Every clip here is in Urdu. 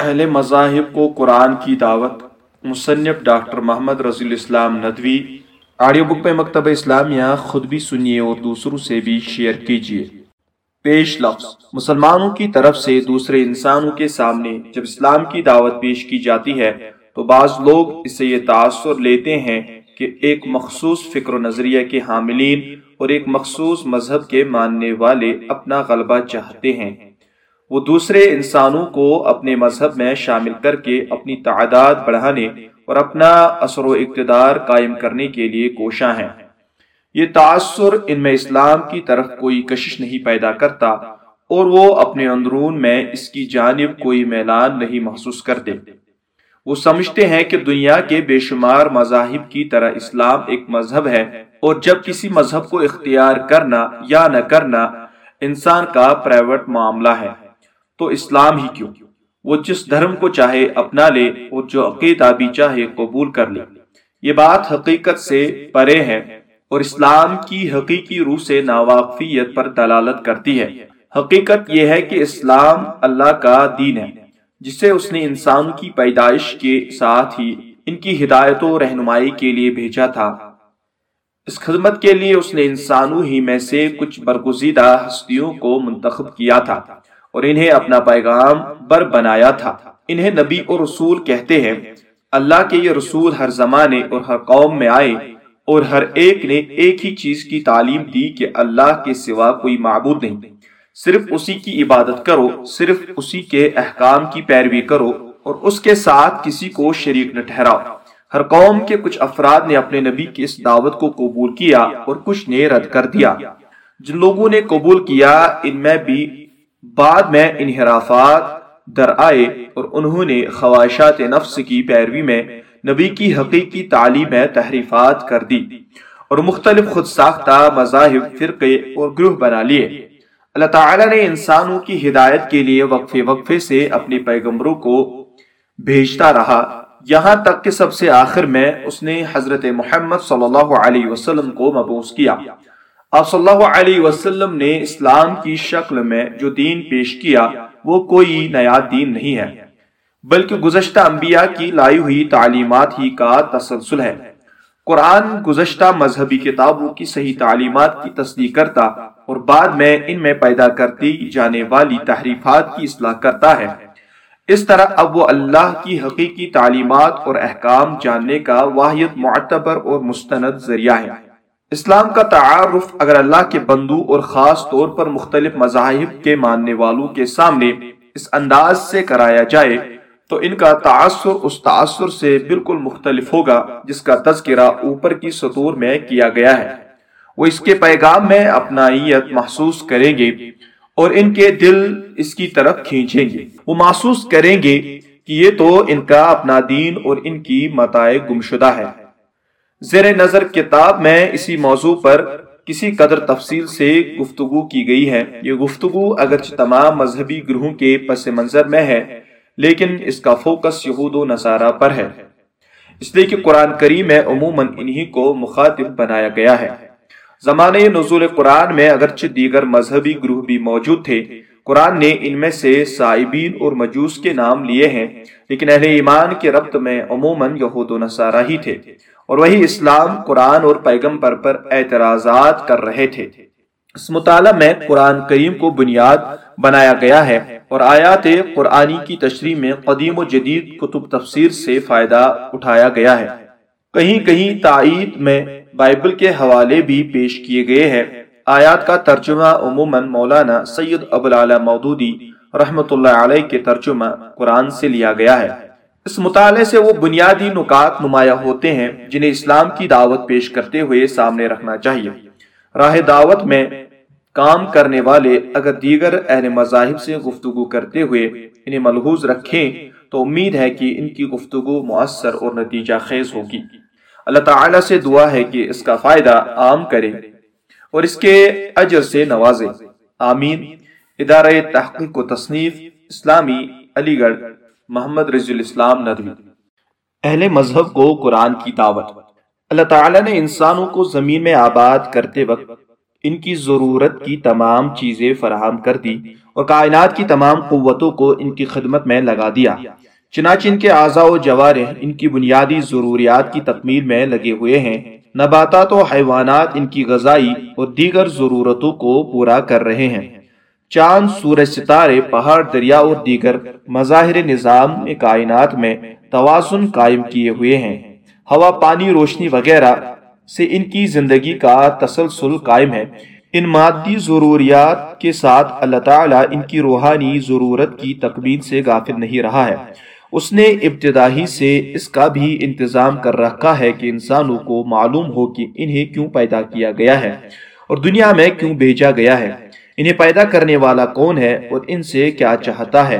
اہل مذاہب کو قرآن کی دعوت، مصنف ڈاکٹر محمد رضی الاسلام ندوی، آڈیو بک میں مکتبہ اسلامیہ خود بھی سنیے اور دوسروں سے بھی شیئر کیجیے۔ پیش لفظ، مسلمانوں کی طرف سے دوسرے انسانوں کے سامنے جب اسلام کی دعوت پیش کی جاتی ہے، تو بعض لوگ اسے یہ تاثر لیتے ہیں کہ ایک مخصوص فکر و نظریہ کے حاملین اور ایک مخصوص مذہب کے ماننے والے اپنا غلبہ چاہتے ہیں۔ وہ دوسرے انسانوں کو اپنے مذہب میں شامل کر کے اپنی تعداد بڑھانے اور اپنا اثر و اقتدار قائم کرنے کے لیے کوشاں ہیں۔ یہ تاثر ان میں اسلام کی طرف کوئی کشش نہیں پیدا کرتا اور وہ اپنے اندرون میں اس کی جانب کوئی میلان نہیں محسوس کرتے۔ وہ سمجھتے ہیں کہ دنیا کے بے شمار مذاہب کی طرح اسلام ایک مذہب ہے اور جب کسی مذہب کو اختیار کرنا یا نہ کرنا انسان کا پرائیویٹ معاملہ ہے۔ تو اسلام ہی کیوں؟ وہ جس دھرم کو چاہے اپنا لے اور جو عقیدہ بھی چاہے قبول کر لے۔ یہ بات حقیقت سے پرے ہے اور اسلام کی حقیقی روح سے ناواقفیت پر دلالت کرتی ہے۔ حقیقت یہ ہے کہ اسلام اللہ کا دین ہے، جسے اس نے انسان کی پیدائش کے ساتھ ہی ان کی ہدایت و رہنمائی کے لیے بھیجا تھا۔ اس خدمت کے لیے اس نے انسانوں ہی میں سے کچھ برگزیدہ ہستیوں کو منتخب کیا تھا۔ اور انہیں اپنا پیغام بر بنایا تھا۔ انہیں نبی اور رسول کہتے ہیں، اللہ کے یہ رسول ہر زمانے اور ہر قوم میں آئے اور ہر ایک نے ایک ہی چیز کی تعلیم دی کہ اللہ کے سوا کوئی معبود نہیں۔ صرف اسی کی عبادت کرو، صرف اسی کے احکام کی پیروی کرو اور اس کے ساتھ کسی کو شریک نہ ٹھہراؤ۔ ہر قوم کے کچھ افراد نے اپنے نبی کی اس دعوت کو قبول کیا اور کچھ نے رد کر دیا۔ جن لوگوں نے قبول کیا، ان میں بھی بعد میں انحرافات در آئے اور انہوں نے خواہشات نفس کی پیروی میں نبی کی حقیقی تعلیم تحریفات کر دی اور مختلف خود ساختہ مذاہب، فرقے اور گروہ بنا لیے۔ اللہ تعالی نے انسانوں کی ہدایت کے لیے وقفے وقفے سے اپنے پیغمبروں کو بھیجتا رہا۔ یہاں تک کہ سب سے آخر میں اس نے حضرت محمد صلی اللہ علیہ وسلم کو مبوس کیا۔ آپ صلی اللہ علیہ وسلم نے اسلام کی شکل میں جو دین پیش کیا، وہ کوئی نیا دین نہیں ہے، بلکہ گزشتہ انبیاء کی لائی ہوئی تعلیمات ہی کا تسلسل ہے۔ قرآن گزشتہ مذہبی کتابوں کی صحیح تعلیمات کی تصدیق کرتا اور بعد میں ان میں پیدا کرتی جانے والی تحریفات کی اصلاح کرتا ہے۔ اس طرح اب وہ اللہ کی حقیقی تعلیمات اور احکام جاننے کا واحد معتبر اور مستند ذریعہ ہے۔ اسلام کا تعارف اگر اللہ کے بندو اور خاص طور پر مختلف مذاہب کے ماننے والوں کے سامنے اس انداز سے کرایا جائے، تو ان کا تاثر اس تاثر سے بالکل مختلف ہوگا، جس کا تذکرہ اوپر کی سطور میں کیا گیا ہے۔ وہ اس کے پیغام میں اپنائیت محسوس کریں گے اور ان کے دل اس کی طرف کھینچیں گے۔ وہ محسوس کریں گے کہ یہ تو ان کا اپنا دین اور ان کی متائے گمشدہ ہے۔ زیر نظر کتاب میں اسی موضوع پر کسی قدر تفصیل سے گفتگو کی گئی ہے۔ یہ گفتگو اگرچہ تمام مذہبی گروہوں کے پس منظر میں ہے، لیکن اس کا فوکس یہود و نصارہ پر ہے۔ اس لیے کہ قرآن کریم میں عموماً انہی کو مخاطب بنایا گیا ہے۔ زمانے نزول قرآن میں اگرچہ دیگر مذہبی گروہ بھی موجود تھے قرآن نے ان میں سے سائبین اور مجوس کے نام لیے ہیں، لیکن اہل ایمان کے ربط میں عموماً یہود و نصارہ ہی تھے اور وہی اسلام قرآن اور پیغمبر پر اعتراضات کر رہے تھے۔ اس مطالعہ میں قرآن کریم کو بنیاد بنایا گیا ہے اور آیات قرآنی کی تشریح میں قدیم و جدید کتب تفسیر سے فائدہ اٹھایا گیا ہے۔ کہیں کہیں تائید میں بائبل کے حوالے بھی پیش کیے گئے ہیں۔ آیات کا ترجمہ عموماً مولانا سید ابوالعلی مودودی رحمۃ اللہ علیہ کے ترجمہ قرآن سے لیا گیا ہے۔ اس مطالعے سے وہ بنیادی نکات نمایاں ہوتے ہیں جنہیں اسلام کی دعوت پیش کرتے ہوئے سامنے رکھنا چاہیے۔ راہ دعوت میں کام کرنے والے اگر دیگر اہل مذاہب سے گفتگو کرتے ہوئے انہیں ملحوظ رکھیں تو امید ہے کہ ان کی گفتگو مؤثر اور نتیجہ خیز ہوگی۔ اللہ تعالیٰ سے دعا ہے کہ اس کا فائدہ عام کرے۔ اور اس کے اجر سے نوازے۔ آمین۔ ادارہ تحقیق و تصنیف، اسلامی علی گڑھ، محمد رضی الاسلام ندوی۔ اہل مذہب کو قرآن کی دعوت۔ اللہ تعالیٰ نے انسانوں کو زمین میں آباد کرتے وقت ان کی ضرورت کی تمام چیزیں فراہم کر دی اور کائنات کی تمام قوتوں کو ان کی خدمت میں لگا دیا۔ چنانچہ ان کے اعضاء و جوارح ان کی بنیادی ضروریات کی تکمیل میں لگے ہوئے ہیں۔ نباتات و حیوانات ان کی غذائی اور دیگر ضرورتوں کو پورا کر رہے ہیں۔ چاند، سورج، ستارے، پہاڑ، دریا اور دیگر مظاہر نظام کائنات میں توازن قائم کیے ہوئے ہیں۔ ہوا، پانی، روشنی وغیرہ سے ان کی زندگی کا تسلسل قائم ہے۔ ان مادی ضروریات کے ساتھ اللہ تعالیٰ ان کی روحانی ضرورت کی تکمیل سے غافل نہیں رہا ہے۔ اس نے ابتدائی سے اس کا بھی انتظام کر رکھا ہے کہ انسانوں کو معلوم ہو کہ انہیں کیوں پیدا کیا گیا ہے اور دنیا میں کیوں بھیجا گیا ہے۔ انہیں پیدا کرنے والا کون ہے اور ان سے کیا چاہتا ہے؟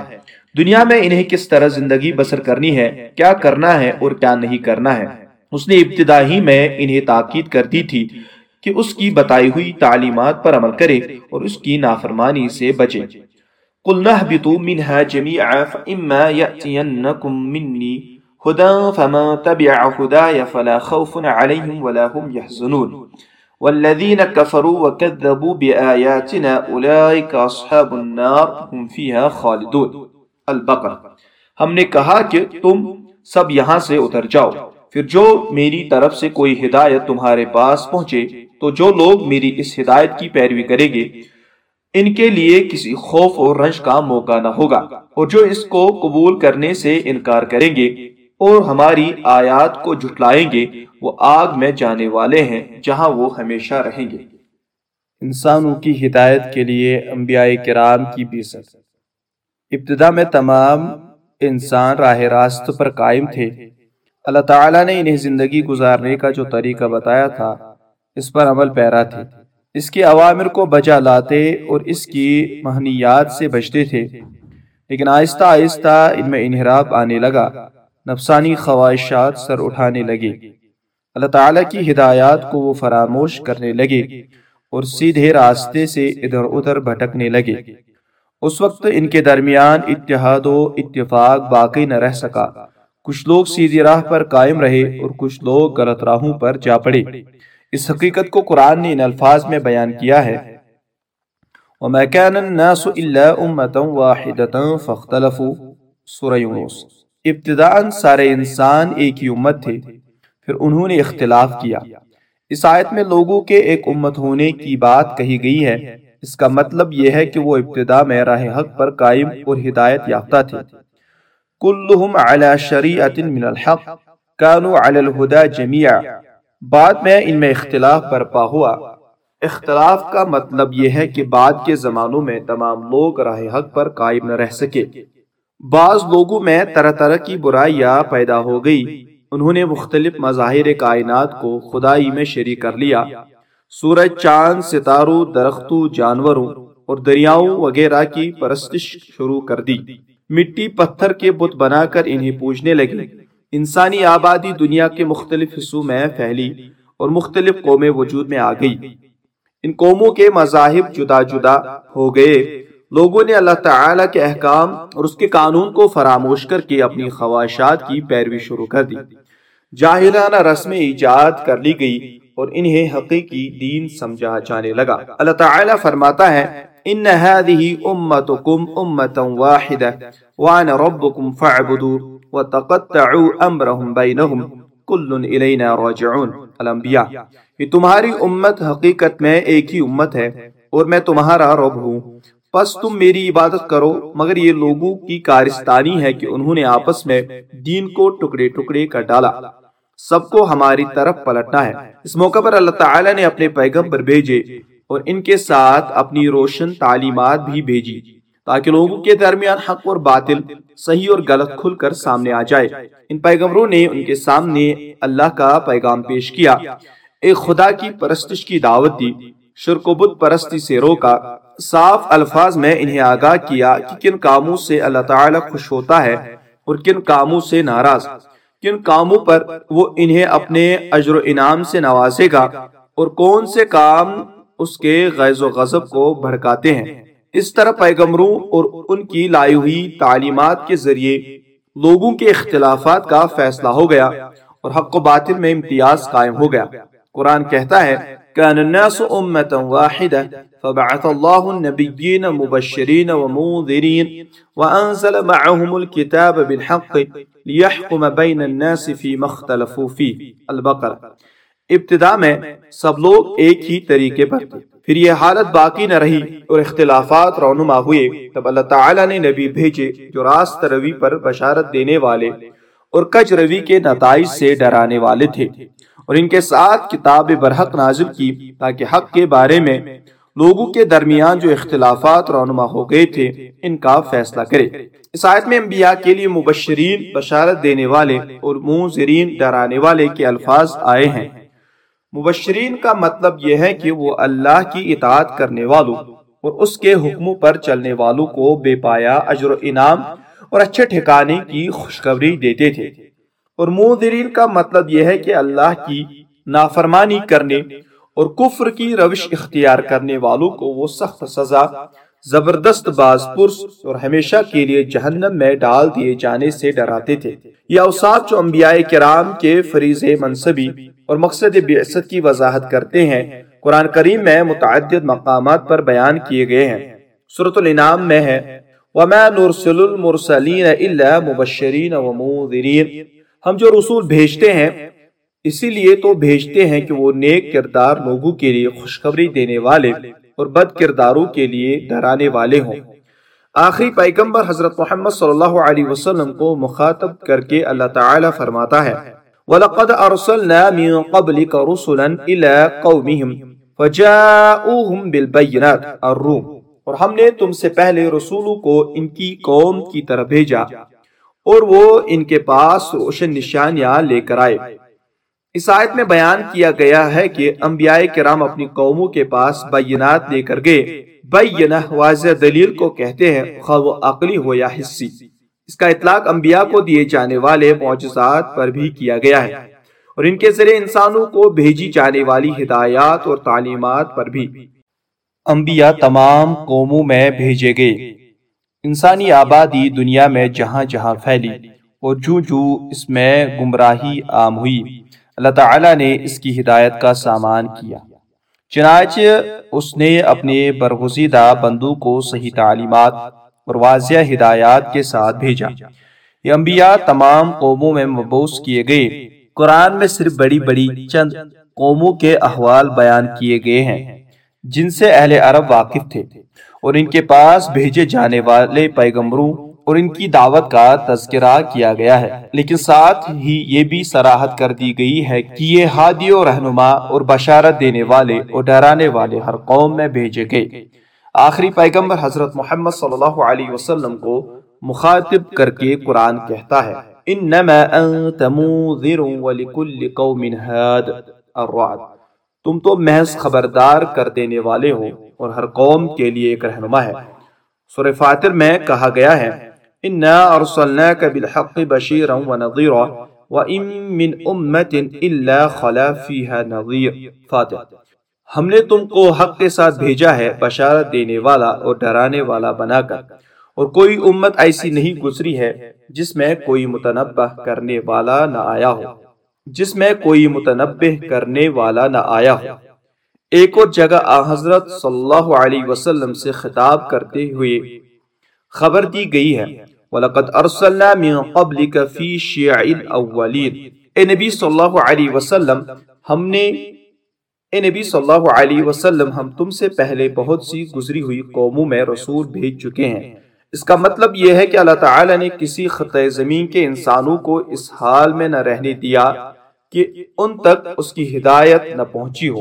دنیا میں انہیں کس طرح زندگی بسر کرنی ہے، کیا کرنا ہے اور کیا نہیں کرنا ہے؟ اس نے ابتدا ہی میں انہیں تاکید کر دی تھی کہ اس کی بتائی ہوئی تعلیمات پر عمل کرے اور اس کی نافرمانی سے بچے۔ قل نهبطوا منها جميعا فإما يأتينكم مني هدى فما تبع هداي فلا خوف عليهم ولا هم يحزنون. والذين كفروا وكذبوا بآياتنا أولئك أصحاب النار هم فيها خالدون. البقر ہم نے کہا کہ تم سب یہاں سے اتر جاؤ۔ پھر جو میری طرف سے کوئی ہدایت تمہارے پاس پہنچے، تو جو لوگ میری اس ہدایت کی پیروی کریں گے ان کے لیے کسی خوف اور رنج کا موقع نہ ہوگا۔ اور جو اس کو قبول کرنے سے انکار کریں گے اور ہماری آیات کو جھٹلائیں گے، وہ آگ میں جانے والے ہیں جہاں وہ ہمیشہ رہیں گے۔ انسانوں کی ہدایت کے لیے انبیاء کرام کی بیست ابتدا میں تمام انسان راہ راست پر قائم تھے۔ اللہ تعالیٰ نے انہیں زندگی گزارنے کا جو طریقہ بتایا تھا، اس پر عمل پیرا تھے۔ اس کے عوامر کو بجا لاتے اور اس کی مہنیات سے بچتے تھے۔ لیکن آہستہ آہستہ ان میں انحراف آنے لگا۔ نفسانی خواہشات سر اٹھانے لگے۔ اللہ تعالیٰ کی ہدایات کو وہ فراموش کرنے لگے اور سیدھے راستے سے ادھر ادھر بھٹکنے لگے۔ اس وقت ان کے درمیان اتحاد و اتفاق باقی نہ رہ سکا۔ کچھ لوگ سیدھی راہ پر قائم رہے اور کچھ لوگ غلط راہوں پر جا پڑے۔ اس حقیقت کو قرآن نے ان الفاظ میں بیان کیا ہے۔ وَمَا كَانَ النَّاسُ إِلَّا أُمَّةً وَاحِدَةً فَاخْتَلَفُوا۔ سورہ یونس۔ ابتداء سارے انسان ایک ہی امت تھے۔ پھر انہوں نے اختلاف کیا۔ اس آیت میں لوگوں کے ایک امت ہونے کی بات کہی گئی ہے۔ اس کا مطلب یہ ہے کہ وہ ابتدا میں راہ حق پر قائم اور ہدایت یافتہ تھے۔ کلہم علی شریعت من الحق۔ کانو علی الہدا جمیع بعد میں ان میں اختلاف برپا ہوا۔ اختلاف کا مطلب یہ ہے کہ بعد کے زمانوں میں تمام لوگ راہ حق پر قائم نہ رہ سکے۔ بعض لوگوں میں طرح طرح کی برائیاں پیدا ہو گئی۔ انہوں نے مختلف مظاہر کائنات کو خدائی میں شریک کر لیا۔ سورج چاند، ستاروں، درختوں، جانوروں اور دریاؤں وغیرہ کی پرستش شروع کر دی۔ مٹی پتھر کے بت بنا کر انہیں پوجنے لگے انسانی آبادی دنیا کے مختلف حصوں میں پھیلی اور مختلف قومیں وجود میں آ گئی ان قوموں کے مذاہب جدا جدا ہو گئے۔ لوگوں نے اللہ تعالی کے احکام اور اس کے قانون کو فراموش کر کے اپنی خواہشات کی پیروی شروع کر دی۔ جاہلانہ رسم ایجاد کر لی گئی اور انہیں حقیقی دین سمجھا جانے لگا۔ اللہ تعالی فرماتا ہے، ان هذه امتكم امه واحده وانا ربكم فاعبدوا وتقطعوا امرهم بينهم كل الينا راجعون۔ الانبیاء یہ تمہاری امت حقیقت میں ایک ہی امت ہے اور میں تمہارا رب ہوں۔ پس تم میری عبادت کرو، مگر یہ لوگوں کی کارستانی ہے کہ انہوں نے آپس میں دین کو ٹکڑے ٹکڑے کر ڈالا۔ سب کو ہماری طرف پلٹنا ہے۔ اس موقع پر اللہ تعالی نے اپنے پیغمبر بھیجے اور ان کے ساتھ اپنی روشن تعلیمات بھی بھیجی۔ تاکہ لوگوں کے درمیان حق اور باطل صحیح اور غلط کھل کر سامنے آ جائے۔ ان پیغمبروں نے ان کے سامنے اللہ کا پیغام پیش کیا۔ ایک خدا کی پرستش کی دعوت دی۔ شرک و بت پرستی سے روکا۔ صاف الفاظ میں انہیں آگاہ کیا کہ کن کاموں سے اللہ تعالی خوش ہوتا ہے اور کن کاموں سے ناراض۔ کن کاموں پر وہ انہیں اپنے اجر و انعام سے نوازے گا اور کون سے کام اس کے غیظ و غضب کو بھڑکاتے ہیں۔ اس طرح پیغمبروں اور ان کی لائی ہوئی تعلیمات کے ذریعے لوگوں کے اختلافات کا فیصلہ ہو گیا اور حق و باطل میں امتیاز قائم ہو گیا۔ قرآن کہتا ہے كان الناس أمة واحدة فبعث الله النبيين مبشرين ومنذرين وأنزل معهم الكتاب بالحق ليحكم بين الناس فيما اختلفوا فيه. البقرة ابتدا میں سب لوگ ایک ہی طریقے پر تھے۔ پھر یہ حالت باقی نہ رہی اور اختلافات رونما ہوئے۔ تب اللہ تعالیٰ نے نبی بھیجے جو راست روی پر بشارت دینے والے اور کج روی کے نتائج سے ڈرانے والے تھے اور ان کے ساتھ کتاب برحق نازل کی تاکہ حق کے بارے میں لوگوں کے درمیان جو اختلافات رونما ہو گئے تھے ان کا فیصلہ کرے۔ اس آیت میں انبیاء کے لیے مبشرین بشارت دینے والے اور منذرین ڈرانے والے کے الفاظ آئے ہیں۔ مبشرین کا مطلب یہ ہے کہ وہ اللہ کی اطاعت کرنے والوں اور اس کے حکموں پر چلنے والوں کو بے پایا اجر و انعام اور اچھے ٹھکانے کی خوشخبری دیتے تھے۔ اور مودرین کا مطلب یہ ہے کہ اللہ کی نافرمانی کرنے اور کفر کی روش اختیار کرنے والوں کو وہ سخت سزا زبردست باز پرس اور ہمیشہ کے لیے جہنم میں ڈال دیے جانے سے ڈراتے تھے۔ یہ اوساف جو انبیاء کرام کے فریض منصبی اور مقصد بعثت کی وضاحت کرتے ہیں، قرآن کریم میں متعدد مقامات پر بیان کیے گئے ہیں۔ سورة الانعام میں ہے، وَمَا نُرْسِلُ الْمُرْسَلِينَ إِلَّا مُبَشِّرِينَ وَمُوذِرِينَ ہم جو رسول بھیجتے ہیں، اسی لیے تو بھیجتے ہیں کہ وہ نیک کردار لوگوں کے لیے خوشخبری دینے والے۔ اور بد کرداروں کے لیے ڈرانے والے ہوں۔ آخری پیغمبر حضرت محمد صلی اللہ علیہ وسلم کو مخاطب کر کے اللہ تعالی فرماتا ہے، وَلَقَدْ أَرْسَلْنَا مِن قَبْلِكَ رُسُلًا إِلَىٰ قَوْمِهِمْ فَجَاءُوهُمْ بِالْبَيِّنَاتِ الروم۔ اور ہم نے تم سے پہلے رسولوں کو ان کی قوم کی طرف بھیجا، اور وہ ان کے پاس روشن نشانیاں لے کر آئے۔ اس آیت میں بیان کیا گیا ہے کہ انبیاء کرام اپنی قوموں کے پاس بینات لے کر گئے۔ بینہ واضح دلیل کو کہتے ہیں، خواہ وہ عقلی ہو یا حصی اس کا اطلاق انبیاء کو دیے جانے والے معجزات پر بھی کیا گیا ہے۔ اور ان کے ذریعے انسانوں کو بھیجی جانے والی ہدایات اور تعلیمات پر بھی۔ انبیاء تمام قوموں میں بھیجے گئے۔ انسانی آبادی دنیا میں جہاں جہاں پھیلی اور جو جو اس میں گمراہی عام ہوئی۔ اللہ تعالیٰ نے اس کی ہدایت کا سامان کیا۔ چنانچہ اس نے اپنے برگزیدہ بندوں کو صحیح تعلیمات اور واضح ہدایات کے ساتھ بھیجا۔ یہ انبیاء تمام قوموں میں مبوس کیے گئے۔ قرآن میں صرف بڑی بڑی چند قوموں کے احوال بیان کیے گئے ہیں، جن سے اہل عرب واقف تھے اور ان کے پاس بھیجے جانے والے پیغمبروں اور ان کی دعوت کا تذکرہ کیا گیا ہے۔ لیکن ساتھ ہی یہ بھی سراحت کر دی گئی ہے کہ یہ ہادی و رہنما اور بشارت دینے والے اور ڈرانے والے ہر قوم میں بھیجے گئے۔ آخری پیغمبر حضرت محمد صلی اللہ علیہ وسلم کو مخاطب کر کے قرآن کہتا ہے، انما انت موذر ولکل قوم ہاد الرعد تم تو محض خبردار کر دینے والے ہو اور ہر قوم کے لیے ایک رہنما ہے۔ سورہ فاتر میں کہا گیا ہے انا ارسلناک بالحق بشیرا ونظیرا وَإِن مِّنْ أُمَّةٍ إِلَّا خَلَا فِيهَا نَظِيرٌ فاتح ہم نے تم کو حق کے ساتھ بھیجا ہے بشارت دینے والا اور ڈرانے والا بنا کر اور کوئی امت ایسی نہیں گزری ہے جس میں کوئی متنبہ کرنے والا نہ آیا ہو جس میں کوئی متنبہ کرنے والا نہ آیا ہو ایک اور جگہ آ حضرت صلی اللہ علیہ وسلم سے خطاب کرتے ہوئے خبر دی گئی ہے وَلَقَدْ أَرْسَلْنَا مِن قَبْلِكَ فِي شِعِ الْأَوَّلِينَ. اے نبی صلی اللہ علیہ وسلم، ہم نے اے نبی صلی اللہ علیہ وسلم، ہم تم سے پہلے بہت سی گزری ہوئی قوموں میں رسول بھیج چکے ہیں۔ اس کا مطلب یہ ہے کہ اللہ تعالی نے کسی خطہ زمین کے انسانوں کو اس حال میں نہ رہنے دیا کہ ان تک اس کی ہدایت نہ پہنچی ہو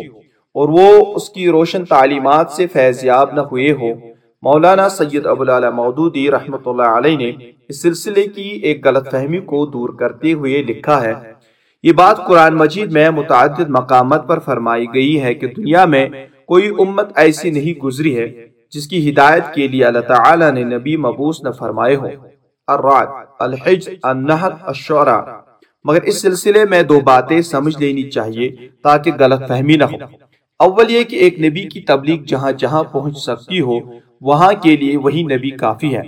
اور وہ اس کی روشن تعلیمات سے فیضیاب نہ ہوئے ہو۔ مولانا سید ابوالعلا مودودی رحمۃ اللہ علیہ نے اس سلسلے کی ایک غلط فہمی کو دور کرتے ہوئے لکھا ہے۔ یہ بات قرآن مجید میں متعدد مقامات پر فرمائی گئی ہے کہ دنیا میں کوئی امت ایسی نہیں گزری ہے جس کی ہدایت کے لیے اللہ تعالی نے نبی مبوس نہ فرمائے ہوں۔ الرعد، الحج النحل الشعراء۔ مگر اس سلسلے میں دو باتیں سمجھ لینی چاہیے تاکہ غلط فہمی نہ ہو۔ اول یہ کہ ایک نبی کی تبلیغ جہاں جہاں پہنچ سکتی ہو وہاں کے لیے وہی نبی کافی ہے۔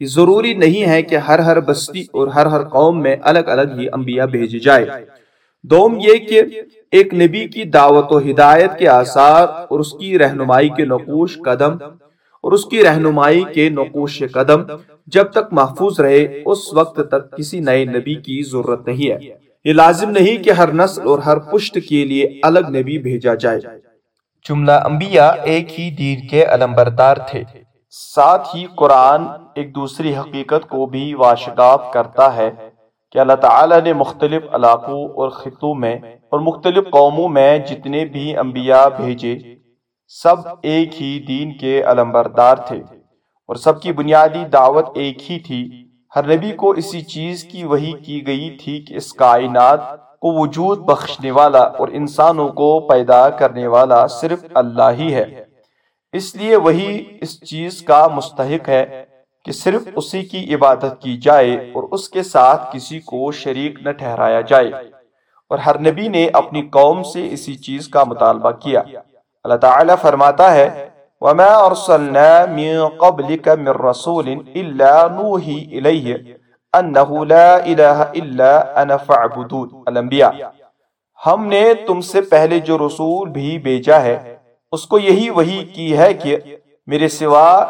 یہ ضروری نہیں ہے کہ ہر ہر بستی اور ہر ہر قوم میں الگ الگ ہی انبیاء بھیجے جائے۔ دوم یہ کہ ایک نبی کی دعوت و ہدایت کے آثار اور اس کی رہنمائی کے نقوش قدم اور اس کی رہنمائی کے نقوش قدم جب تک محفوظ رہے، اس وقت تک کسی نئے نبی کی ضرورت نہیں ہے۔ یہ لازم نہیں کہ ہر نسل اور ہر پشت کے لیے الگ نبی بھیجا جائے۔ جملہ انبیاء ایک ہی دین کے علمبردار تھے۔ ساتھ ہی قرآن ایک دوسری حقیقت کو بھی واشگاف کرتا ہے کہ اللہ تعالیٰ نے مختلف علاقوں اور خطوں میں اور مختلف قوموں میں جتنے بھی انبیاء بھیجے، سب ایک ہی دین کے علمبردار تھے۔ اور سب کی بنیادی دعوت ایک ہی تھی۔ ہر نبی کو اسی چیز کی وہی کی گئی تھی کہ اس کائنات کو وجود بخشنے والا اور انسانوں کو پیدا کرنے والا صرف اللہ ہی ہے۔ اس لیے وہی اس چیز کا مستحق ہے کہ صرف اسی کی عبادت کی جائے اور اس کے ساتھ کسی کو شریک نہ ٹھہرایا جائے۔ اور ہر نبی نے اپنی قوم سے اسی چیز کا مطالبہ کیا۔ اللہ تعالیٰ فرماتا ہے، وما أرسلنا من قبلك من رسول إلا نوحي إليه۔ أنه لا إله إلا أنا فاعبدون. الانبیاء ہم نے تم سے پہلے جو رسول بھی بیجا ہے، اس کو یہی وہی کی ہے کہ میرے سوا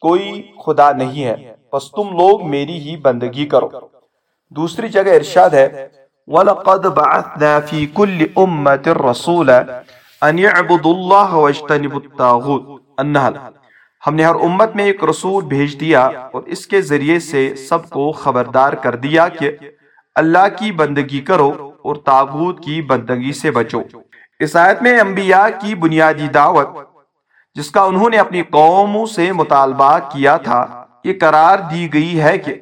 کوئی خدا نہیں ہے پس تم لوگ میری ہی بندگی کرو۔ دوسری جگہ ارشاد ہے، وَلَقَدْ بَعَثْنَا فِي كُلِّ أُمَّةٍ رَسُولًا ان یعبد اللہ واجتنب الطاغوت. النحل ہم نے ہر امت میں ایک رسول بھیج دیا اور اس کے ذریعے سے سب کو خبردار کر دیا کہ اللہ کی بندگی کرو اور تاغوت کی بندگی سے بچو۔ اس آیت میں انبیاء کی بنیادی دعوت، جس کا انہوں نے اپنی قوموں سے مطالبہ کیا تھا، یہ قرار دی گئی ہے کہ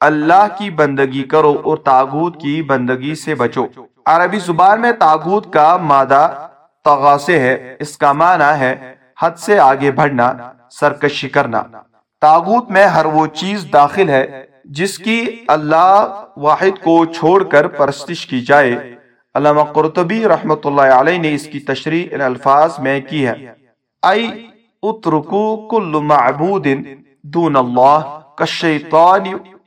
اللہ کی بندگی کرو اور تاغوت کی بندگی سے بچو۔ عربی زبان میں تاغوت کا مادہ تغاسے ہے، اس کا معنی ہے حد سے آگے بڑھنا۔ سرکشی کرنا۔ تاغوت میں ہر وہ چیز داخل ہے جس کی اللہ واحد کو چھوڑ کر پرستش کی جائے۔ علامہ قرطبی رحمت اللہ علیہ نے اس کی تشریح ان الفاظ میں کی ہے۔ ای اترکو کل معبود دون اللہ کالشیطان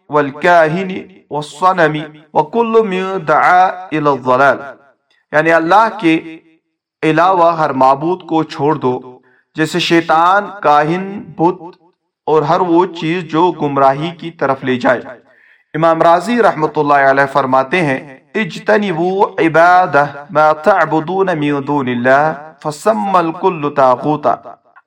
والکاہن والصنم وکل من دعا الى الظلال یعنی اللہ کے علاوہ ہر معبود کو چھوڑ دو۔ جیسے شیطان، کاہن، بت اور ہر وہ چیز جو گمراہی کی طرف لے جائے۔ امام راضی رحمت اللہ علیہ فرماتے ہیں، اجتنبوا عبادہ ما تعبدون من دون اللہ فسم الکل تاغوتا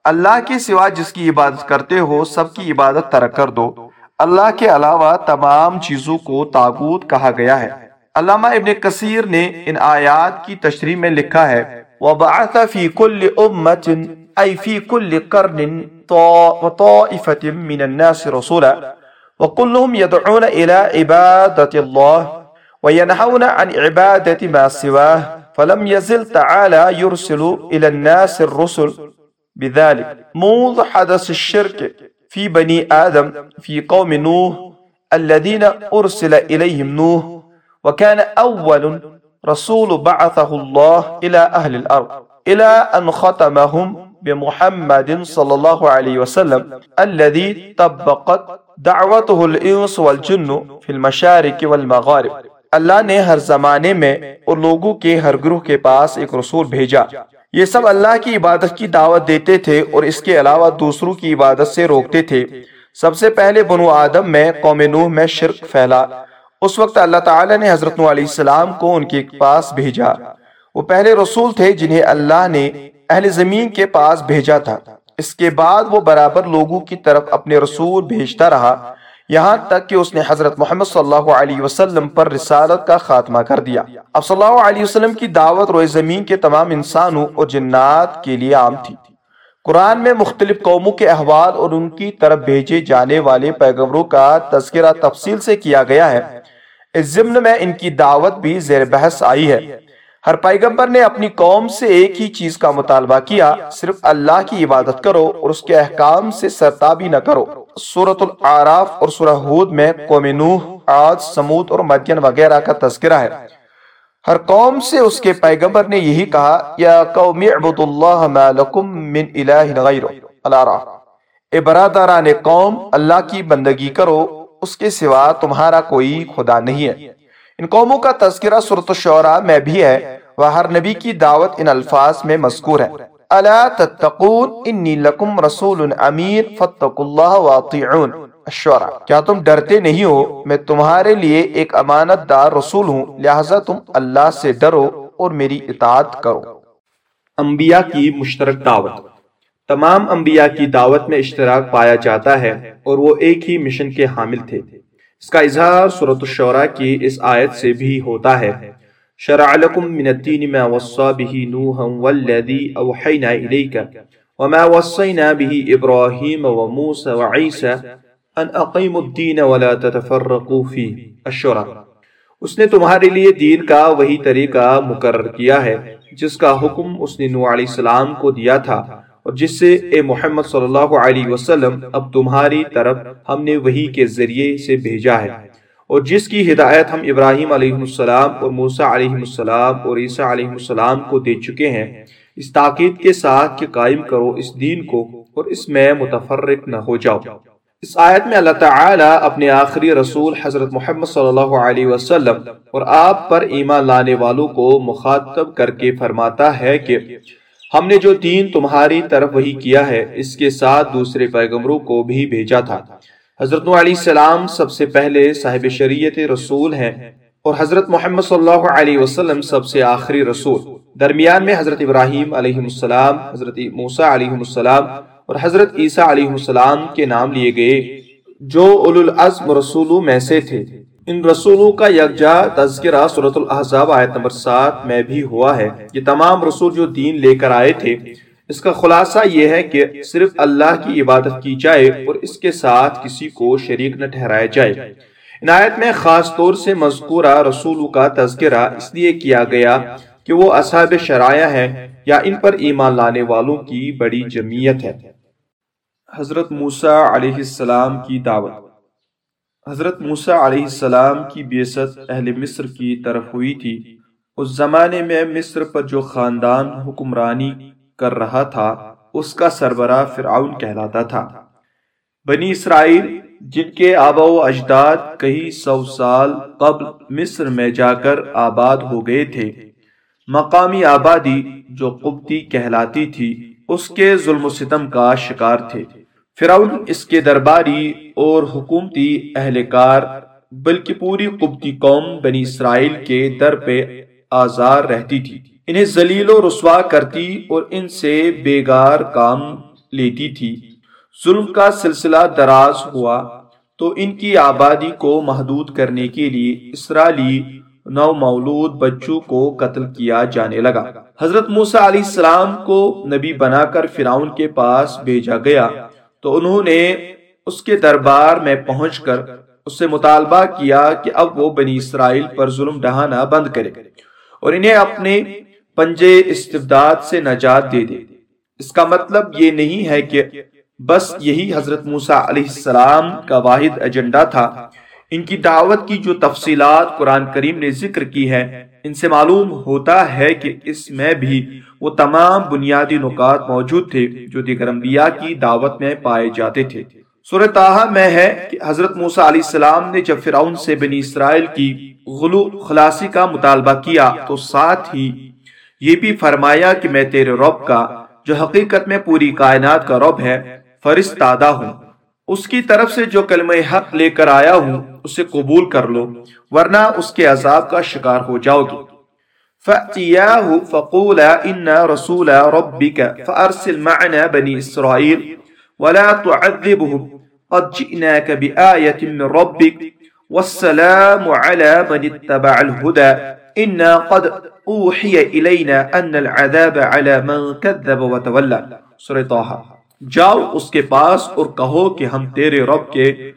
اللہ کے سوا جس کی عبادت کرتے ہو، سب کی عبادت ترک کر دو۔ اللہ کے علاوہ تمام چیزوں کو تاغوت کہا گیا ہے۔ علامہ ابن کثیر نے ان آیات کی تشریح میں لکھا ہے وبعث في كل أمة أي في كل قرن وطائفة من الناس رسولا وكلهم يدعون إلى عبادة الله وينهون عن عبادة ما سواه فلم يزل تعالى يرسل إلى الناس الرسل بذلك. منذ حدث الشرك في بني آدم في قوم نوح الذين أرسل إليهم نوح وكان أول رسول بعثه الله إلى أهل الأرض، إلى أن ختمهم بمحمد صلى الله عليه وسلم، الذي طبقت دعوته الإنس والجن في المشارق والمغارب. اللہ نے ہر زمانے میں اور لوگوں کے ہر گروہ کے پاس ایک رسول بھیجا۔ یہ سب اللہ کی عبادت کی دعوت دیتے تھے اور اس کے علاوہ دوسروں کی عبادت سے روکتے تھے۔ سب سے پہلے بنو آدم میں قوم نوح میں شرک پھیلا۔ اس وقت اللہ تعالی نے حضرت نو علیہ السلام کو ان کے پاس بھیجا۔ وہ پہلے رسول تھے جنہیں اللہ نے اہل زمین کے پاس بھیجا تھا۔ اس کے بعد وہ برابر لوگوں کی طرف اپنے رسول بھیجتا رہا۔ یہاں تک کہ اس نے حضرت محمد صلی اللہ علیہ وسلم پر رسالت کا خاتمہ کر دیا۔ اب صلی اللہ علیہ وسلم کی دعوت روئے زمین کے تمام انسانوں اور جنات کے لیے عام تھی۔ قرآن میں مختلف قوموں کے احوال اور ان کی طرف بھیجے جانے والے پیغمبروں کا تذکرہ تفصیل سے کیا گیا ہے۔ اس ضمن میں ان کی دعوت بھی زیر بحث آئی ہے۔ ہر پیغمبر نے اپنی قوم سے ایک ہی چیز کا مطالبہ کیا، صرف اللہ کی عبادت کرو اور اس کے احکام سے سرتابی نہ کرو۔ سورة العراف اور سورہ حود میں قوم نوح، عاد، سمود اور مدین وغیرہ کا تذکرہ ہے۔ ہر قوم سے اس کے پیغمبر نے یہی کہا، یا قوم اعبد اللہ ما لکم من الہ غیر العراف اے برادران قوم، اللہ کی بندگی کرو، اس کے سوا تمہارا کوئی خدا نہیں ہے۔ ان قوموں کا تذکرہ صورت الشعراء میں بھی ہے، وہ ہر نبی کی دعوت ان الفاظ میں مذکور ہے۔ الا تتقون، انی لکم رسول امیر فتقوا اللہ واطیعون۔ الشعراء کیا تم ڈرتے نہیں ہو؟ میں تمہارے لیے ایک امانت دار رسول ہوں، لہذا تم اللہ سے ڈرو اور میری اطاعت کرو۔ انبیاء کی مشترک دعوت۔ تمام انبیاء کی دعوت میں اشتراک پایا جاتا ہے اور وہ ایک ہی مشن کے حامل تھے۔ اس کا اظہار صورت الشعراء کی اس آیت سے بھی ہوتا ہے۔ شرع لکم من الدین ما وصا به نوحا والذی اوحینا الیک وما وصینا به ابراہیم وموسى وعیسى ان اقیم الدین ولا تتفرقوا فی الشعراء اس نے تمہارے لیے دین کا وہی طریقہ مقرر کیا ہے جس کا حکم اس نے نوح علیہ السلام کو دیا تھا اور جس سے اے محمد صلی اللہ علیہ وسلم اب تمہاری طرف ہم نے وہی کے ذریعے سے بھیجا ہے۔ اور جس کی ہدایت ہم ابراہیم علیہ السلام اور موسیٰ علیہ السلام اور عیسیٰ علیہ السلام کو دے چکے ہیں اس تاکید کے ساتھ کہ قائم کرو اس دین کو اور اس میں متفرق نہ ہو جاؤ۔ اس آیت میں اللہ تعالی اپنے آخری رسول حضرت محمد صلی اللہ علیہ وسلم اور آپ پر ایمان لانے والوں کو مخاطب کر کے فرماتا ہے کہ ہم نے جو دین تمہاری طرف وہی کیا ہے، اس کے ساتھ دوسرے پیغمبروں کو بھی بھیجا تھا۔ حضرت علیہ السلام سب سے پہلے صاحب شریعت رسول ہیں اور حضرت محمد صلی اللہ علیہ وسلم سب سے آخری رسول۔ درمیان میں حضرت ابراہیم علیہ السلام، حضرت موسیٰ علیہ السلام اور حضرت عیسیٰ علیہ السلام کے نام لیے گئے، جو اولو العزم رسولوں میں سے تھے۔ ان رسولوں کا یکجا تذکرہ صورت الاحزاب آیت نمبر سات میں بھی ہوا ہے۔ یہ تمام رسول جو دین لے کر آئے تھے، اس کا خلاصہ یہ ہے کہ صرف اللہ کی عبادت کی جائے اور اس کے ساتھ کسی کو شریک نہ ٹھہرایا جائے۔ ان آیت میں خاص طور سے مذکورہ رسولوں کا تذکرہ اس لیے کیا گیا کہ وہ اصحاب شرائع ہیں یا ان پر ایمان لانے والوں کی بڑی جمعیت ہے۔ حضرت موسیٰ علیہ السلام کی دعوت۔ حضرت موسیٰ علیہ السلام کی بیست اہل مصر کی طرف ہوئی تھی۔ اس زمانے میں مصر پر جو خاندان حکمرانی کر رہا تھا، اس کا سربراہ فرعون کہلاتا تھا۔ بنی اسرائیل، جن کے آبا و اجداد کئی سو سال قبل مصر میں جا کر آباد ہو گئے تھے، مقامی آبادی جو قبطی کہلاتی تھی، اس کے ظلم و ستم کا شکار تھے۔ فرعون اس کے درباری اور حکومتی اہلکار، بلکہ پوری قبطی قوم بنی اسرائیل کے در پہ آزار رہتی تھی۔ انہیں ذلیل و رسوا کرتی اور ان سے بیگار کام لیتی تھی۔ ظلم کا سلسلہ دراز ہوا تو ان کی آبادی کو محدود کرنے کے لیے اسرائیلی نو مولود بچوں کو قتل کیا جانے لگا۔ حضرت موسیٰ علیہ السلام کو نبی بنا کر فرعون کے پاس بھیجا گیا۔ تو انہوں نے اس کے دربار میں پہنچ کر اس سے مطالبہ کیا کہ اب وہ بنی اسرائیل پر ظلم ڈہانا بند کرے اور انہیں اپنے پنجے استبداد سے نجات دے دے۔ اس کا مطلب یہ نہیں ہے کہ بس یہی حضرت موسیٰ علیہ السلام کا واحد ایجنڈا تھا۔ ان کی دعوت کی جو تفصیلات قرآن کریم نے ذکر کی ہے ان سے معلوم ہوتا ہے کہ اس میں بھی وہ تمام بنیادی نکات موجود تھے جو دیگر انبیاء کی دعوت میں پائے جاتے تھے۔ سورہ تاہا میں ہے کہ حضرت موسیٰ علیہ السلام نے جب فرعون سے بنی اسرائیل کی غلو خلاصی کا مطالبہ کیا تو ساتھ ہی یہ بھی فرمایا کہ میں تیرے رب کا، جو حقیقت میں پوری کائنات کا رب ہے فرستادہ ہوں۔ اس کی طرف سے جو کلمہ حق لے کر آیا ہوں اسے قبول کر لو، ورنہ اس کے عذاب کا شکار ہو جاؤ گی فَأْتِيَاهُ فَقُولَا إِنَّا رَسُولَ رَبِّكَ فَأَرْسِلْ مَعْنَا بَنِي إِسْرَائِيلِ وَلَا تُعَذِّبُهُمْ قَدْ جِئْنَاكَ بِآيَةٍ مِّن رَبِّكَ وَالسَّلَامُ عَلَى مَنِ اتَّبَعَ الْهُدَى إِنَّا قَدْ أُوحِيَ إِلَيْنَا أَنَّ الْعَذَابَ عَلَى مَنْ كَذَّبَ وَتَوَلَّى۔ سورة طه۔ جاؤ اس کے پاس اور کہو کہ ہم تیرے رب کے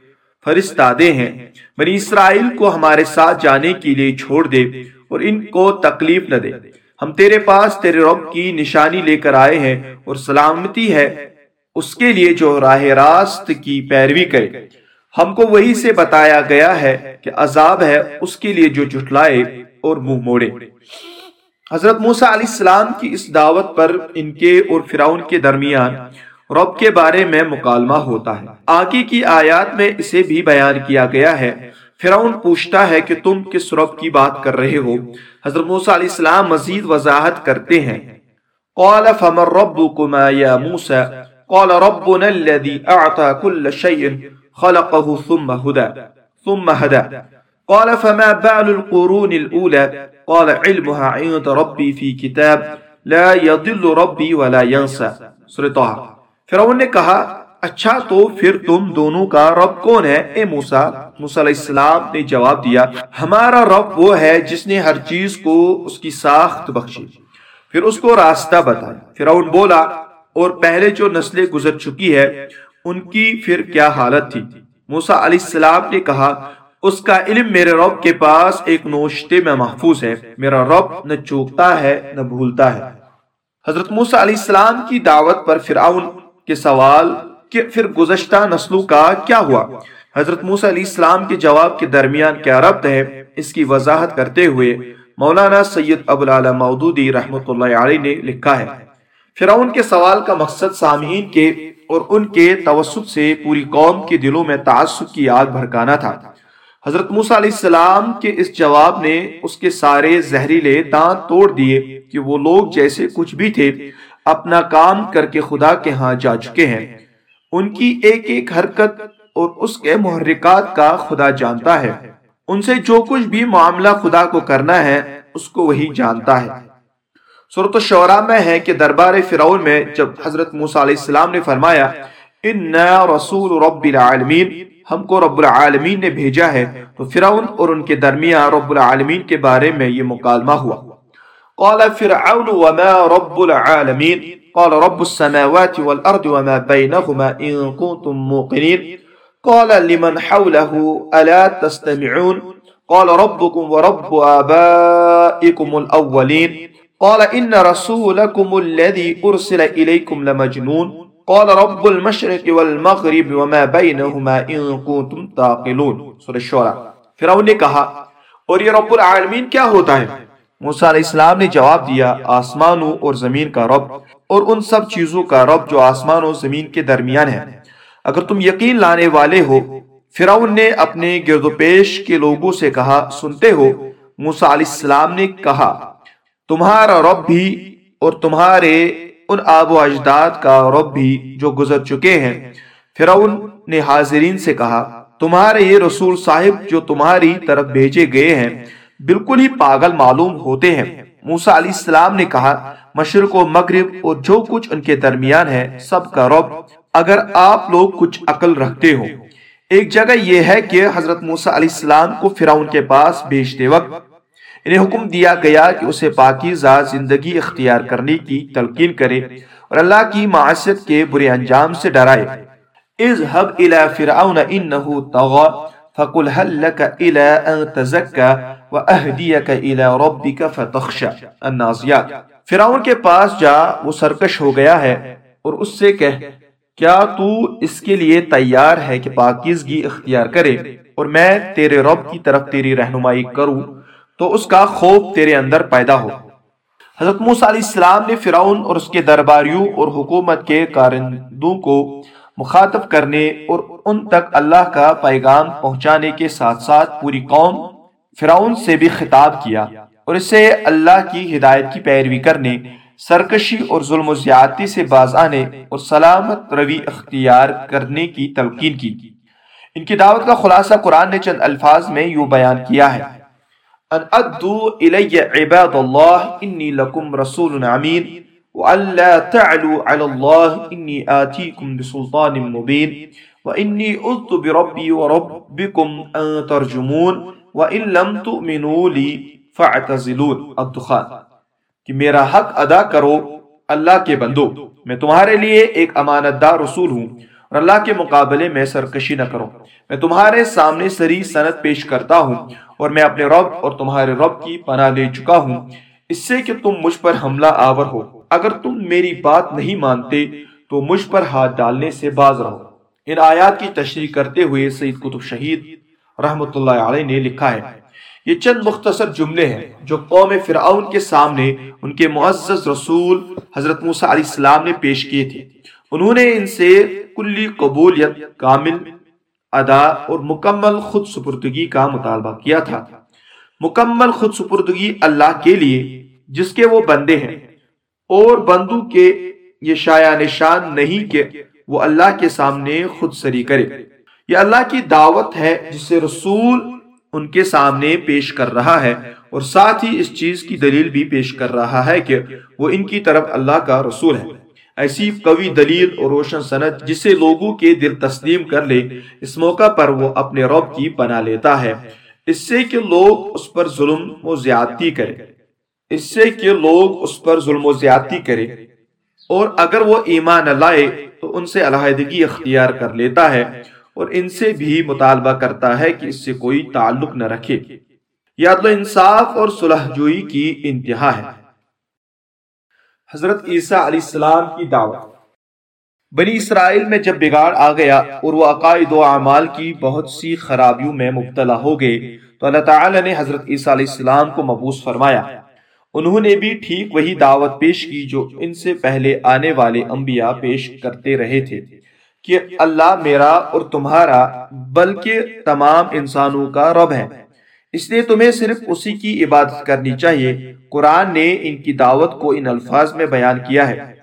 فرستادے ہیں۔ بنی اسرائیل کو ہمارے ساتھ جانے کے لیے چھوڑ دے اور ان کو تکلیف نہ دے۔ ہم تیرے پاس تیرے رب کی نشانی لے کر آئے ہیں اور سلامتی ہے۔ اس کے لیے جو راہ راست کی پیروی کرے۔ ہم کو وہی سے بتایا گیا ہے کہ عذاب ہے اس کے لیے جو جھٹلائے اور منہ موڑے۔ حضرت موسیٰ علیہ السلام کی اس دعوت پر ان کے اور فراؤن کے درمیان رب کے بارے میں مکالمہ ہوتا ہے۔ آگے کی آیات میں اسے بھی بیان کیا گیا ہے۔ فرعون پوچھتا ہے کہ تم کس رب کی بات کر رہے ہو؟ حضرت موسیٰ علیہ السلام مزید وضاحت کرتے ہیں۔ قال فمن ربكما يا موسى؟ قال ربنا الذي أعطى كل شيء خلقه ثم هدى ثم هدى۔ قال فما بال القرون الأولى؟ قال علمها عند ربي في كتاب لا يضل ربي ولا ينسى۔ سورة طه۔ فرعون نے کہا اچھا تو پھر تم دونوں کا رب کون ہے؟ اے موسیٰ موسیٰ علیہ السلام نے جواب دیا، ہمارا رب وہ ہے جس نے ہر چیز کو اس کی ساخت بخشی۔ پھر اس کو راستہ بتایا۔ فرعون بولا، اور پہلے جو نسلیں گزر چکی ہے، ان کی پھر کیا حالت تھی؟ موسیٰ علیہ السلام نے کہا، اس کا علم میرے رب کے پاس ایک نوشتے میں محفوظ ہے۔ میرا رب نہ چوکتا ہے، نہ بھولتا ہے۔ حضرت موسیٰ علیہ السلام کی دعوت پر فرعون کے سوال کہ پھر گزشتہ نسلوں کا کیا ہوا؟ حضرت موسیٰ علیہ السلام کے جواب کے درمیان کیا ربط ہے؟ اس کی وضاحت کرتے ہوئے مولانا سید ابوالعلا مودودی رحمۃ اللہ علیہ نے لکھا ہے، فرعون کے سوال کا مقصد سامعین کے اور ان کے توسط سے پوری قوم کے دلوں میں تعصب کی آگ بھڑکانا تھا۔ حضرت موسیٰ علیہ السلام کے اس جواب نے اس کے سارے زہریلے دانت توڑ دیے کہ وہ لوگ جیسے کچھ بھی تھے اپنا کام کر کے خدا کے ہاں جا چکے ہیں۔ ان کی ایک ایک حرکت اور اس کے محرکات کا خدا جانتا ہے۔ ان سے جو کچھ بھی معاملہ خدا کو کرنا ہے، اس کو وہی جانتا ہے۔ صورت الشعراء میں ہے کہ دربار فرعون میں جب حضرت موسیٰ علیہ السلام نے فرمایا، اِنَّا رَسُولُ رَبِّ الْعَالَمِينَ ہم کو رب العالمین نے بھیجا ہے۔ تو فرعون اور ان کے درمیان رب العالمین کے بارے میں یہ مکالمہ ہوا۔ قال فرعون وما رب العالمین قال رب السماوات والأرض وما بينهما إن كنتم موقنين. قال لمن حوله ألا تستمعون؟ قال ربكم ورب آبائكم الأولين. قال إن رسولكم الذي أرسل إليكم لمجنون. قال رب المشرق والمغرب وما بينهما إن كنتم تاقلون سورة الشورى. فرعون نے کہا اور یہ رب العالمین کیا ہوتا ہے؟ موسیٰ علیہ السلام نے جواب دیا آسمانوں اور زمین کا رب، اور ان سب چیزوں کا رب جو آسمان و زمین کے درمیان ہے۔ اگر تم یقین لانے والے ہو، فرعون نے اپنے گرد و پیش کے لوگوں سے کہا، سنتے ہو، موسیٰ علیہ السلام نے کہا، تمہارا رب بھی اور تمہارے ان آب و اجداد کا رب بھی جو گزر چکے ہیں۔ فرعون نے حاضرین سے کہا، تمہارے یہ رسول صاحب جو تمہاری طرف بھیجے گئے ہیں بالکل ہی پاگل معلوم ہوتے ہیں۔ موسیٰ علیہ السلام نے کہا، مشرق و مغرب اور جو کچھ ان کے درمیان ہے، سب کا رب۔ اگر آپ لوگ کچھ عقل رکھتے ہو۔ ایک جگہ یہ ہے کہ حضرت موسیٰ علیہ السلام کو فراؤن کے پاس بھیجتے وقت انہیں حکم دیا گیا کہ اسے پاکیزہ زندگی اختیار کرنے کی تلقین کرے اور اللہ کی معاشت کے برے انجام سے ڈرائے۔ اذهب الى فرعون انه طغى۔ فقل هل لك الى ان تزكى واهديك الى ربك فتخشى. النازيات فرعون کے پاس جا، وہ سرکش ہو گیا ہے اور اس سے کہہ، کیا تو اس کے لیے تیار ہے کہ پاکیزگی اختیار کرے اور میں تیرے رب کی طرف تیری رہنمائی کروں، تو اس کا خوف تیرے اندر پیدا ہو۔ حضرت موسیٰ علیہ السلام نے فرعون اور اس کے درباریوں اور حکومت کے کارندوں کو مخاطب کرنے اور ان تک اللہ کا پیغام پہنچانے کے ساتھ ساتھ پوری قوم فرعون سے بھی خطاب کیا اور اسے اللہ کی ہدایت کی پیروی کرنے، سرکشی اور ظلم و زیادتی سے باز آنے اور سلامت روی اختیار کرنے کی تلقین کی۔ ان کی دعوت کا خلاصہ قرآن نے چند الفاظ میں یوں بیان کیا ہے۔ ان ادو الی عباد اللہ، انی لکم رسول امین۔ وَأَلَّا تَعْلُوا عَلَى اللَّهِ إِنِّي آتِيكُمْ بِسُلْطَانٍ مُبِينٍ وَإِنِّي أُذْتُ بِرَبِّي وَرَبِّكُمْ أَن تَرْجُمُونَ وَإِن لَّمْ تُؤْمِنُوا لِي فَاعْتَزِلُونَ الدخان کہ میرا حق ادا کرو اللہ کے بندو، میں تمہارے لیے ایک امانت دار رسول ہوں اور اللہ کے مقابلے میں سرکشی نہ کرو۔ میں تمہارے سامنے سری سنت پیش کرتا ہوں اور میں اپنے رب اور تمہارے رب کی پناہ لے چکا ہوں۔ اس سے کہ تم مجھ پر حملہ آور ہو۔ اگر تم میری بات نہیں مانتے، تو مجھ پر ہاتھ ڈالنے سے باز رہو۔ ان آیات کی تشریح کرتے ہوئے سید کتب شہید رحمت اللہ علیہ نے لکھا ہے، یہ چند مختصر جملے ہیں جو قوم فرعون کے سامنے ان کے معزز رسول حضرت موسیٰ علیہ السلام نے پیش کیے تھے۔ انہوں نے ان سے کلی قبولیت، کامل ادا اور مکمل خود سپردگی کا مطالبہ کیا تھا۔ مکمل خود سپردگی اللہ کے لیے، جس کے وہ بندے ہیں۔ اور بندو کے یہ شایع نشان نہیں کہ وہ اللہ کے سامنے خود سری کرے۔ یہ اللہ کی دعوت ہے جسے رسول ان کے سامنے پیش کر رہا ہے اور ساتھ ہی اس چیز کی دلیل بھی پیش کر رہا ہے کہ وہ ان کی طرف اللہ کا رسول ہے۔ ایسی قوی دلیل اور روشن سنت جسے لوگوں کے دل تسلیم کر لے، اس موقع پر وہ اپنے رب کی بنا لیتا ہے۔ اس سے کہ لوگ اس پر ظلم و زیادتی کرے اس سے کہ لوگ اس پر ظلم و زیادتی کرے۔ اور اگر وہ ایمان لائے، تو ان سے علیحدگی اختیار کر لیتا ہے۔ اور ان سے بھی مطالبہ کرتا ہے کہ اس سے کوئی تعلق نہ رکھے۔ یاد انصاف اور صلح جوئی کی انتہا ہے۔ حضرت عیسیٰ علیہ السلام کی دعوت۔ بنی اسرائیل میں جب بگاڑ آ گیا اور وہ عقائد و اعمال کی بہت سی خرابیوں میں مبتلا ہو گئے، تو اللہ تعالی نے حضرت عیسیٰ علیہ السلام کو مبوس فرمایا۔ انہوں نے بھی ٹھیک وہی دعوت پیش کی جو ان سے پہلے آنے والے انبیاء پیش کرتے رہے تھے کہ اللہ میرا اور تمہارا بلکہ تمام انسانوں کا رب ہے۔ اس لیے تمہیں صرف اسی کی عبادت کرنی چاہیے۔ قرآن نے ان کی دعوت کو ان الفاظ میں بیان کیا ہے۔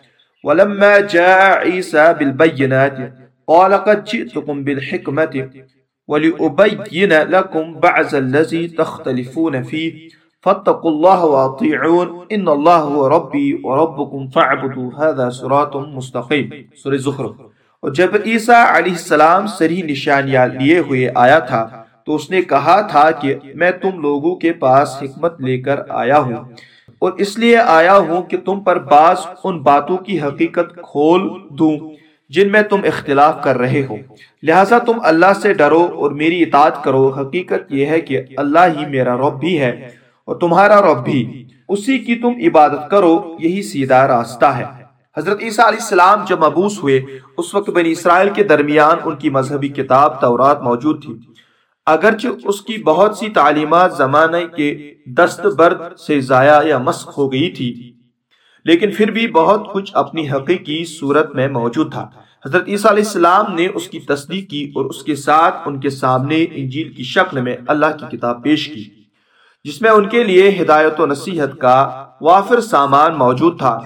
وَلَمَّا جَاءَ عِيسَى بِالْبَيِّنَاتِ قَالَ قَدْ جِئْتُكُمْ بِالْحِكْمَةِ وَلِأُبَيِّنَ لَكُمْ بَعْزَ الَّذِي تَخْتَلِفُونَ فِيهِ فَاتَّقُوا اللَّهَ وَأَطِيعُونَ إِنَّ اللَّهَ هُوَ رَبِّي وَرَبُّكُمْ فَاعْبُدُوا هَذَا صِرَاطٌ مُسْتَقِيمٌ. سورہ زخرف. اور جب عیسیٰ علیہ السلام سری نشانیاں لیے ہوئے آیا تھا، تو اس نے کہا تھا کہ میں تم لوگوں کے پاس حکمت لے کر آیا ہوں، اور اس لیے آیا ہوں کہ تم پر بعض ان باتوں کی حقیقت کھول دوں جن میں تم اختلاف کر رہے ہو۔ لہٰذا تم اللہ سے ڈرو اور میری اطاعت کرو۔ حقیقت یہ ہے کہ اللہ ہی میرا رب بھی ہے۔ اور تمہارا رب بھی اسی کی تم عبادت کرو، یہی سیدھا راستہ ہے۔ حضرت عیسیٰ علیہ السلام جب مبوس ہوئے، اس وقت بنی اسرائیل کے درمیان ان کی مذہبی کتاب تورات موجود تھی۔ اگرچہ اس کی بہت سی تعلیمات زمانے کے دست برد سے ضائع یا مسخ ہو گئی تھی، لیکن پھر بھی بہت کچھ اپنی حقیقی صورت میں موجود تھا۔ حضرت عیسیٰ علیہ السلام نے اس کی تصدیق کی اور اس کے ساتھ ان کے سامنے انجیل کی شکل میں اللہ کی کتاب پیش کی۔ جس میں ان کے لیے ہدایت و نصیحت کا وافر سامان موجود تھا۔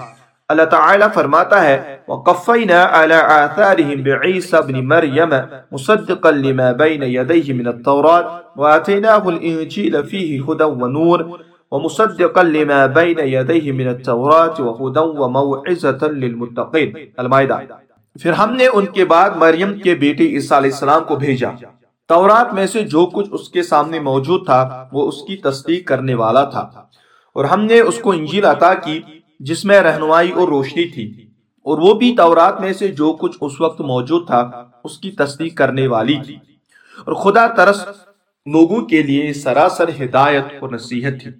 اللہ تعالی فرماتا ہے، وَقَفَّيْنَا عَلَىٰ آثَارِهِمْ بِعِيسَى بْنِ مَرْيَمَ مُصَدِّقًا لِمَا بَيْنَ يَدَيْهِ مِنَ التَّوْرَاتِ وَآتَيْنَاهُ الْإِنْجِيلَ فِيهِ هُدًى وَنُورٌ ومصدقا لما بين يديه من التوراة وهدى وموعظة للمتقين۔ المائدہ۔ پھر ہم نے ان کے بعد مریم کے بیٹے عیسیٰ علیہ السلام کو بھیجا۔ تورات میں سے جو کچھ اس کے سامنے موجود تھا، وہ اس کی تصدیق کرنے والا تھا۔ اور ہم نے اس کو انجیل عطا کی، جس میں رہنمائی اور روشنی تھی۔ اور وہ بھی تورات میں سے جو کچھ اس وقت موجود تھا، اس کی تصدیق کرنے والی تھی۔ اور خدا ترس لوگوں کے لیے سراسر ہدایت اور نصیحت تھی۔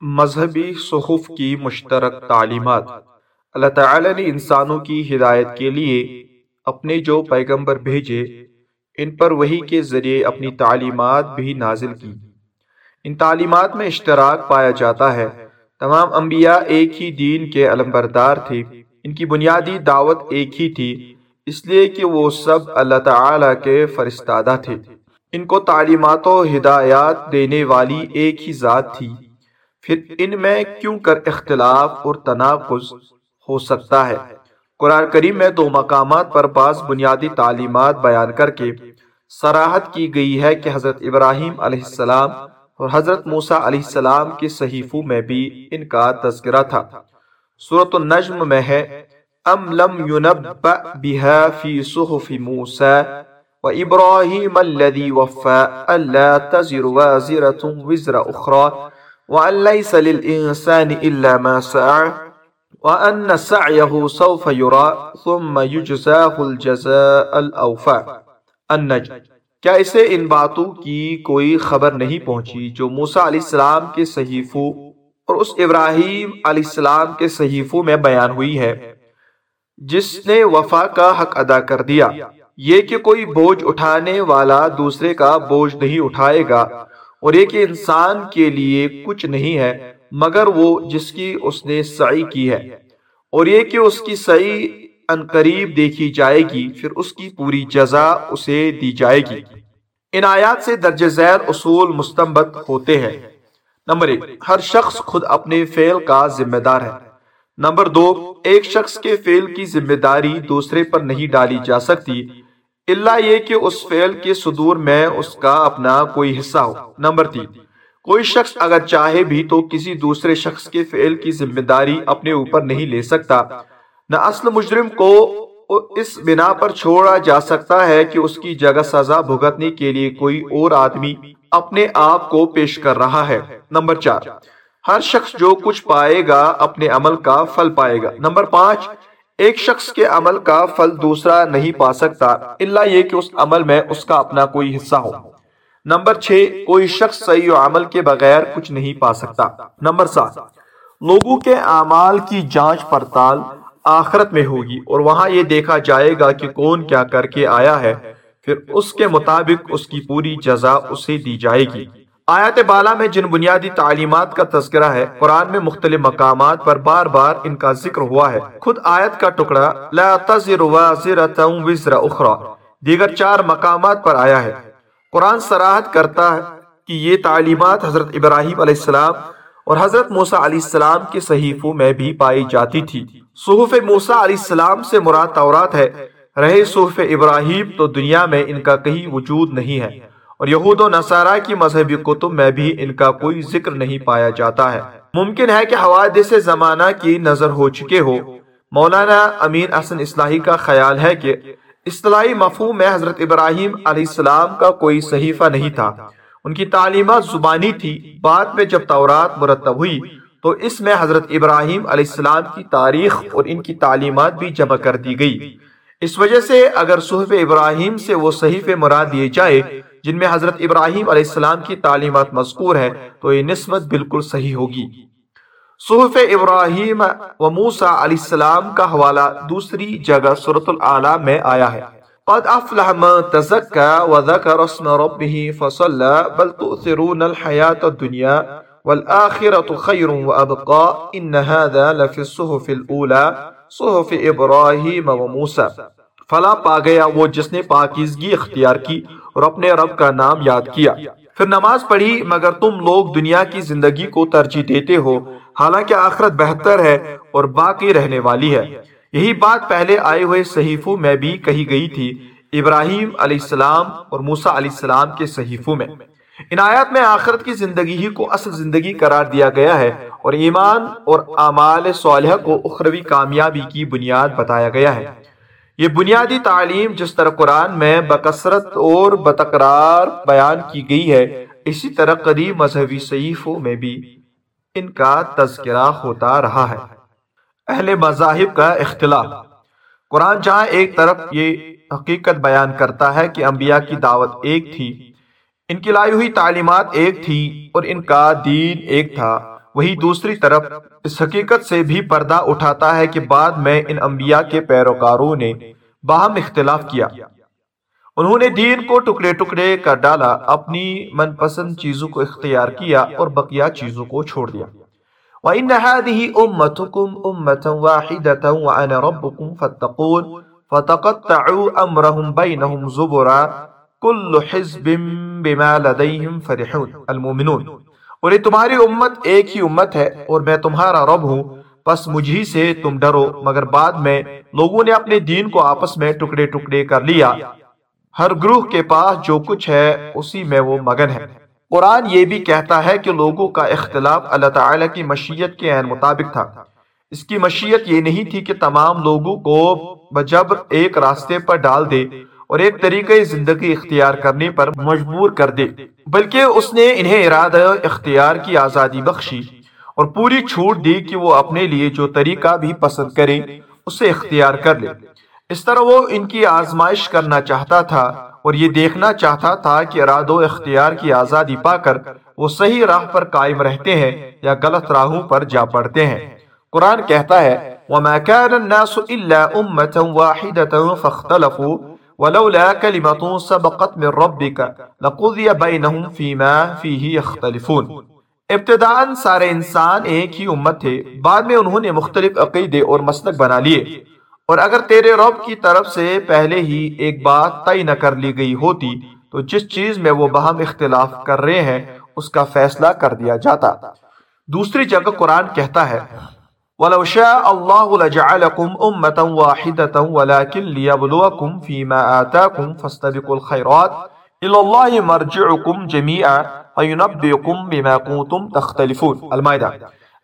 مذہبی صحف کی مشترک تعلیمات۔ اللہ تعالی نے انسانوں کی ہدایت کے لیے اپنے جو پیغمبر بھیجے ان پر وہی کے ذریعے اپنی تعلیمات بھی نازل کی۔ ان تعلیمات میں اشتراک پایا جاتا ہے۔ تمام انبیاء ایک ہی دین کے علمبردار تھے۔ ان کی بنیادی دعوت ایک ہی تھی، اس لیے کہ وہ سب اللہ تعالی کے فرستادہ تھے۔ ان کو تعلیمات و ہدایات دینے والی ایک ہی ذات تھی۔ پھر ان میں کیوں کر اختلاف اور تناقض ہو سکتا ہے؟ قرآن کریم میں دو مقامات پر بعض بنیادی تعلیمات بیان کر کے سراحت کی گئی ہے کہ حضرت ابراہیم علیہ السلام اور حضرت موسیٰ علیہ السلام کے صحیفوں میں بھی ان کا تذکرہ تھا۔ سورة النجم میں ہے ام لم ينبأ بها في صحف موسى وإبراهيم الذي وفى ألا تزر وازرة وزر أخرى وأن ليس للإنسان إلا ما سعى وأن سعيه سوف يرى ثم يجزاه الجزاء الأوفى۔ النجم کیا اسے ان باتوں کی کوئی خبر نہیں پہنچی جو موسیٰ علیہ السلام کے صحیفوں اور اس ابراہیم علیہ السلام کے صحیفوں میں بیان ہوئی ہے؟ جس نے وفا کا حق ادا کر دیا۔ یہ کہ کوئی بوجھ اٹھانے والا دوسرے کا بوجھ نہیں اٹھائے گا اور یہ کہ انسان کے لیے کچھ نہیں ہے۔ مگر وہ جس کی اس نے سعی کی ہے۔ اور یہ کہ اس کی سعی ان قریب دیکھی جائے گی، پھر اس کی پوری جزا اسے دی جائے گی۔ ان آیات سے درج ذیل اصول مستمبت ہوتے ہیں۔ نمبر ایک، ہر شخص خود اپنے فعل کا ذمہ دار ہے۔ نمبر دو، ایک شخص کے فعل کی ذمہ داری دوسرے پر نہیں ڈالی جا سکتی اللہ یہ کہ اس فعل کے صدور میں اس کا اپنا کوئی حصہ ہو۔ نمبر تین کوئی شخص اگر چاہے بھی تو کسی دوسرے شخص کے فعل کی ذمہ داری اپنے اوپر نہیں لے سکتا۔ نہ اصل مجرم کو اس بنا پر چھوڑا جا سکتا ہے کہ اس کی جگہ سزا بھگتنے کے لیے کوئی اور آدمی اپنے آپ کو پیش کر رہا ہے۔ نمبر چار، ہر شخص جو کچھ پائے گا اپنے عمل کا پھل پائے گا۔ نمبر پانچ، ایک شخص کے عمل کا پھل دوسرا نہیں پا سکتا۔ اللہ یہ کہ اس عمل میں اس کا اپنا کوئی حصہ ہو۔ نمبر چھ، کوئی شخص صحیح عمل کے بغیر کچھ نہیں پا سکتا۔ نمبر سات، لوگوں کے اعمال کی جانچ پڑتال آخرت میں ہوگی اور وہاں یہ دیکھا جائے گا کہ کون کیا کر کے آیا ہے۔ پھر اس کے مطابق اس کی پوری جزا اسے دی جائے گی۔ آیات بالا میں جن بنیادی تعلیمات کا تذکرہ ہے، قرآن میں مختلف مقامات پر بار بار ان کا ذکر ہوا ہے۔ خود آیت کا ٹکڑا، لا تزر وزر اخرى۔ دیگر چار مقامات پر آیا ہے۔ قرآن سراحت کرتا ہے کہ یہ تعلیمات حضرت ابراہیم علیہ السلام اور حضرت موسیٰ علیہ السلام کے صحیفوں میں بھی پائی جاتی تھی۔ صحف موسیٰ علیہ السلام سے مراد تورات ہے۔ رہے صحف ابراہیم تو دنیا میں ان کا کہیں وجود نہیں ہے۔ اور یہود و نصارہ کی مذہبی کتب میں بھی ان کا کوئی ذکر نہیں پایا جاتا ہے۔ ممکن ہے کہ حوادث زمانہ کی نظر ہو چکے ہو۔ مولانا امین احسن اصلاحی کا خیال ہے کہ اصطلاحی مفہوم میں حضرت ابراہیم علیہ السلام کا کوئی صحیفہ نہیں تھا۔ ان کی تعلیمات زبانی تھی۔ بعد میں جب تورات مرتب ہوئی تو اس میں حضرت ابراہیم علیہ السلام کی تاریخ اور ان کی تعلیمات بھی جمع کر دی گئی۔ اس وجہ سے اگر صحف ابراہیم سے وہ صحیف مراد دیے جائے جن میں حضرت ابراہیم علیہ السلام کی تعلیمات مذکور ہے تو یہ نسبت بالکل صحیح ہوگی۔ صحف ابراہیم و موسیٰ علیہ السلام کا حوالہ دوسری جگہ سورة العالی میں آیا ہے۔ قد افلح من تزکا وذکر اسم ربه فصلى بل تؤثرون الحياة الدنيا والآخرة خير وأبقى إن هذا لفي الصحف الأولى صحف ابراہیم و موسیٰ فلا پا گیا وہ جس نے پاکیزگی اختیار کی اور اپنے رب کا نام یاد کیا۔ پھر نماز پڑھی مگر تم لوگ دنیا کی زندگی کو ترجیح دیتے ہو۔ حالانکہ آخرت بہتر ہے اور باقی رہنے والی ہے۔ یہی بات پہلے آئے ہوئے صحیفوں میں بھی کہی گئی تھی، ابراہیم علیہ السلام اور موسیٰ علیہ السلام کے صحیفوں میں۔ ان آیات میں آخرت کی زندگی ہی کو اصل زندگی قرار دیا گیا ہے اور ایمان اور اعمال صالحہ کو اخروی کامیابی کی بنیاد بتایا گیا ہے۔ یہ بنیادی تعلیم جس طرح قرآن میں بکثرت اور بتقرار بیان کی گئی ہے، اسی طرح قدیم مذہبی صحیفوں میں بھی۔ ان کا تذکرہ ہوتا رہا ہے۔ اہل مذاہب کا اختلاف۔ قرآن جہاں ایک طرف یہ حقیقت بیان کرتا ہے کہ انبیاء کی دعوت ایک تھی، ان کی لائی ہوئی تعلیمات ایک تھی اور ان کا دین ایک تھا۔ وہی دوسری طرف اس حقیقت سے بھی پردہ اٹھاتا ہے کہ بعد میں ان انبیاء کے پیروکاروں نے باہم اختلاف کیا۔ انہوں نے دین کو ٹکڑے ٹکڑے کر ڈالا، اپنی من پسند چیزوں کو اختیار کیا اور بقیہ چیزوں کو چھوڑ دیا۔ وَإِنَّ هَذِهِ أُمَّتُكُمْ أُمَّةً وَاحِدَةً وَأَنَا رَبُّكُمْ فَاتَّقُونَ فَتَقَطَّعُوا أَمْرَهُمْ بَيْنَهُمْ زُبُرًا كُلُّ حِزْبٍ بِمَا لَدَيْهِمْ فَرِحُونَ۔ المومنون اور یہ تمہاری امت ایک ہی امت ہے اور میں تمہارا رب ہوں۔ پس مجھی سے تم ڈرو، مگر بعد میں لوگوں نے اپنے دین کو آپس میں ٹکڑے ٹکڑے کر لیا۔ ہر گروہ کے پاس جو کچھ ہے، اسی میں وہ مگن ہے۔ قرآن یہ بھی کہتا ہے کہ لوگوں کا اختلاف اللہ تعالیٰ کی مشیت کے عین مطابق تھا۔ اس کی مشیت یہ نہیں تھی کہ تمام لوگوں کو بجبر ایک راستے پر ڈال دے اور ایک طریقہ زندگی اختیار کرنے پر مجبور کر دے، بلکہ اس نے انہیں ارادہ اختیار کی آزادی بخشی اور پوری چھوٹ دی کہ وہ اپنے لیے جو طریقہ بھی پسند کرے اسے اختیار کر لے۔ اس طرح وہ ان کی آزمائش کرنا چاہتا تھا اور یہ دیکھنا چاہتا تھا کہ اراد و اختیار کی آزادی پا کر وہ صحیح راہ پر قائم رہتے ہیں یا غلط راہوں پر جا پڑتے ہیں۔ قرآن کہتا ہے، وَمَا كَانَ النَّاسُ إِلَّا أُمَّةً وَاحِدَةً فَاخْتَلَفُوا ولولا كلمة سبقت من ربك لقضي بينهم فيما فيه يختلفون۔ ابتداء سارے انسان ایک ہی امت تھے، بعد میں انہوں نے مختلف عقیدے اور مسلک بنا لیے۔ اور اگر تیرے رب کی طرف سے پہلے ہی ایک بات طے نہ کر لی گئی ہوتی، تو جس چیز میں وہ بہم اختلاف کر رہے ہیں، اس کا فیصلہ کر دیا جاتا۔ دوسری جگہ قرآن کہتا ہے، وَلَوْ شَاءَ اللَّهُ لَجَعَلَكُمْ أُمَّةً وَاحِدَةً وَلَكِنْ لِيَبْلُوَكُمْ فِي مَا آتَاكُمْ فَاسْتَبِقُوا الْخَيْرَاتِ إِلَى اللَّهِ مَرْجِعُكُمْ جَمِيعًا فَيُنَبِّئُكُمْ بِمَا كُنْتُمْ تَخْتَلِفُونَ۔ المائدہ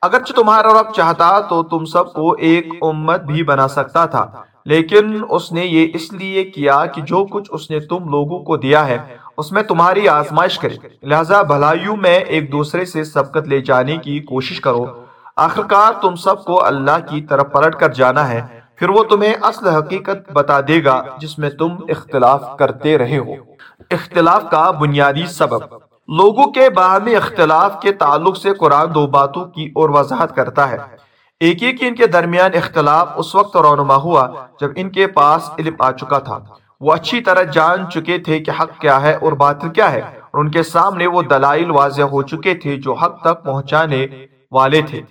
اگرچہ تمہارا رب چاہتا تو تم سب کو ایک امت بھی بنا سکتا تھا، لیکن اس نے یہ اس لیے کیا کہ جو کچھ اس نے تم لوگوں کو دیا ہے، اس میں تمہاری آزمائش کرے۔ لہذا بھلائیوں میں ایک دوسرے سے سبقت لے جانے کی کوشش کرو۔ آخرکار تم سب کو اللہ کی طرف پلٹ کر جانا ہے، پھر وہ تمہیں اصل حقیقت بتا دے گا جس میں تم اختلاف کرتے رہے ہو۔ اختلاف کا بنیادی سبب۔ لوگوں کے باہمی اختلاف کے تعلق سے قرآن دو باتوں کی اور وضاحت کرتا ہے۔ ایک ایک ان کے درمیان اختلاف اس وقت رونما ہوا جب ان کے پاس علم آ چکا تھا۔ وہ اچھی طرح جان چکے تھے کہ حق کیا ہے اور باطل کیا ہے اور ان کے سامنے وہ دلائل واضح ہو چکے تھے جو حق تک پہنچانے والے تھے۔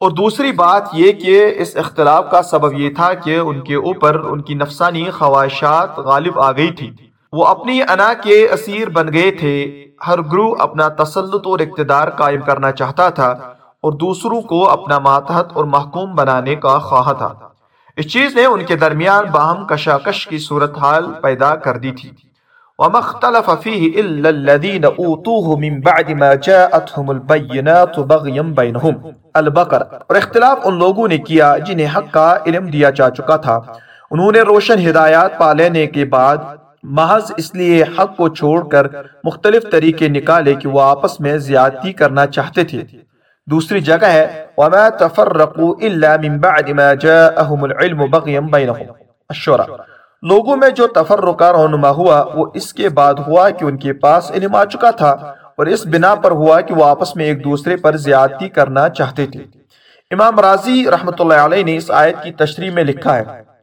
اور دوسری بات یہ کہ اس اختلاف کا سبب یہ تھا کہ ان کے اوپر ان کی نفسانی خواہشات غالب آ گئی تھی۔ وہ اپنی انا کے اسیر بن گئے تھے۔ ہر گروہ اپنا تسلط اور اقتدار قائم کرنا چاہتا تھا اور دوسروں کو اپنا ماتحت اور محکوم بنانے کا خواہ تھا۔ اس چیز نے ان کے درمیان باہم کشاکش کی صورتحال پیدا کر دی تھی۔ وَمَا اخْتَلَفَ فِيهِ إِلَّا الَّذِينَ أُوتُوهُ مِن بَعْدِ مَا جَاءَتْهُمُ الْبَيِّنَاتُ بَغْيًا بَيْنَهُمْ۔ البقر۔ اور اختلاف ان لوگوں نے کیا جنہیں حق کا علم دیا جا چکا تھا۔ انہوں نے روشن ہدایات پا لینے کے بعد محض اس لیے حق کو چھوڑ کر مختلف طریقے نکالے کہ وہ آپس میں زیادتی کرنا چاہتے تھے۔ دوسری جگہ ہے، وَمَا تَفَرَّقُوا إِلَّا مِن بَعْدِ مَا جَاءَهُمُ الْعِلْمُ بَغْيًا بَيْنَهُمْ۔ الشورہ لوگوں میں جو تفرقہ رونما ہوا، وہ اس کے بعد ہوا کہ ان کے پاس علم آ چکا تھا اور اس بنا پر ہوا کہ وہ آپس میں ایک دوسرے پر زیادتی کرنا چاہتے تھے۔ امام راضی رحمت اللہ علیہ نے اس آیت کی تشریح میں لکھا ہے۔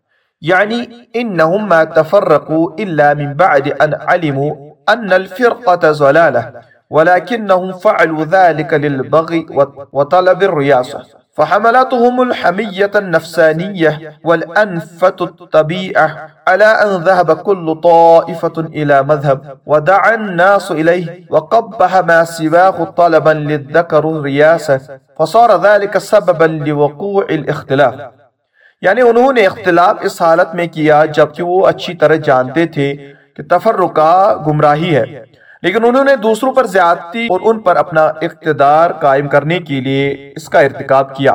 یعنی انہم ما تفرقوا إلا من بعد أن علموا أن الفرقة زلالة ولكنهم فعلوا ذلك للبغي وطلب الرياسة فحملتهم الحمية النفسانية والأنفة الطبيعة على أن ذهب كل طائفة إلى مذهب ودعا الناس إليه وقبح ما سواه طلبا للذكر الرياسة فصار ذلك سببا لوقوع الاختلاف. یعنی انہوں نے اختلاف اس حالت میں کیا جبکہ وہ اچھی طرح جانتے تھے کہ تفرقہ گمراہی ہے۔ لیکن انہوں نے دوسروں پر زیادتی اور ان پر اپنا اقتدار قائم کرنے کے لیے اس کا ارتکاب کیا۔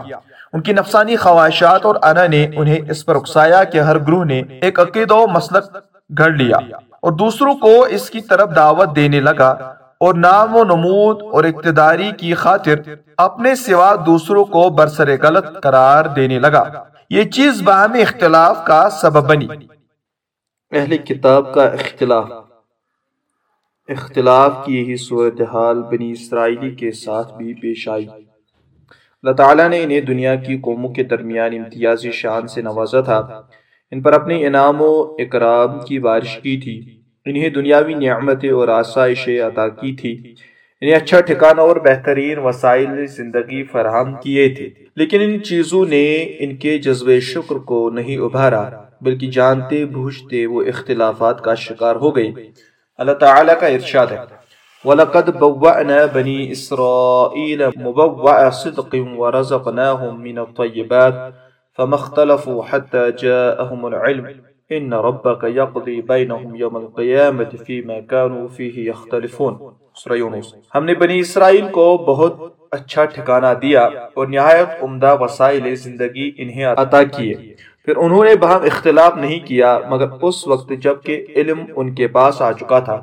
ان کی نفسانی خواہشات اور انا نے انہیں اس پر اکسایا کہ ہر گروہ نے ایک عقید و مسلک گھڑ لیا اور دوسروں کو اس کی طرف دعوت دینے لگا اور نام و نمود اور اقتداری کی خاطر اپنے سوا دوسروں کو برسر غلط قرار دینے لگا۔ یہ چیز باہمی اختلاف کا سبب بنی۔ اہل کتاب کا اختلاف۔ اختلاف کی یہی صورتحال بنی اسرائیلی کے ساتھ بھی پیش آئی۔ اللہ تعالیٰ نے انہیں دنیا کی قوموں کے درمیان امتیازی شان سے نوازا تھا۔ ان پر اپنے انعام و اکرام کی بارش کی تھی۔ انہیں دنیاوی نعمتیں اور آسائشیں عطا کی تھی۔ انہیں اچھا ٹھکانہ اور بہترین وسائل زندگی فراہم کیے تھے۔ لیکن ان چیزوں نے ان کے جذب شکر کو نہیں ابھارا، بلکہ جانتے بوجھتے وہ اختلافات کا شکار ہو گئے۔ اللہ تعالیٰ کا ارشاد ہے۔ وَلَقَدْ بَوَّأْنَا بَنِي إِسْرَائِيلَ مُبَوَّعَ صِدْقٍ وَرَزَقْنَاهُمْ مِنَ الطَّيِّبَاتِ فَمَا اخْتَلَفُوا حَتَّى جَاءَهُمُ الْعِلْمِ۔ إِنَّ رَبَّكَ يَقْضِي بَيْنَهُمْ يَوْمَ الْقِيَامَةِ فِيمَا كَانُوا فِيهِ يَخْتَلِفُونَ۔ سورہ یونس ہم نے بنی اسرائیل کو بہت اچھا ٹھکانہ دیا اور نہایت عمدہ وسائل زندگی انہیں عطا کیے۔ پھر انہوں نے بہم اختلاف نہیں کیا، مگر اس وقت جبکہ علم ان کے پاس آ چکا تھا۔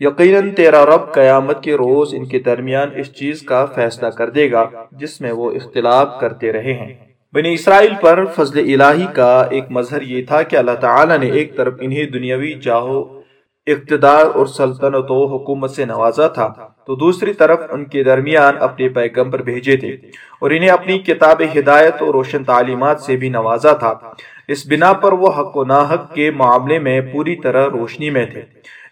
یقیناً تیرا رب قیامت کے روز ان کے درمیان اس چیز کا فیصلہ کر دے گا جس میں وہ اختلاف کرتے رہے ہیں۔ بنی اسرائیل پر فضل الہی کا ایک مظہر یہ تھا کہ اللہ تعالیٰ نے ایک طرف انہیں دنیاوی جاہو اقتدار اور سلطنت و حکومت سے نوازا تھا۔ تو دوسری طرف ان کے درمیان اپنے پیغمبر بھیجے تھے اور انہیں اپنی کتاب ہدایت اور روشن تعلیمات سے بھی نوازا تھا۔ اس بنا پر وہ حق و ناحق کے معاملے میں پوری طرح روشنی میں تھے۔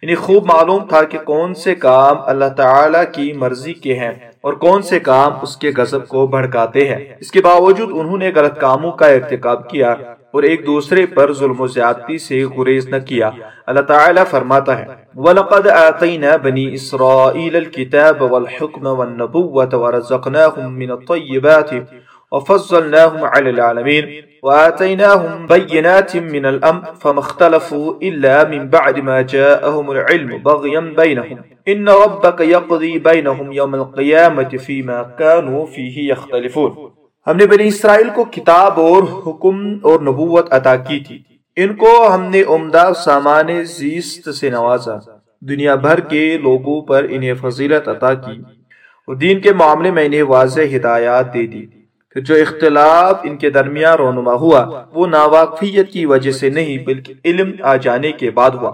انہیں خوب معلوم تھا کہ کون سے کام اللہ تعالی کی مرضی کے ہیں اور کون سے کام اس کے غضب کو بھڑکاتے ہیں۔ اس کے باوجود انہوں نے غلط کاموں کا ارتکاب کیا۔ اور ایک دوسرے پر ظلم و زیادتی سے غریز نہ کیا۔ اللہ تعالیٰ فرماتا ہے وَلَقَدْ آتَيْنَا بَنِي إِسْرَائِيلَ الْكِتَابَ وَالْحُكْمَ وَالنَّبُوَّةَ وَرَزَقْنَاهُمْ مِنَ الطَّيِّبَاتِ وفضلناهم على العالمين وآتيناهم بينات من الأمر فما اختلفوا إلا من بعد ما جاءهم العلم بغيا بينهم۔ إن ربك يقضي بينهم يوم القيامة فيما كانوا فيه يختلفون ہم نے بنی اسرائیل کو کتاب اور حکم اور نبوت عطا کی تھی۔ ان کو ہم نے عمدہ سامان زیست سے نوازا۔ دنیا بھر کے لوگوں پر انہیں فضیلت عطا کی۔ اور دین کے معاملے میں انہیں واضح ہدایات دے دی۔ پھر جو اختلاف ان کے درمیان رونما ہوا، وہ ناواقفیت کی وجہ سے نہیں، بلکہ علم آ جانے کے بعد ہوا۔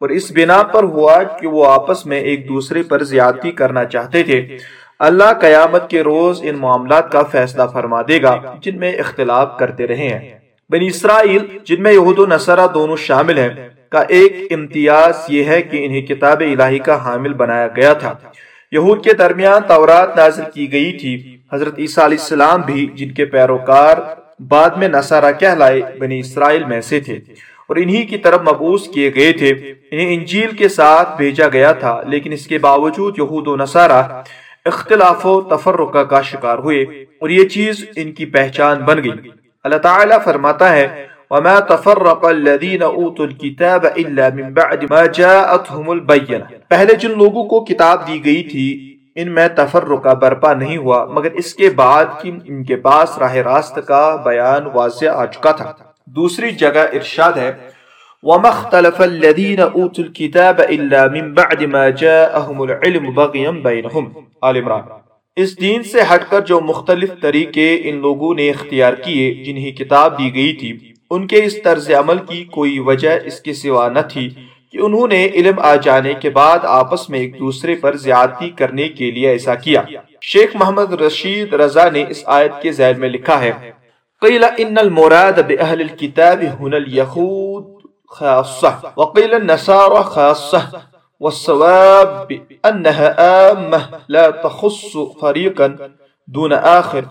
اور اس بنا پر ہوا کہ وہ آپس میں ایک دوسرے پر زیادتی کرنا چاہتے تھے۔ اللہ قیامت کے روز ان معاملات کا فیصلہ فرما دے گا جن میں اختلاف کرتے رہے ہیں۔ بنی اسرائیل، جن میں یہود و نصرہ دونوں شامل ہیں، کا ایک امتیاز یہ ہے کہ انہیں کتاب الہی کا حامل بنایا گیا تھا۔ یہود کے درمیان تورات نازل کی گئی تھی۔ حضرت عیسیٰ علیہ السلام بھی، جن کے پیروکار بعد میں نصارہ کہلائے بنی اسرائیل میں سے تھے۔ اور انہی کی طرف مبعوث کیے گئے تھے۔ انہیں انجیل کے ساتھ بھیجا گیا تھا، لیکن اس کے باوجود یہود و نصارہ اختلاف و تفرقہ کا شکار ہوئے اور یہ چیز ان کی پہچان بن گئی۔ اللہ تعالیٰ فرماتا ہے، وما تفرق الذين اوتوا الكتاب الا من بعد ما جاءتهم البينه پہلے جن لوگوں کو کتاب دی گئی تھی، ان میں تفرقہ برپا نہیں ہوا، مگر اس کے بعد کہ ان کے پاس راہ راست کا بیان واضح آ چکا تھا۔ دوسری جگہ ارشاد ہے وما اختلف الذين اوتوا الكتاب الا من بعد ما جاءهم العلم بغيا بينهم. آل عمران، اس دین سے ہٹ کر جو مختلف طریقے ان لوگوں نے اختیار کیے، جنہیں کتاب دی گئی تھی، ان کے اس طرز عمل کی کوئی وجہ اس کے سوا نہ تھی کہ انہوں نے علم آ جانے کے بعد آپس میں ایک دوسرے پر زیادتی کرنے کے لیے ایسا کیا۔ شیخ محمد رشید رضا نے اس آیت کے ذیل میں لکھا ہے، قیل ان المراد بأہل الكتاب هنا اليہود خاصة وقیل النصارى خاصة والصواب بأنها آمة لا تخص فريقا دون آخر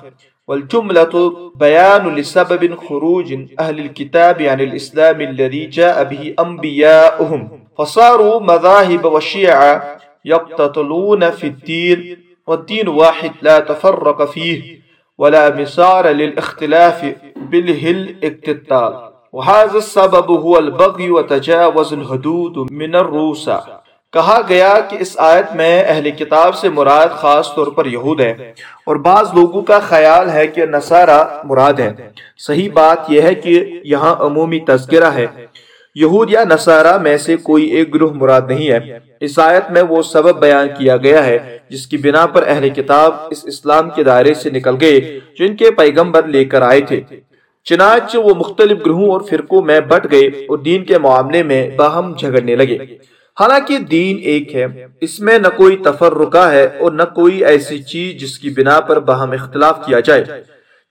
والجملة بيان لسبب خروج أهل الكتاب عن الإسلام الذي جاء به أنبياؤهم. فصاروا مذاهب وشيعة يقتتلون في الدين والدين واحد لا تفرق فيه ولا مسار للاختلاف بالهل اقتتال. وهذا السبب هو البغي وتجاوز الحدود من الروسى کہا گیا کہ اس آیت میں اہل کتاب سے مراد خاص طور پر یہود ہے اور بعض لوگوں کا خیال ہے کہ نصارہ مراد ہے صحیح بات یہ ہے کہ یہاں عمومی تذکرہ ہے۔ یہود یا نصارہ میں سے کوئی ایک گروہ مراد نہیں ہے۔ اس آیت میں وہ سبب بیان کیا گیا ہے جس کی بنا پر اہل کتاب اس اسلام کے دائرے سے نکل گئے، جو ان کے پیغمبر لے کر آئے تھے۔ چنانچہ وہ مختلف گروہوں اور فرقوں میں بٹ گئے اور دین کے معاملے میں باہم جھگڑنے لگے۔ حالانکہ دین ایک ہے، اس میں نہ کوئی تفرقہ ہے اور نہ کوئی ایسی چیز جس کی بنا پر باہم اختلاف کیا جائے۔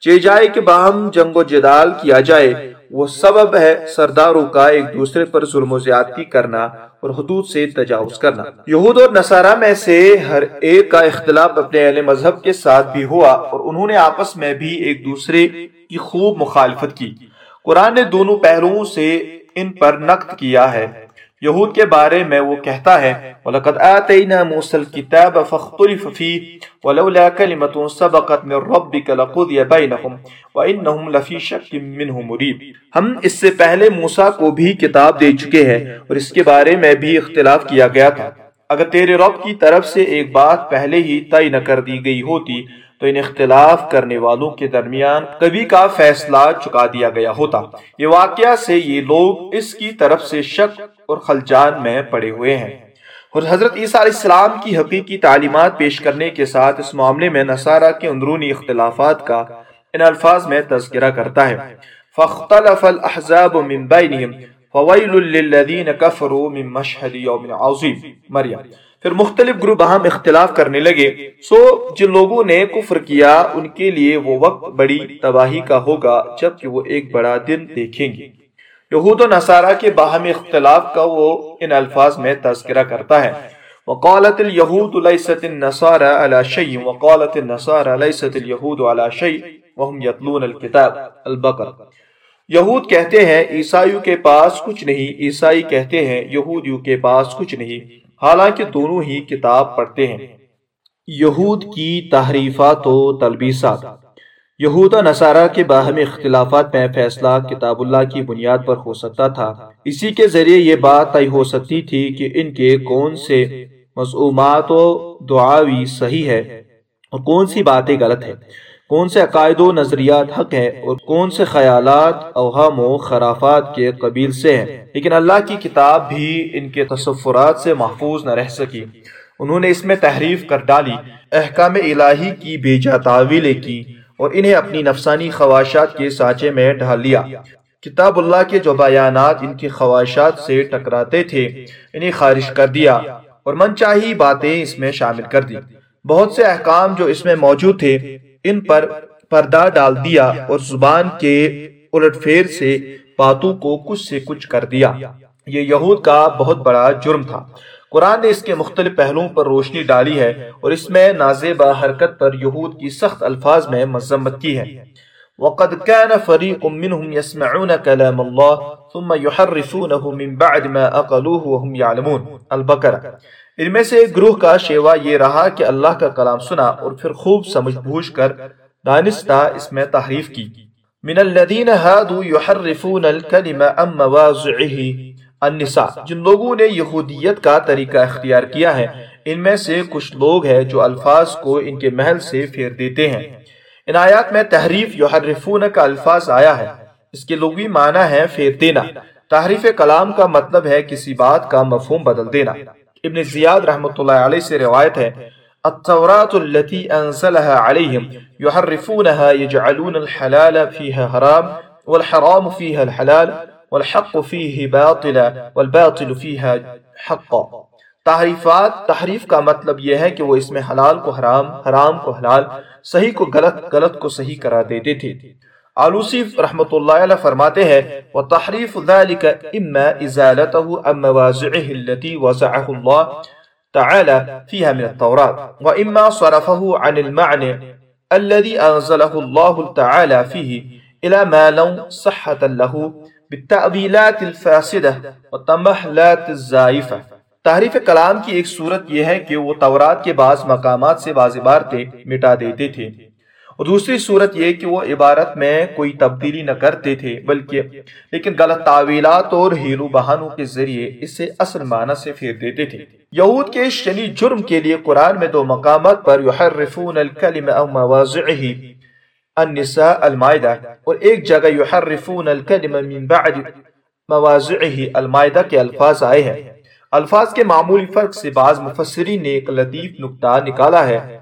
چے جائے کہ باہم جنگ و جدال کیا جائے، وہ سبب ہے سرداروں کا ایک دوسرے پر ظلم و زیادتی کرنا اور حدود سے تجاوز کرنا۔ یہود اور نصارہ میں سے ہر ایک کا اختلاف اپنے اہل مذہب کے ساتھ بھی ہوا اور انہوں نے آپس میں بھی ایک دوسرے کی خوب مخالفت کی۔ قرآن نے دونوں پہلوؤں سے ان پر نقد کیا ہے۔ یہود کے بارے میں وہ کہتا ہے، وَلَقَدْ آتَيْنَا مُوسَى الْكِتَابَ فَاخْتُلِفَ فِيهِ، وَلَوْلَا كَلِمَةٌ سَبَقَتْ مِنْ رَبِّكَ لَقُضِيَ بَيْنَهُمْ، وَإِنَّهُمْ لَفِي شَكٍ مِّنْهُ مُرِيبٍ۔ ہم اس سے پہلے موسیٰ کو بھی کتاب دے چکے ہیں اور اس کے بارے میں بھی اختلاف کیا گیا تھا۔ اگر تیرے رب کی طرف سے ایک بات پہلے ہی طے نہ کر دی گئی ہوتی، تو ان اختلاف کرنے والوں کے درمیان کبھی کا فیصلہ چکا دیا گیا ہوتا۔ یہ واقعہ سے یہ لوگ اس کی طرف سے شک اور خلجان میں پڑے ہوئے ہیں۔ اور حضرت عیسیٰ علیہ السلام کی حقیقی تعلیمات پیش کرنے کے ساتھ اس معاملے میں نصارہ کے اندرونی اختلافات کا ان الفاظ میں تذکرہ کرتا ہے۔ فاختلف الاحزاب من بینہم، فویل للذین کفروا من مشہد یوم عظیم۔ مریم، پھر مختلف گروہ ہم اختلاف کرنے لگے۔ سو جن لوگوں نے کفر کیا، ان کے لیے وہ وقت بڑی تباہی کا ہوگا، جبکہ وہ ایک بڑا دن دیکھیں گے۔ یہود و نصارہ کے باہمی اختلاف کا وہ ان الفاظ میں تذکرہ کرتا ہے۔ وقالت اليهود ليست النصارى على شيء، وقالت النصارى ليست اليهود على شيء، وهم يتلون الكتاب، البقر۔ یہود کہتے ہیں، عیسائیوں کے پاس کچھ نہیں، عیسائی کہتے ہیں، یہودیوں کے پاس کچھ نہیں۔ حالانکہ دونوں ہی کتاب پڑھتے ہیں۔ یہود کی تحریفات و تلبیسات۔ یہود و نصارہ کے باہمی اختلافات میں فیصلہ کتاب اللہ کی بنیاد پر ہو سکتا تھا۔ اسی کے ذریعے یہ بات طے ہو سکتی تھی کہ ان کے کون سے مصعومات و دعاوی صحیح ہے اور کون سی باتیں غلط ہیں۔ کون سے عقائد و نظریات حق ہیں اور کون سے خیالات، اوہام و خرافات کے قبیل سے ہیں۔ لیکن اللہ کی کتاب بھی ان کے تصفرات سے محفوظ نہ رہ سکی۔ انہوں نے اس میں تحریف کر ڈالی، احکام الہی کی بیجا تعویلیں کی۔ اور انہیں اپنی نفسانی خواہشات کے سانچے میں ڈھال لیا۔ کتاب اللہ کے جو بیانات ان کی خواہشات سے ٹکراتے تھے، انہیں خارج کر دیا اور من چاہی باتیں اس میں شامل کر دی۔ بہت سے احکام جو اس میں موجود تھے، ان پر پردہ ڈال دیا اور زبان کے الٹ پھیر سے باتوں کو کچھ سے کچھ کر دیا۔ یہ یہود کا بہت بڑا جرم تھا۔ قرآن نے اس کے مختلف پہلوؤں پر روشنی ڈالی ہے اور اس میں نازیبہ حرکت پر یہود کی سخت الفاظ میں مذمت کی ہے۔ وقد كان فريق منهم يسمعون كلام الله ثم يحرفونه من بعد ما اقلوه وهم يعلمون۔ البقرہ۔ ان میں سے ایک گروہ کا شیوا یہ رہا کہ اللہ کا کلام سنا اور پھر خوب سمجھ بوجھ کر دانستہ اس میں تحریف کی۔ من الذين هادوا يحرفون الكلمة عن مواضعه النساء، جن لوگوں نے یہودیت کا طریقہ اختیار کیا ہے، ان میں سے کچھ لوگ ہیں جو الفاظ کو ان کے محل سے پھیر دیتے ہیں۔ ان آیات میں تحریف یحرفون کا الفاظ آیا ہے، اس کے لوگی معنی ہے پھیر دینا۔ تحریف کلام کا مطلب ہے کسی بات کا مفہوم بدل دینا۔ ابن زیاد رحمت اللہ علیہ سے روایت ہے، التوراة التي انزلها عليهم يحرفونها يجعلون الحلال فيها حرام والحرام فيها الحلال والحق فيه باطلا والباطل فيها حقا تحریفات تحریف کا مطلب یہ ہے کہ وہ اس میں حلال کو حرام حرام کو حلال صحیح کو غلط غلط کو صحیح کرا دیتے تھے۔ آلوسی رحمت اللہ علیہ فرماتے ہیں وتحریف ذلك اما ازالته عن مواضعه التي وضعه الله تعالى فيها من التوراة واما صرفه عن المعنى الذي انزله الله تعالى فيه إلى ما لو صحة له بالتعویلات الفاسدہ وتمحلات الزائفہ۔ تحریف کلام کی ایک صورت یہ ہے کہ وہ تورات کے بعض مقامات سے بعض عبارتیں مٹا دیتے تھے۔ اور دوسری صورت یہ کہ وہ عبارت میں کوئی تبدیلی نہ کرتے تھے، بلکہ لیکن غلط تعویلات اور ہیرو بہانوں کے ذریعے اسے اصل معنی سے پھیر دیتے تھے۔ یہود کے شنی جرم کے لیے قرآن میں دو مقامات پر یحرفون الکلم او مواضعہی النساء المائدہ۔ اور ایک جگہ یحرفون الکلم من بعد مواضعه المائدہ کے الفاظ آئے ہیں۔ الفاظ کے معمولی فرق سے بعض مفسرین نے ایک لطیف نکتہ نکالا ہے۔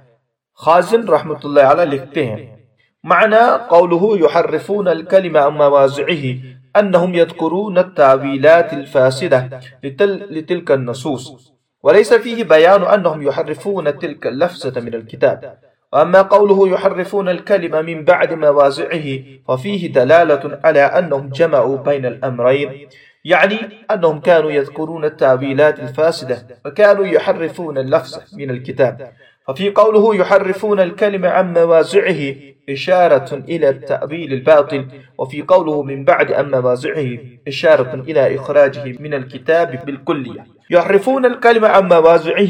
خازن رحمت اللہ علیہ لکھتے ہیں۔ معنى قوله يحرفون الكلمة عن مواضعه أنهم يذكرون التعويلات الفاسدة لتل لتلك النصوص۔ وليس فيه بيان أنهم يحرفون تلك اللفظة من الكتاب وأما قوله يحرفون الكلمة من بعد موازعه ففيه دلالة على أنهم جمعوا بين الأمرين. يعني أنهم كانوا يذكرون التعويلات الفاسدة وكانوا يحرفون اللفظ من الكتاب. ففي قوله يحرفون الكلمة عن موازعه إشارة إلى التأويل الباطل وفي قوله من بعد أن موازعه إشارة إلى إخراجه من الكتاب بالكلية. يحرفون الكلمة عن موازعه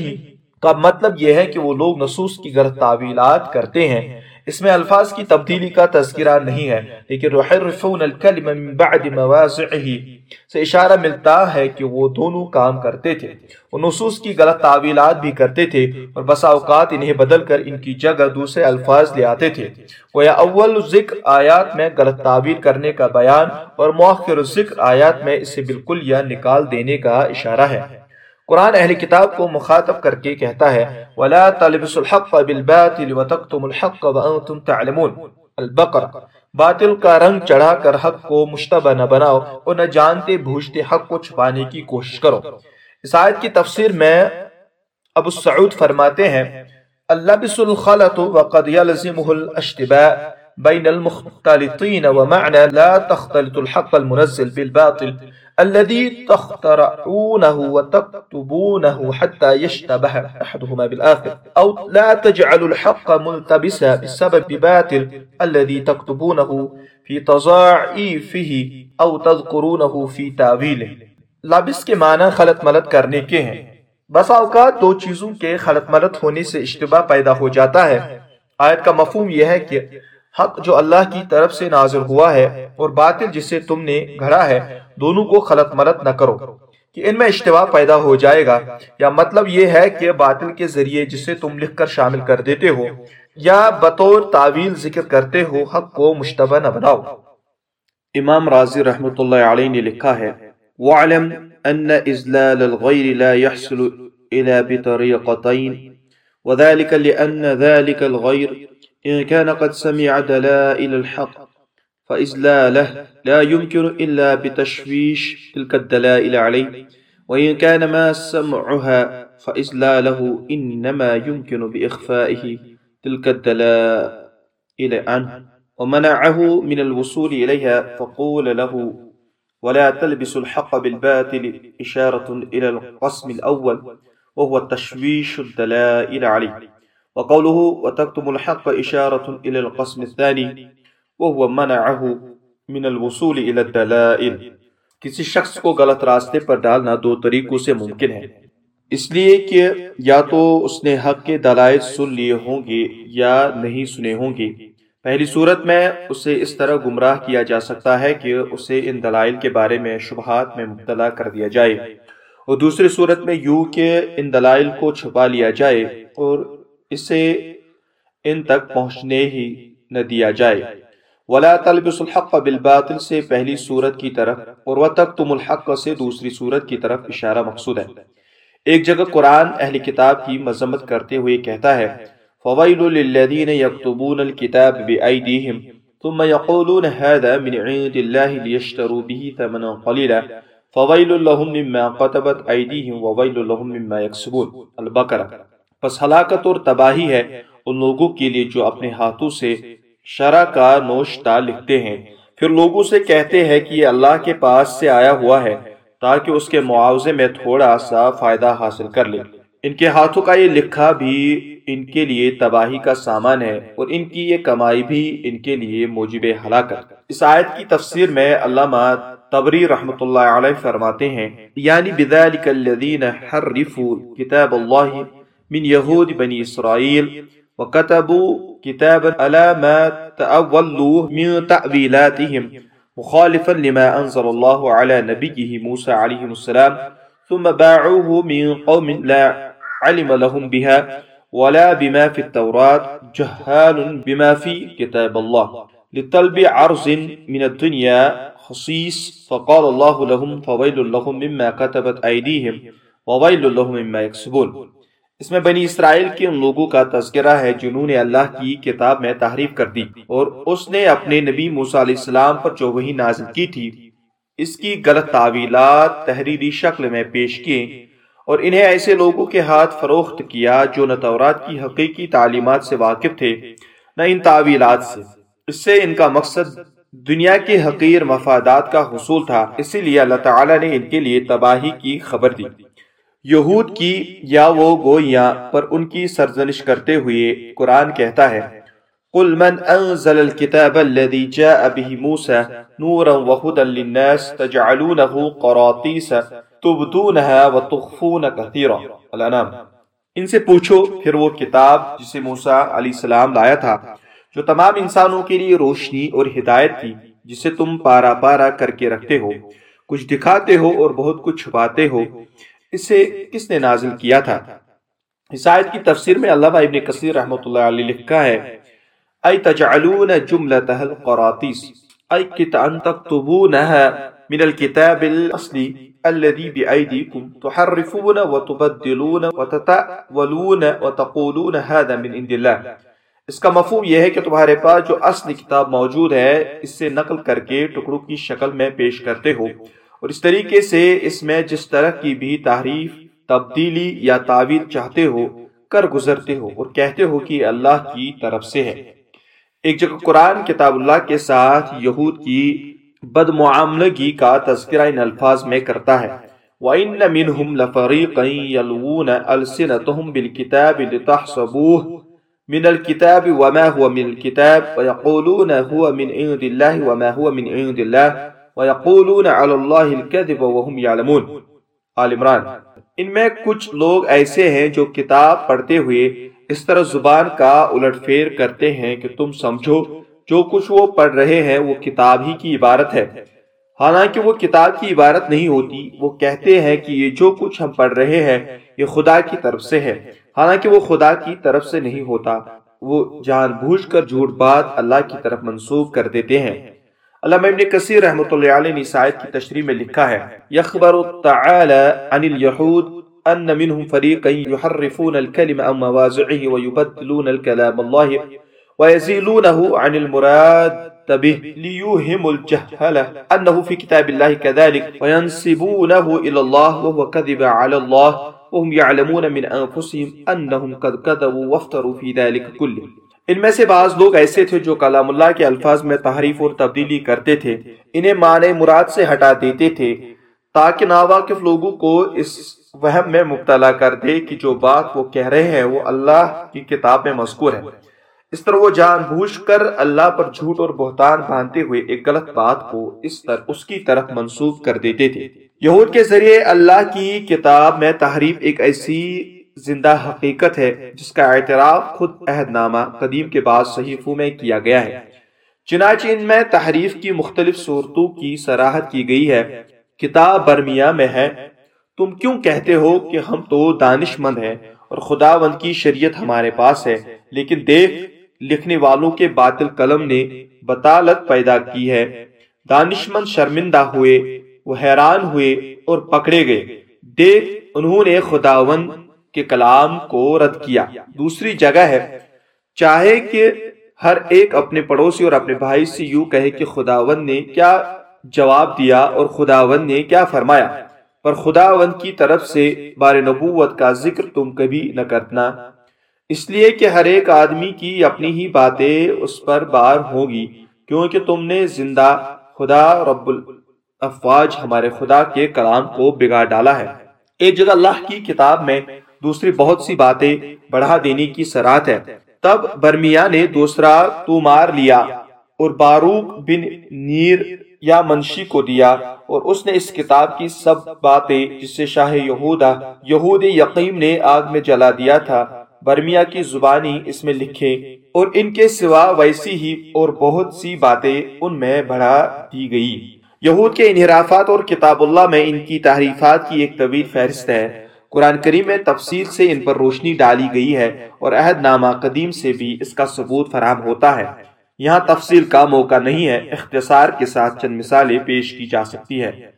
کا مطلب یہ ہے کہ وہ لوگ نصوص کی غلط تعویلات کرتے ہیں۔ اس میں الفاظ کی تبدیلی کا تذکرہ نہیں ہے، لیکن رحرفون الکلم من بعد مواضعه سے اشارہ ملتا ہے کہ وہ دونوں کام کرتے تھے۔ وہ نصوص کی غلط تعویلات بھی کرتے تھے اور بسا اوقات انہیں بدل کر ان کی جگہ دوسرے الفاظ لے آتے تھے۔ گویا اول ذکر آیات میں غلط تعبیر کرنے کا بیان اور مؤخر ذکر آیات میں اسے بالکل یا نکال دینے کا اشارہ ہے۔ قرآن اہل کتاب کو مخاطب کر کے کہتا ہے، وَلَا تَلْبِسُ الْحَقَّ بِالْبَاطِلِ وَتَقْتُمُ الْحَقَّ وَأَنْتُمْ تَعْلِمُونَ البقر، باطل کا رنگ چڑھا کر حق کو مشتبہ نہ بناؤ اور نہ جانتے بھوجتے حق کو چھپانے کی کوشش کرو۔ اس آیت کی تفسیر میں ابو سعود فرماتے ہیں، اللبس الخلط وقد يلزمه الاشتباء بين المختلطين ومعنى لا تختلط الحق المنزل بالباطل الذي تخترعونه وتكتبونه حتى يشتبه أحدهما بالآخر. أو لا تجعلوا الحق ملتبسا بسبب باطل الذي تكتبونه في تضاعيفه أو تذكرونه في تاويله لابس کے معنی خلط ملت کرنے کے ہیں. بسا اوقات دو چیزوں کے خلط ملت ہونے سے اشتباہ پیدا ہو جاتا ہے. آیت کا مفہوم یہ ہے کہ حق جو اللہ کی طرف سے نازل ہوا ہے اور باطل جسے تم نے گھڑا ہے دونوں کو خلط ملت نہ کرو، کہ ان میں اشتباہ پیدا ہو جائے گا۔ یا مطلب یہ ہے کہ باطل کے ذریعے جسے تم لکھ کر شامل کر دیتے ہو، یا بطور تعویل ذکر کرتے ہو، حق کو مشتبہ نہ بناؤ۔ امام راضی رحمت اللہ علیہ نے لکھا ہے وَعْلَمْ أَنَّ إِزْلَالَ الْغَيْرِ لَا يَحْسُلُ إِلَى بِطَرِيقَتَيْنِ وذلك لأن ذلك الغير إن كان قد سمع دلائل الحق فإزلاله لا يمكن إلا بتشويش تلك الدلائل عليه. وإن كان ما سمعها فإزلاله إنما يمكن بإخفائه تلك الدلائل عنه. ومنعه من الوصول إليها فقول له ولا تلبس الحق بالباطل إشارة إلى القسم الأول وهو التشويش الدلائل عليه. وقوله وتكتم الحق إشارة إلى القسم الثاني وهو منعه من الوصول إلى الدلائل۔ کسی شخص کو غلط راستے پر ڈالنا دو طریقوں سے ممکن ہے۔ اس لیے کہ یا تو اس نے حق کے دلائل سن لیے ہوں گے یا نہیں سنے ہوں گے۔ پہلی صورت میں اسے اس طرح گمراہ کیا جا سکتا ہے کہ اسے ان دلائل کے بارے میں شبہات میں مبتلا کر دیا جائے۔ اور دوسری صورت میں یوں کہ ان دلائل کو چھپا لیا جائے اور اسے ان تک پہنچنے ہی نہ دیا جائے۔ ولا تلبس الحق بالباطل سے پہلی صورت کی طرف اور وتکتم الحق سے دوسری صورت کی طرف اشارہ مقصود ہے۔ ایک جگہ قرآن اہل کتاب کی مذمت کرتے ہوئے کہتا ہے فویل للذین یکتبون الكتاب بأیدیہم ثم یقولون هذا من عند اللہ لیشتروا به ثمنا قلیلا فویل لهم مما قتبت ایدیہم وویل لهم مما یکسبون البقرہ پس ہلاکت اور تباہی ہے ان لوگوں کے لیے جو اپنے ہاتھوں سے شرع کا نوشتہ لکھتے ہیں۔ پھر لوگوں سے کہتے ہیں کہ یہ اللہ کے پاس سے آیا ہوا ہے تاکہ اس کے معاوضے میں تھوڑا سا فائدہ حاصل کر لے۔ ان کے ہاتھوں کا یہ لکھا بھی ان کے لیے تباہی کا سامان ہے اور ان کی یہ کمائی بھی ان کے لیے موجب ہلاکت۔ اس آیت کی تفسیر میں علامہ تبری رحمت اللہ علیہ فرماتے ہیں یعنی بذالک الذین حرفوا کتاب اللہ من یہود بنی اسرائیل وکتبوا کتابا علا ما تأولوا من تعویلاتهم مخالفا لما أنزل اللہ علی نبیه موسیٰ علیہ السلام ثم باعوه من قوم لا علم لهم بها ولا بما في التوراة جهال بما في كتاب الله. لطلب عرض من الدنيا خصیص فقال اللہ لهم فویل لهم مما كتبت ایدیہم وویل لهم مما یکسبون اس میں بنی اسرائیل کے ان لوگوں کا تذکرہ ہے جنہوں نے اللہ کی کتاب میں تحریف کر دی اور اس نے اپنے نبی موسیٰ علیہ السلام پر جو وہی نازل کی تھی، اس کی غلط تعویلات، تحریری شکل میں پیش کیے اور انہیں ایسے لوگوں کے ہاتھ فروخت کیا جو نہ تورات کی حقیقی تعلیمات سے واقف تھے، نہ ان تعویلات سے۔ اس سے ان کا مقصد دنیا کے حقیر مفادات کا حصول تھا، اسی لیے اللہ تعالیٰ نے ان کے لیے تباہی کی خبر دی۔ یہود کی یا وہ گویاں پر ان کی سرزنش کرتے ہوئے قرآن کہتا ہے، قل من انزل الكتاب الذي جاء به موسى نورا وهدى للناس تجعلونه قراطيس تبدونها وتخفون كثيرا۔ الانام ان سے پوچھو، پھر وہ کتاب جسے موسیٰ علیہ السلام لایا تھا، جو تمام انسانوں کے لیے روشنی اور ہدایت تھی، جسے تم پارا پارا کر کے رکھتے ہو۔ کچھ دکھاتے ہو اور بہت کچھ چھپاتے ہو۔ اسے کس نے نازل کیا تھا؟ اس آیت کی تفسیر میں اللہ ابن کثیر رحمۃ اللہ علیہ لکھا ہے ای تجعلون جملتہ القراطیس ای کتان تکتبونها من الكتاب الاصلی الذي بأيديكم تحرفون وتبدلون وتتأولون وتقولون هذا من عند الله اس کا مفہوم یہ ہے کہ تمہارے پاس جو اصل کتاب موجود ہے، اس سے نقل کر کے ٹکڑوں کی شکل میں پیش کرتے ہو۔ اور اس طریقے سے اس میں جس طرح کی بھی تحریف، تبدیلی یا تعویل چاہتے ہو، کر گزرتے ہو اور کہتے ہو کہ اللہ کی طرف سے ہے۔ ایک جگہ قرآن کتاب اللہ کے ساتھ یہود کی بد معاملگی کا تذکرہ ان الفاظ میں کرتا ہے۔ وَإِنَّ مِنْهُمْ لَفَرِيقًا يَلْوُونَ أَلْسِنَتُهُمْ بِالْكِتَابِ لِتَحْسَبُوهُ من الكتاب وما هو من الكتاب ويقولون هو من عند الله وما هو من عند الله ويقولون على الله الكذب وهم يعلمون۔ آل عمران، ان میں کچھ لوگ ایسے ہیں جو کتاب پڑھتے ہوئے اس طرح زبان کا الٹ پھیر کرتے ہیں کہ تم سمجھو، جو کچھ وہ پڑھ رہے ہیں وہ کتاب ہی کی عبارت ہے۔ حالانکہ وہ کتاب کی عبارت نہیں ہوتی، وہ کہتے ہیں کہ یہ جو کچھ ہم پڑھ رہے ہیں، یہ خدا کی طرف سے ہے۔ حالانکہ وہ خدا کی طرف سے نہیں ہوتا، وہ جان بوجھ کر جھوٹ بات اللہ کی طرف منسوب کر دیتے ہیں۔ علامہ ابن کثیر رحمۃ اللہ علیہ نے آیت کی تشریح میں لکھا ہے یخبر تعالی عن الیہود أن منهم فريقا يحرفون الكلم عن مواضعه ويبدلون الكلام الله ويزيلونه عن المراد به ليوهم الجهلة أنه في كتاب الله كذلك. وينسبونه إلى الله وهو كذب على الله. وهم يعلمون من أنفسهم أنهم قد كذبوا وافتروا في ذلك كله. ان میں سے بعض لوگ ایسے تھے جو کلام اللہ کے الفاظ میں تحریف اور تبدیلی کرتے تھے، انہیں معنی مراد سے ہٹا دیتے تھے تاکہ ناواقف لوگوں کو اس وہم میں مبتلا کر دے کہ جو بات وہ کہہ رہے ہیں وہ اللہ کی کتاب میں مذکور ہے۔ اس طرح وہ جان بوجھ کر اللہ پر جھوٹ اور بہتان باندھتے ہوئے ایک غلط بات کو اس طرح اس کی طرف منسوخ کر دیتے تھے۔ یہود کے ذریعے اللہ کی کتاب میں تحریف ایک ایسی زندہ حقیقت ہے، جس کا اعتراف خود عہد نامہ قدیم کے بعد صحیفوں میں کیا گیا ہے۔ چنانچہ ان میں تحریف کی مختلف صورتوں کی سراحت کی گئی ہے۔ کتاب برمیا میں ہے۔ تم کیوں کہتے ہو کہ ہم تو دانش مند ہیں اور خداوند کی شریعت ہمارے پاس ہے، لیکن دیکھ، لکھنے والوں کے باطل قلم نے بطالت پیدا کی ہے۔ دانشمند شرمندہ ہوئے، وہ حیران ہوئے اور پکڑے گئے۔ دیکھ، انہوں نے خداون کے کلام کو رد کیا۔ دوسری جگہ ہے، چاہے کہ ہر ایک اپنے پڑوسی اور اپنے بھائی سے یوں کہے کہ خداون نے کیا جواب دیا اور خداون نے کیا فرمایا۔ پر خداون کی طرف سے بار نبوت کا ذکر تم کبھی نہ کرنا۔ اس لیے کہ ہر ایک آدمی کی اپنی ہی باتیں اس پر بار ہوگی، کیونکہ تم نے زندہ خدا رب الافواج ہمارے خدا کے کلام کو بگاڑ ڈالا ہے۔ ایک جگہ اللہ کی کتاب میں دوسری بہت سی باتیں بڑھا دینے کی سرات ہے۔ تب برمیا نے دوسرا تو مار لیا اور باروق بن نیر یا منشی کو دیا اور اس نے اس کتاب کی سب باتیں جس سے شاہ یہودا، یہود یقیم نے آگ میں جلا دیا تھا، برمیا کی زبانی اس میں لکھے اور ان کے سوا ویسی ہی اور بہت سی باتیں ان میں بڑھا دی گئی۔ یہود کے انحرافات اور کتاب اللہ میں ان کی تحریفات کی ایک طویل فہرست ہے۔ قرآن کریم میں تفصیل سے ان پر روشنی ڈالی گئی ہے اور عہد نامہ قدیم سے بھی اس کا ثبوت فراہم ہوتا ہے۔ یہاں تفصیل کا موقع نہیں ہے، اختصار کے ساتھ چند مثالیں پیش کی جا سکتی ہے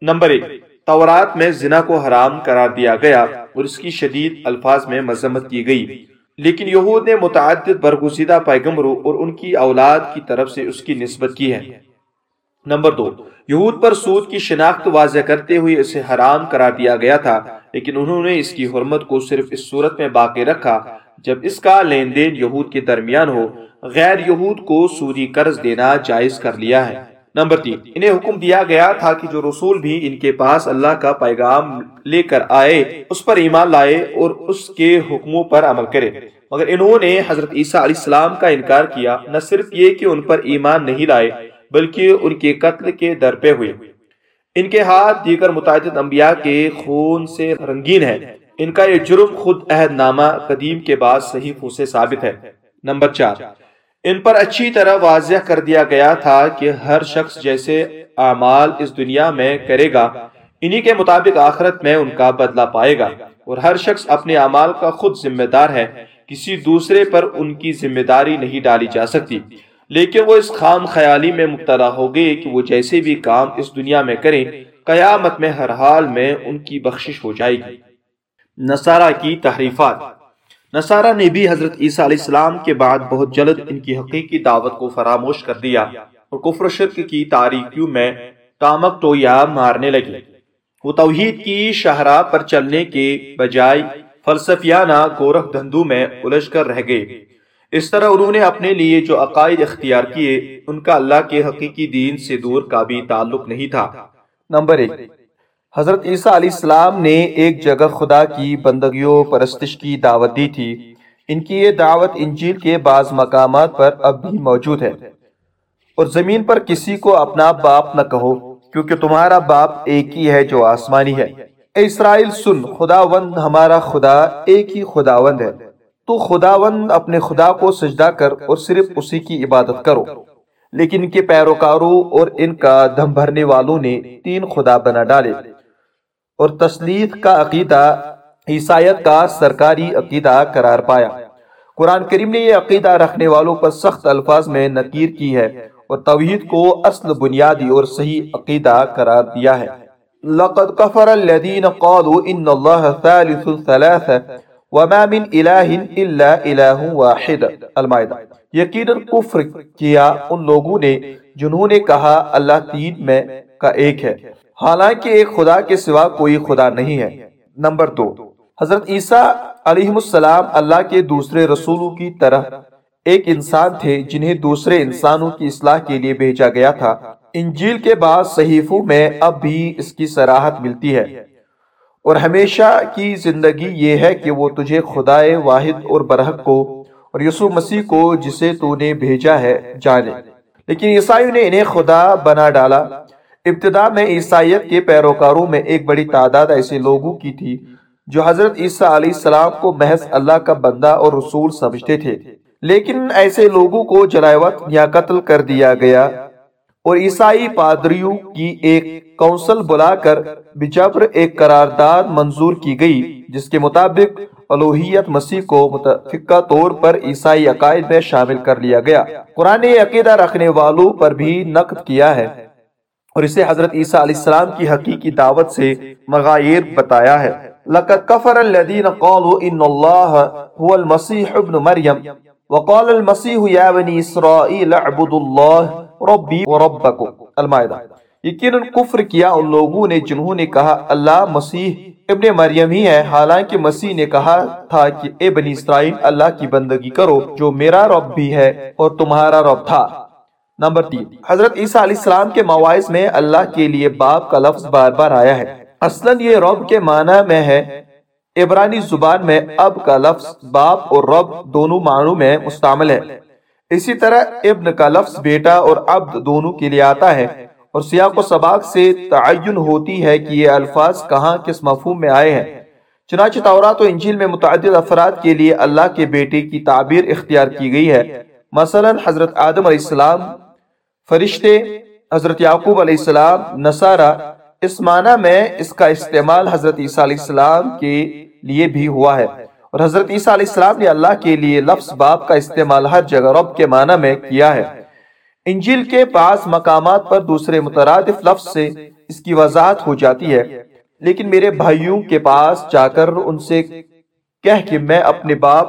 نمبر ایک، تورات میں زنا کو حرام قرار دیا گیا اور اس کی شدید الفاظ میں مذمت کی گئی۔ لیکن یہود نے متعدد برگزیدہ پیغمبروں اور ان کی اولاد کی طرف سے اس کی نسبت کی ہے۔ نمبر دو، یہود پر سود کی شناخت واضح کرتے ہوئے اسے حرام قرار دیا گیا تھا۔ لیکن انہوں نے اس کی حرمت کو صرف اس صورت میں باقی رکھا، جب اس کا لین دین یہود کے درمیان ہو، غیر یہود کو سودی قرض دینا جائز کر لیا ہے۔ نمبر تین، انہیں حکم دیا گیا تھا کہ جو رسول بھی ان کے پاس اللہ کا پیغام لے کر آئے، اس پر ایمان لائے اور اس کے حکموں پر عمل کرے۔ مگر انہوں نے حضرت عیسیٰ علیہ السلام کا انکار کیا، نہ صرف یہ کہ ان پر ایمان نہیں لائے، بلکہ ان کے قتل کے در پہ ہوئے۔ ان کے ہاتھ دیگر متعدد انبیاء کے خون سے رنگین ہے ان کا یہ جرم خود عہد نامہ قدیم کے بعد صحیح سے ثابت ہے۔ نمبر چار۔ ان پر اچھی طرح واضح کر دیا گیا تھا کہ ہر شخص جیسے اعمال اس دنیا میں کرے گا، انہی کے مطابق آخرت میں ان کا بدلہ پائے گا۔ اور ہر شخص اپنے اعمال کا خود ذمہ دار ہے، کسی دوسرے پر ان کی ذمہ داری نہیں ڈالی جا سکتی۔ لیکن وہ اس خام خیالی میں مبتلا ہو گئے کہ وہ جیسے بھی کام اس دنیا میں کریں، قیامت میں ہر حال میں ان کی بخشش ہو جائے گی۔ نصارہ کی تحریفات۔ نصارہ نے بھی حضرت عیسیٰ علیہ السلام کے بعد بہت جلد ان کی حقیقی دعوت کو فراموش کر دیا اور کفر شرک کی تاریکیوں میں کامک ٹویا مارنے لگے۔ وہ توحید کی شہراہ پر چلنے کے بجائے فلسفیانہ گورکھ دھندو میں الجھ کر رہ گئے۔ اس طرح انہوں نے اپنے لیے جو عقائد اختیار کیے، ان کا اللہ کے حقیقی دین سے دور کا بھی تعلق نہیں تھا۔ نمبر ایک، حضرت عیسیٰ علیہ السلام نے ایک جگہ خدا کی بندگیوں پرستش کی دعوت دی تھی۔ ان کی یہ دعوت انجیل کے بعض مقامات پر اب بھی موجود ہے۔ اور زمین پر کسی کو اپنا باپ نہ کہو، کیونکہ تمہارا باپ ایک ہی ہے جو آسمانی ہے۔ اے اسرائیل، سن، خداوند ہمارا خدا ایک ہی خداوند ہے۔ تو خداوند اپنے خدا کو سجدہ کر اور صرف اسی کی عبادت کرو۔ لیکن ان کے پیروکاروں اور ان کا دم بھرنے والوں نے تین خدا بنا ڈالے۔ اور تسلیت کا عقیدہ، عیسائیت کا سرکاری عقیدہ قرار پایا۔ قرآن کریم نے یہ عقیدہ رکھنے والوں پر سخت الفاظ میں نکیر کی ہے اور توحید کو اصل بنیادی اور صحیح عقیدہ قرار دیا ہے۔ لقد كفر الذين قالوا ان الله ثالث ثلاثه وما من الہ الا الہ واحد۔ المائدہ یقیناً کفر کیا ان لوگوں نے جنہوں نے کہا اللہ تین میں کا ایک ہے۔ حالانکہ ایک خدا کے سوا کوئی خدا نہیں ہے۔ نمبر دو۔ حضرت عیسیٰ علیہ السلام اللہ کے دوسرے رسولوں کی طرح ایک انسان تھے جنہیں دوسرے انسانوں کی اصلاح کے لیے بھیجا گیا تھا۔ انجیل کے بعد صحیفوں میں اب بھی اس کی سراحت ملتی ہے۔ اور ہمیشہ کی زندگی یہ ہے کہ وہ تجھے خدائے واحد اور برحق کو اور یسو مسیح کو جسے تو نے بھیجا ہے جانے۔ لیکن عیسائیوں نے انہیں خدا بنا ڈالا۔ ابتدا میں عیسائیت کے پیروکاروں میں ایک بڑی تعداد ایسے لوگوں کی تھی جو حضرت عیسیٰ علیہ السلام کو محض اللہ کا بندہ اور رسول سمجھتے تھے۔ لیکن ایسے لوگوں کو جلائوت یا قتل کر دیا گیا۔ اور عیسائی پادریوں کی ایک کونسل بلا کر بجبر ایک قرارداد منظور کی گئی، جس کے مطابق الوحیت مسیح کو متفقہ طور پر عیسائی عقائد میں شامل کر لیا گیا۔ قرآن عقیدہ رکھنے والوں پر بھی نقد کیا ہے اور اسے حضرت عیسیٰ علیہ السلام کی حقیقی دعوت سے مغایر بتایا ہے۔ لَقَدْ كَفَرَ الَّذِينَ قَالُوا إِنَّ اللَّهَ هُوَ الْمَسِيحُ ابْنُ مَرْيَمْ وَقَالَ الْمَسِيحُ يَا بَنِي إِسْرَائِيلَ اعْبُدُوا اللَّهَ ربی و ربکم، المائدہ۔ یقیناً کفر کیا ان لوگوں نے جنہوں نے کہا، اللہ مسیح ابن مریم ہی ہے۔ حالانکہ مسیح نے کہا تھا کہ اے بنی اسرائیل، اللہ کی بندگی کرو، جو میرا رب بھی ہے اور تمہارا رب تھا۔ نمبر تین، حضرت عیسیٰ علیہ السلام کے مواعظ میں اللہ کے لیے باپ کا لفظ بار بار آیا ہے۔ اصلا یہ رب کے معنی میں ہے، عبرانی زبان میں اب کا لفظ باپ اور رب دونوں معنوں میں مستعمل ہے۔ اسی طرح ابن کا لفظ بیٹا اور عبد دونوں کے لیے آتا ہے اور سیاق و سباق سے تعین ہوتی ہے کہ یہ الفاظ کہاں کس مفہوم میں آئے ہیں۔ چنانچہ تورات و انجیل میں متعدد افراد کے لیے اللہ کے بیٹے کی تعبیر اختیار کی گئی ہے۔ مثلا حضرت آدم علیہ السلام، فرشتے حضرت یعقوب علیہ السلام، نصارہ، اس معنی میں اس کا استعمال حضرت عیسیٰ علیہ السلام کے لیے بھی ہوا ہے۔ اور حضرت عیسیٰ علیہ السلام نے اللہ کے لیے لفظ باپ کا استعمال ہر جگہ رب کے معنی میں کیا ہے۔ انجیل کے پاس مقامات پر دوسرے مترادف لفظ سے اس کی وضاحت ہو جاتی ہے۔ لیکن میرے بھائیوں کے پاس جا کر ان سے کہہ کہ میں اپنے باپ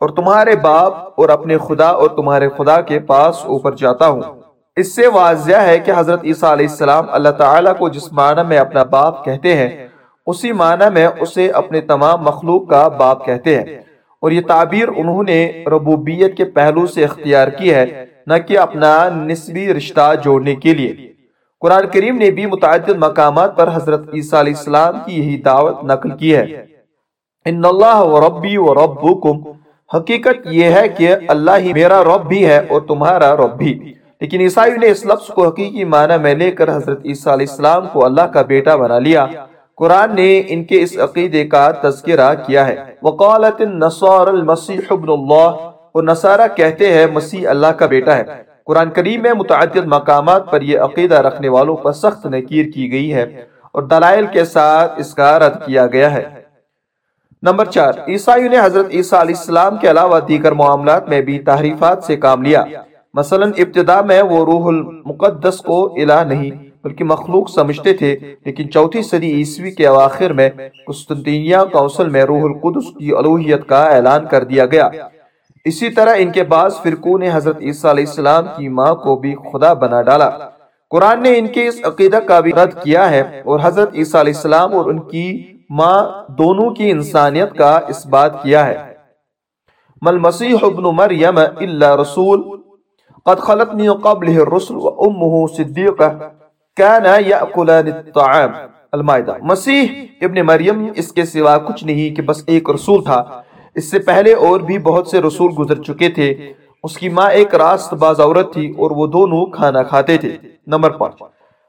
اور تمہارے باپ اور اپنے خدا اور تمہارے خدا کے پاس اوپر جاتا ہوں۔ اس سے واضح ہے کہ حضرت عیسیٰ علیہ السلام اللہ تعالیٰ کو جس معنی میں اپنا باپ کہتے ہیں اسی معنی میں اسے اپنے تمام مخلوق کا باپ کہتے ہیں۔ اور یہ تعبیر انہوں نے ربوبیت کے پہلو سے اختیار کی ہے، نہ کہ اپنا نسبی رشتہ جوڑنے کے لیے۔ قرآن کریم نے بھی متعدد مقامات پر حضرت عیسیٰ علیہ السلام کی یہی دعوت نقل کی ہے۔ ان اللہ و ربی و ربکم، حقیقت یہ ہے کہ اللہ ہی میرا رب بھی ہے اور تمہارا رب بھی۔ لیکن عیسائی نے اس لفظ کو حقیقی معنی میں لے کر حضرت عیسیٰ علیہ السلام کو اللہ کا بیٹا بنا لیا۔ قرآن نے ان کے اس عقیدے کا تذکرہ کیا ہے۔ وقالت النصار المسیح ابن اللہ اور نصارہ کہتے ہیں مسیح اللہ کا بیٹا ہے۔ قرآن کریم میں متعدد مقامات پر یہ عقیدہ رکھنے والوں پر سخت نکیر کی گئی ہے اور دلائل کے ساتھ اس کا رد کیا گیا ہے۔ نمبر چار، عیسائیوں نے حضرت عیسیٰ علیہ السلام کے علاوہ دیگر معاملات میں بھی تحریفات سے کام لیا۔ مثلا ابتدا میں وہ روح المقدس کو الہ نہیں بلکہ مخلوق سمجھتے تھے، لیکن چوتھی صدی عیسوی کے اواخر میں قسطنطینیہ کونسل میں روح القدس کی الوحیت کا اعلان کر دیا گیا۔ اسی طرح ان کے بعض فرقوں نے حضرت عیسیٰ علیہ السلام کی ماں کو بھی خدا بنا ڈالا۔ قرآن نے ان کے اس عقیدہ کا بھی رد کیا ہے اور حضرت عیسیٰ علیہ السلام اور ان کی ماں دونوں کی انسانیت کا اس بات کیا ہے۔ مل مسیح ابن مریم الا رسول، قد خلت من قبله الرسل وامه صدیقہ۔ الطعام، المائدہ۔ مسیح ابن مریم اس کے سوا کچھ نہیں کہ بس ایک رسول تھا۔ اس سے پہلے اور بھی بہت سے رسول گزر چکے تھے۔ اس کی ماں ایک راست باز عورت تھی اور وہ دونوں کھانا کھاتے تھے۔ نمبر پانچ۔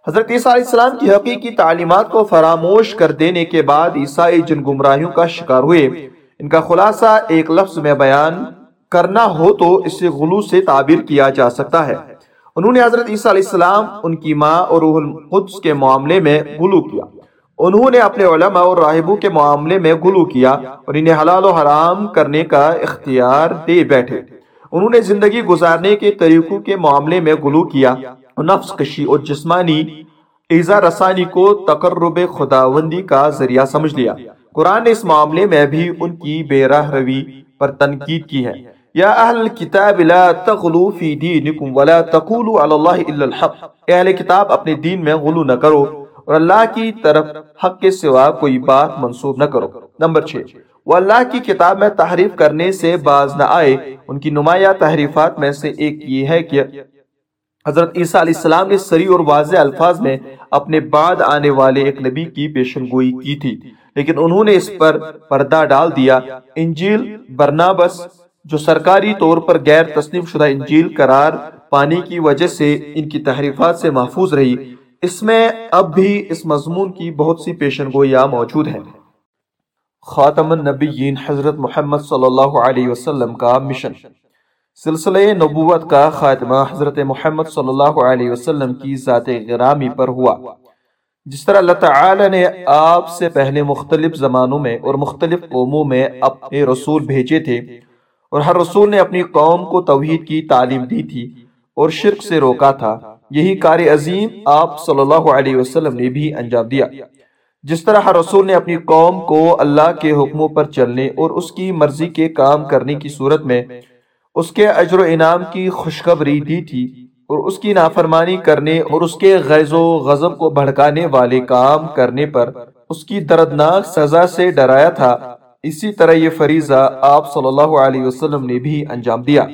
حضرت عیسیٰ علیہ السلام کی حقیقی تعلیمات کو فراموش کر دینے کے بعد عیسائی جن گمراہیوں کا شکار ہوئے۔ ان کا خلاصہ ایک لفظ میں بیان کرنا ہو تو اسے غلو سے تعبیر کیا جا سکتا ہے۔ انہوں نے حضرت عیسیٰ علیہ السلام، ان کی ماں اور روح القدس کے معاملے میں غلو کیا۔ انہوں نے اپنے علماء اور راہبوں کے معاملے میں غلو کیا اور انہیں حلال و حرام کرنے کا اختیار دے بیٹھے۔ انہوں نے زندگی گزارنے کے طریقوں کے معاملے میں غلو کیا اور نفس کشی اور جسمانی ایزا رسانی کو تقرب خداوندی کا ذریعہ سمجھ لیا۔ قرآن نے اس معاملے میں بھی ان کی بے راہ روی پر تنقید کی ہے۔ یا اہل کتاب لا تغلو فی دینکم ولا تقولوا علی اللہ الا الحق۔ اہل کتاب، اپنے دین میں غلو نہ کرو اور اللہ کی طرف حق کے سوا کوئی بات منصوب نہ کرو۔ نمبر چھے وہ اللہ کی کتاب میں تحریف کرنے سے باز نہ آئے۔ ان کی نمایاں تحریفات میں سے ایک یہ ہے کہ حضرت عیسیٰ علیہ السلام نے سری اور واضح الفاظ میں اپنے بعد آنے والے ایک نبی کی پیشن گوئی کی تھی، لیکن انہوں نے اس پر پردہ ڈال دیا۔ انجیل، برنابس جو سرکاری طور پر غیر تصنیف شدہ انجیل قرار پانے کی وجہ سے ان کی تحریفات سے محفوظ رہی، اس میں اب بھی اس مضمون کی بہت سی پیشن گویا موجود ہیں۔ خاتم النبیین حضرت محمد صلی اللہ علیہ وسلم کا مشن۔ سلسلہ نبوت کا خاتمہ حضرت محمد صلی اللہ علیہ وسلم کی ذات غرامی پر ہوا۔ جس طرح اللہ تعالی نے آپ سے پہلے مختلف زمانوں میں اور مختلف قوموں میں اپنے رسول بھیجے تھے اور ہر رسول نے اپنی قوم کو توحید کی تعلیم دی تھی اور شرک سے روکا تھا۔ یہی کار عظیم آپ صلی اللہ علیہ وسلم نے بھی انجام دیا۔ جس طرح ہر رسول نے اپنی قوم کو اللہ کے حکموں پر چلنے اور اس کی مرضی کے کام کرنے کی صورت میں اس کے اجر و انعام کی خوشخبری دی تھی اور اس کی نافرمانی کرنے اور اس کے غیظ و غضب کو بھڑکانے والے کام کرنے پر اس کی دردناک سزا سے ڈرایا تھا۔ اسی طرح یہ فریضہ آپ صلی اللہ علیہ وسلم نے بھی انجام دیا۔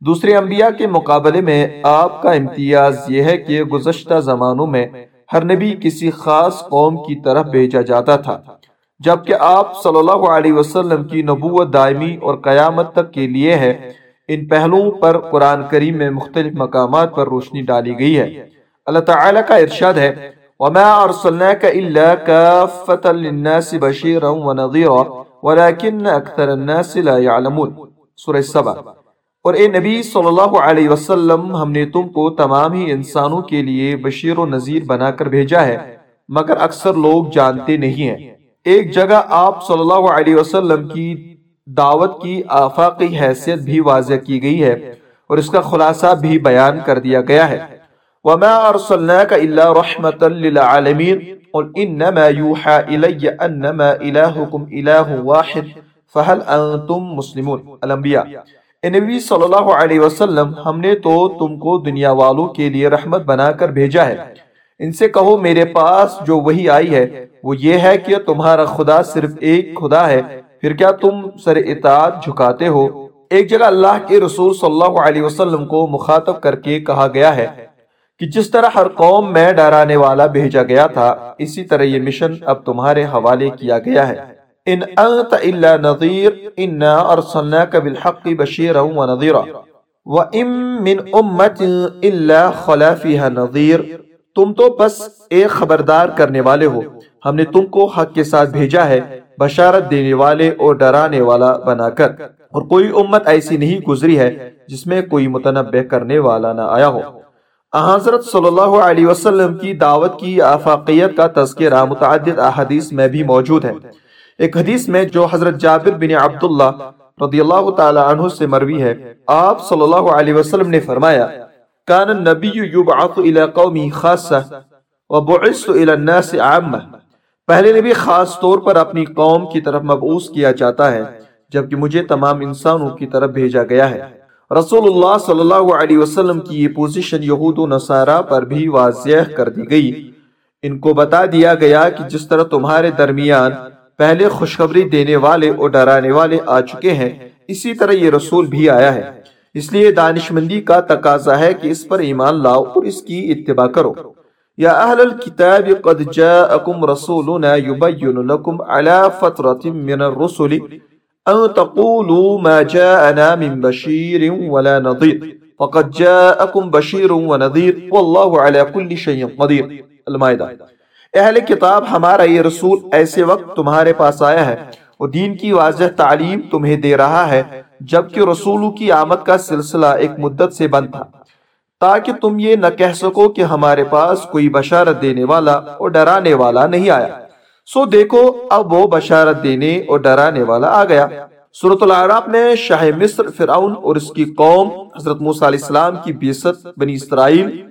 دوسرے انبیاء کے مقابلے میں آپ کا امتیاز یہ ہے کہ گزشتہ زمانوں میں ہر نبی کسی خاص قوم کی طرف بھیجا جاتا تھا، جبکہ آپ صلی اللہ علیہ وسلم کی نبوت دائمی اور قیامت تک کے لیے ہے۔ ان پہلوؤں پر قرآن کریم میں مختلف مقامات پر روشنی ڈالی گئی ہے۔ اللہ تعالی کا ارشاد ہے، وَمَا أَرْسَلْنَاكَ إِلَّا كَافَّةً لِلنَّاسِ بَشِيرًا وَنَظِيرًا۔ وَلَكِنَّ أَكْثَرَ النَّاسِ لَا يَعْلَمُونَ. سورہ سبا اور اے نبی صلی اللہ علیہ وسلم، ہم نے تم کو تمام ہی انسانوں کے لیے بشیر و نذیر بنا کر بھیجا ہے، مگر اکثر لوگ جانتے نہیں ہیں۔ ایک جگہ آپ صلی اللہ علیہ وسلم کی دعوت کی آفاقی حیثیت بھی واضح کی گئی ہے، اور اس کا خلاصہ بھی بیان کر دیا گیا ہے۔ وَمَا أَرْسَلْنَاكَ إِلَّا رَحْمَةً لِلْعَالَمِينَ۔ قُلْ إِنَّمَا يُوحَى إِلَيَّ أَنَّمَا إِلَهُكُمْ إِلَهُ وَاحِدٌ فَهَلْ أَنْتُمْ مُسْلِمُونَ؟ الانبیاء اے نبی صلی اللہ علیہ وسلم، ہم نے تو تم کو دنیا والوں کے لیے رحمت بنا کر بھیجا ہے۔ ان سے کہو، میرے پاس جو وہی آئی ہے، وہ یہ ہے کہ تمہارا خدا صرف ایک خدا ہے۔ پھر کیا تم سر اطاعت جھکاتے ہو؟ ایک جگہ اللہ کے رسول صلی اللہ علیہ وسلم کو مخاطب کر کے کہا گیا ہے کہ جس طرح ہر قوم میں ڈرانے والا بھیجا گیا تھا، اسی طرح یہ مشن اب تمہارے حوالے کیا گیا ہے۔ ان انت الا نظیر انا ارسلناک بالحق بشیرا و نظیرا و ام من امت الا خلا فیها نظیر تم تو بس ایک خبردار کرنے والے ہو۔ ہم نے تم کو حق کے ساتھ بھیجا ہے، بشارت دینے والے اور ڈرانے والا بنا کر۔ اور کوئی امت ایسی نہیں گزری ہے جس میں کوئی متنبع کرنے والا نہ آیا ہو۔ حضرت صلی اللہ علیہ وسلم کی دعوت کی آفاقیت کا تذکرہ متعدد احادیث میں بھی موجود ہے۔ ایک حدیث میں جو حضرت جابر بن عبداللہ رضی اللہ تعالی عنہ سے مروی ہے، آپ صلی اللہ علیہ وسلم نے فرمایا، کان النبی یبعث الى قومی خاصہ وبعث الى الناس عامہ پہلے نبی خاص طور پر اپنی قوم کی طرف مبعوث کیا جاتا ہے، جبکہ مجھے تمام انسانوں کی طرف بھیجا گیا ہے۔ رسول اللہ صلی اللہ علیہ وسلم کی یہ پوزیشن یہود و نصارہ پر بھی واضح کر دی گئی۔ ان کو بتا دیا گیا کہ جس طرح تمہارے درمیان پہلے خوشخبری دینے والے اور ڈرانے والے آ چکے ہیں، اسی طرح یہ رسول بھی آیا ہے۔ اس لیے دانش مندی کا تقاضا ہے کہ اس پر ایمان لاؤ اور اس کی اتباع کرو۔ یا اہل الكتاب قد جاءکم رسولنا یبین لکم علی فترت من الرسل ان تقولوا ما جاءنا من بشیر ولا نظیر فقد جاءکم بشیر ونظیر واللہ علی کل شیء قدیر المائدہ اہل کتاب ہمارا یہ رسول ایسے وقت تمہارے پاس آیا ہے اور دین کی واضح تعلیم تمہیں دے رہا ہے جبکہ رسولوں کی آمد کا سلسلہ ایک مدت سے بند تھا۔ تاکہ تم یہ نہ کہہ سکو کہ ہمارے پاس کوئی بشارت دینے والا اور ڈرانے والا نہیں آیا۔ سو دیکھو، اب وہ بشارت دینے اور ڈرانے والا آ گیا۔ صورت العراق میں شاہ مصر، فرعون اور اس کی قوم، حضرت موسیٰ علیہ السلام کی بیست بنی اسرائیل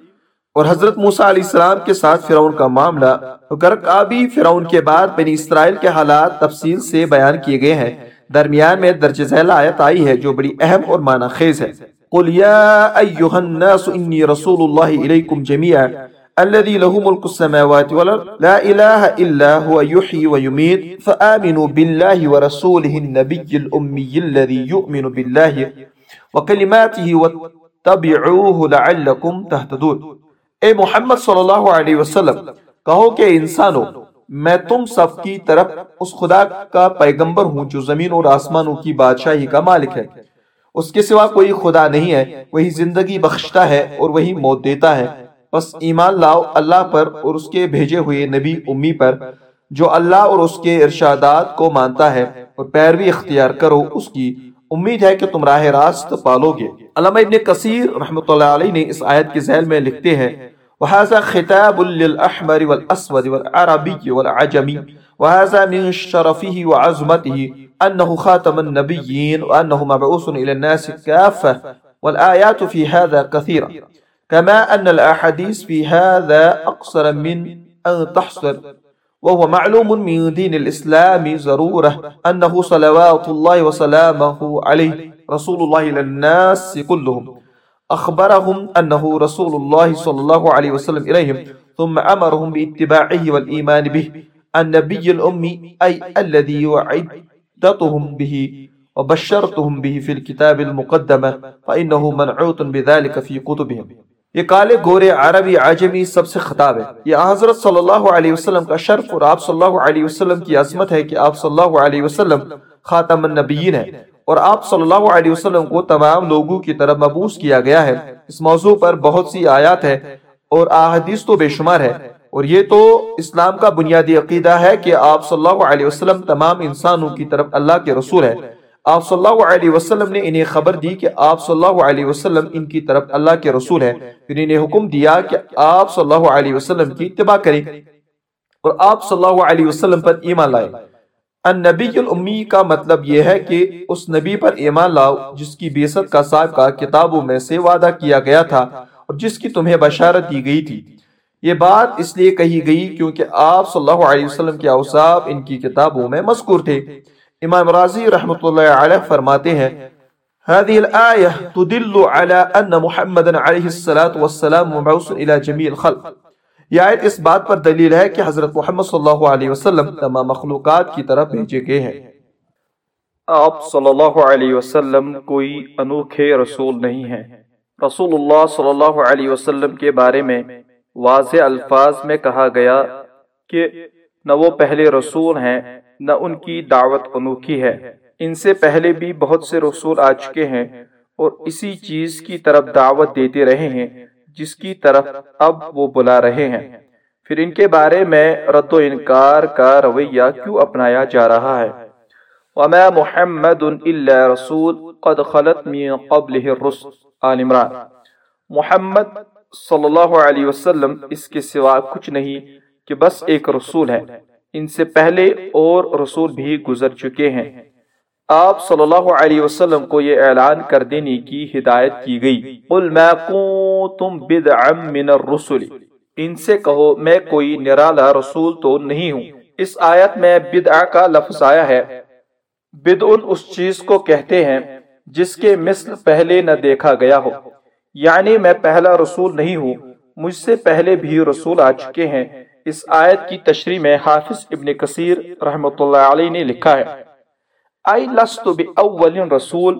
اور حضرت موسیٰ علیہ السلام کے ساتھ فرعون کا معاملہ۔ گرکابی فرعون کے بعد بنی اسرائیل کے حالات تفصیل سے بیان کیے گئے ہیں۔ درمیان میں درج ذیل آیت آئی ہے جو بڑی اہم اور معنی خیز ہے۔ قل یا ایوہ الناس انی رسول اللہ الیکم جميعا۔ الذي له ملك السماوات والارض لا اله الا هو، يحيي ويميت. فآمنوا بالله ورسوله النبي الامي الذي يؤمن بالله وكلماته واتبعوه لعلكم تهتدون. اے محمد صلی اللہ علیہ وسلم، کہو کہ انسانوں میں تم سب کی طرف اس خدا کا پیغمبر ہوں جو زمین اور آسمانوں کی بادشاہی کا مالک ہے۔ اس کے سوا کوئی خدا نہیں ہے، وہی زندگی بخشتا ہے اور وہی موت دیتا ہے۔ بس ایمان لاؤ اللہ پر اور اس کے بھیجے ہوئے نبی امی پر، جو اللہ اور اس کے ارشادات کو مانتا ہے اور پیروی اختیار کرو، اس کی امید ہے کہ تم راہ راست پالو گے علامہ ابن کثیر رحمۃ اللہ علیہ نے اس آیت کے ذیل میں لکھتے ہیں، وهذا خطاب للأحمر والأسود والعربي والعجمي، وهذا من شرفه وعظمته أنه خاتم النبيين وأنه مبعوث إلى الناس كافة، والآيات في هذا كثيرة۔ كما أن الأحاديث في هذا أقصر من أن تحصر. وهو معلوم من دين الإسلام ضرورة أنه صلوات الله وسلامه عليه رسول الله للناس كلهم. أخبرهم أنه رسول الله صلى الله عليه وسلم إليهم ثم أمرهم باتباعه والإيمان به النبي الأمي أي الذي وعدتهم به وبشرتهم به في الكتاب المقدمة فإنه منعوت بذلك في كتبهم. یہ کالے گورے عربی عجمی سب سے خطاب ہے۔ یہ حضرت صلی اللہ علیہ وسلم کا شرف اور آپ صلی اللہ علیہ وسلم کی عظمت ہے کہ آپ صلی اللہ علیہ وسلم خاتم النبیین ہے اور آپ صلی اللہ علیہ وسلم کو تمام لوگوں کی طرف مبوس کیا گیا ہے۔ اس موضوع پر بہت سی آیات ہے اور احادیث تو بے شمار ہے اور یہ تو اسلام کا بنیادی عقیدہ ہے کہ آپ صلی اللہ علیہ وسلم تمام انسانوں کی طرف اللہ کے رسول ہے آپ صلی اللہ علیہ وسلم نے انہیں خبر دی کہ آپ صلی اللہ علیہ وسلم ان کی طرف اللہ کے رسول ہے پھر انہیں حکم دیا کہ آپ صلی اللہ علیہ وسلم کی اتباع کریں اور آپ صلی اللہ علیہ وسلم پر ایمان لائیں۔ النبی الامی کا مطلب یہ ہے کہ اس نبی پر ایمان لاؤ جس کی بیست کا سابقہ کتابوں میں سے وعدہ کیا گیا تھا اور جس کی تمہیں بشارت دی گئی تھی۔ یہ بات اس لیے کہی گئی کیونکہ آپ صلی اللہ علیہ وسلم کے اوصاف ان کی کتابوں میں مذکور تھے۔ امام رازی رحمت اللہ علیہ فرماتے ہیں هذه الآية تدل على أن محمد عليه الصلاة والسلام مبعوث إلى جميع الخلق. یہ آیت اس بات پر دلیل ہے کہ حضرت محمد صلی اللہ علیہ وسلم تمام مخلوقات کی طرف بھیجے گئے ہیں۔ آپ صلی اللہ علیہ وسلم کوئی انوکھے رسول نہیں ہیں۔ رسول اللہ صلی اللہ علیہ وسلم کے بارے میں واضح الفاظ میں کہا گیا کہ نہ وہ پہلے رسول ہیں نہ ان کی دعوت انوکھی ہے۔ ان سے پہلے بھی بہت سے رسول آ چکے ہیں اور اسی چیز کی طرف دعوت دیتے رہے ہیں، جس کی طرف اب وہ بلا رہے ہیں۔ پھر ان کے بارے میں رد و انکار کا رویہ کیوں اپنایا جا رہا ہے؟ وما محمد الا رسول قد خلت من قبله الرسل۔ آل عمران محمد صلی اللہ علیہ وسلم اس کے سوا کچھ نہیں کہ بس ایک رسول ہے۔ ان سے پہلے اور رسول بھی گزر چکے ہیں۔ آپ صلی اللہ علیہ وسلم کو یہ اعلان کر دینے کی ہدایت کی گئی۔ قل ما کنتم بدعا من الرسل۔ ان سے کہو، میں کوئی نرالا رسول تو نہیں ہوں۔ اس آیت میں بدعا کا لفظ آیا ہے۔ بدعن اس چیز کو کہتے ہیں جس کے مثل پہلے نہ دیکھا گیا ہو۔ یعنی میں پہلا رسول نہیں ہوں، مجھ سے پہلے بھی رسول آ چکے ہیں۔ اس آیت کی تشریح میں حافظ ابن کثیر رحمت اللہ علیہ نے لکھا ہے اَيْ لَسْتُ بِأَوَّلٍ رَسُول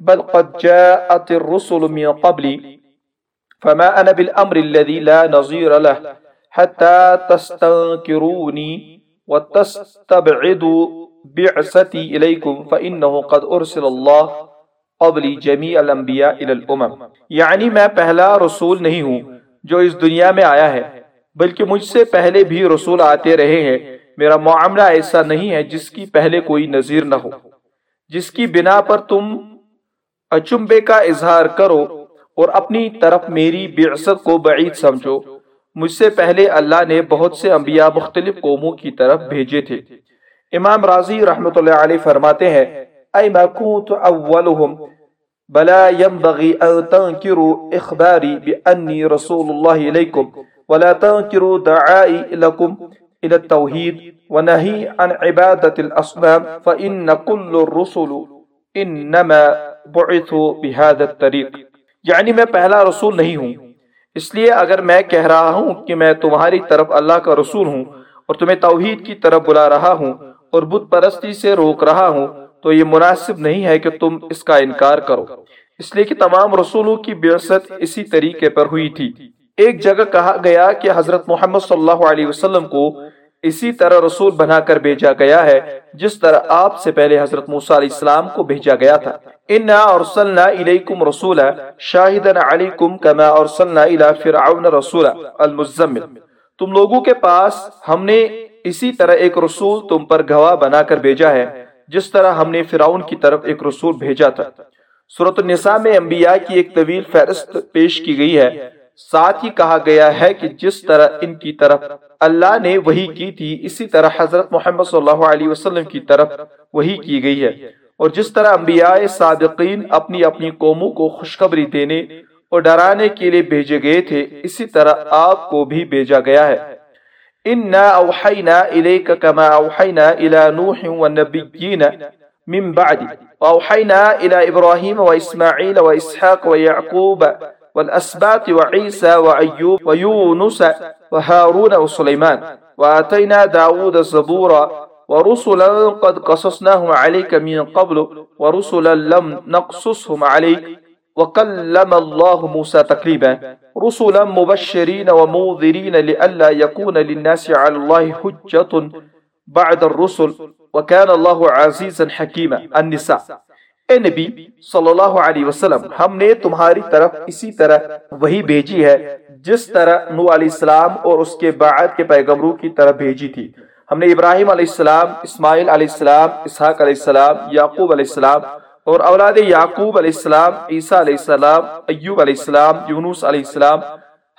بَلْ قد جاءت الرسل من قَبْلِ فما أنا بالامر الذي لا نظير له حتى تستنكروني وتستبعدوا بعثتي اليكم فانه قد ارسل الله قبلي جميع الانبياء إلى الامم يعني ما پہلا رسول نہیں ہوں جو اس دنیا میں آیا ہے، بلکہ مجھ سے پہلے بھی رسول آتے رہے ہیں۔ میرا معاملہ ایسا نہیں ہے جس کی پہلے کوئی نظیر نہ ہو۔ جس کی بنا پر تم اچمبے کا اظہار کرو اور اپنی طرف میری بعثت کو بعید سمجھو۔ مجھ سے پہلے اللہ نے بہت سے انبیاء مختلف قوموں کی طرف بھیجے تھے۔ امام راضی رحمت اللہ علیہ فرماتے ہیں أي ما كنت أولهم بلا ينبغي أن تنكروا إخباري بأني رسول الله إليكم ولا تنكروا دعائي لكم إلى التوحيد ونهي عن عبادة الأصنام فإن كل الرسل إنما بعثوا بهذا الطريق یعنی میں پہلا رسول نہیں ہوں۔ اس لیے اگر میں کہہ رہا ہوں کہ میں تمہاری طرف اللہ کا رسول ہوں اور تمہیں توحید کی طرف بلا رہا ہوں اور بت پرستی سے روک رہا ہوں تو یہ مناسب نہیں ہے کہ تم اس کا انکار کرو۔ اس لیے کہ تمام رسولوں کی بیعصت اسی طریقے پر ہوئی تھی۔ ایک جگہ کہا گیا کہ حضرت محمد صلی اللہ علیہ وسلم کو اسی طرح رسول بنا کر بھیجا گیا ہے جس طرح آپ سے پہلے حضرت موسیٰ علیہ السلام کو بھیجا گیا تھا۔ اِنَّا اَرْسَلْنَا إِلَيْكُمْ رَسُولًا شَاهِدًا عَلَيْكُمْ كَمَا أَرْسَلْنَا إِلَى فِرْعَوْنَ رَسُولًا المزمل۔ تم لوگوں کے پاس ہم نے اسی طرح ایک رسول تم پر گواہ بنا کر بھیجا ہے۔ جس طرح ہم نے فراؤن کی طرف ایک رسول بھیجا تھا۔ صورت النساء میں انبیاء کی ایک طویل فہرست پیش کی گئی ہے۔ ساتھ ہی کہا گیا ہے کہ جس طرح ان کی طرف اللہ نے وہی کی تھی، اسی طرح حضرت محمد صلی اللہ علیہ وسلم کی طرف وہی کی گئی ہے۔ اور جس طرح انبیاء صادقین اپنی اپنی قوموں کو خوشخبری دینے اور ڈرانے کے لیے بھیجے گئے تھے، اسی طرح آپ کو بھی بھیجا گیا ہے۔ إنا أوحينا إليك كما أوحينا إلى نوح والنبيين من بعد وأوحينا إلى إبراهيم وإسماعيل وإسحاق ويعقوب والأسبات وعيسى وأيوب ويونس وهارون وسليمان وآتينا داود الزبور ورسلا قد قصصناهم عليك من قبل ورسلا لم نقصصهم عليك وكلم الله موسى تقريبا رسلا مبشرين وموذرين لألا يكون للناس على الله حجة بعد الرسل وكان الله عزيزا حكيما النساء اے نبی صلی اللہ علیہ وسلم، ہم نے تمہاری طرف اسی طرح وہی بھیجی ہے جس طرح نو علیہ السلام اور اس کے بعد کے پیغمبروں کی طرف بھیجی تھی۔ ہم نے ابراہیم علیہ السلام، اسماعیل علیہ السلام، اسحاق علیہ السلام، یعقوب علیہ السلام اور اولاد یعقوب علیہ السلام، عیسیٰ علیہ السلام، ایوب علیہ السلام، یونس علیہ السلام،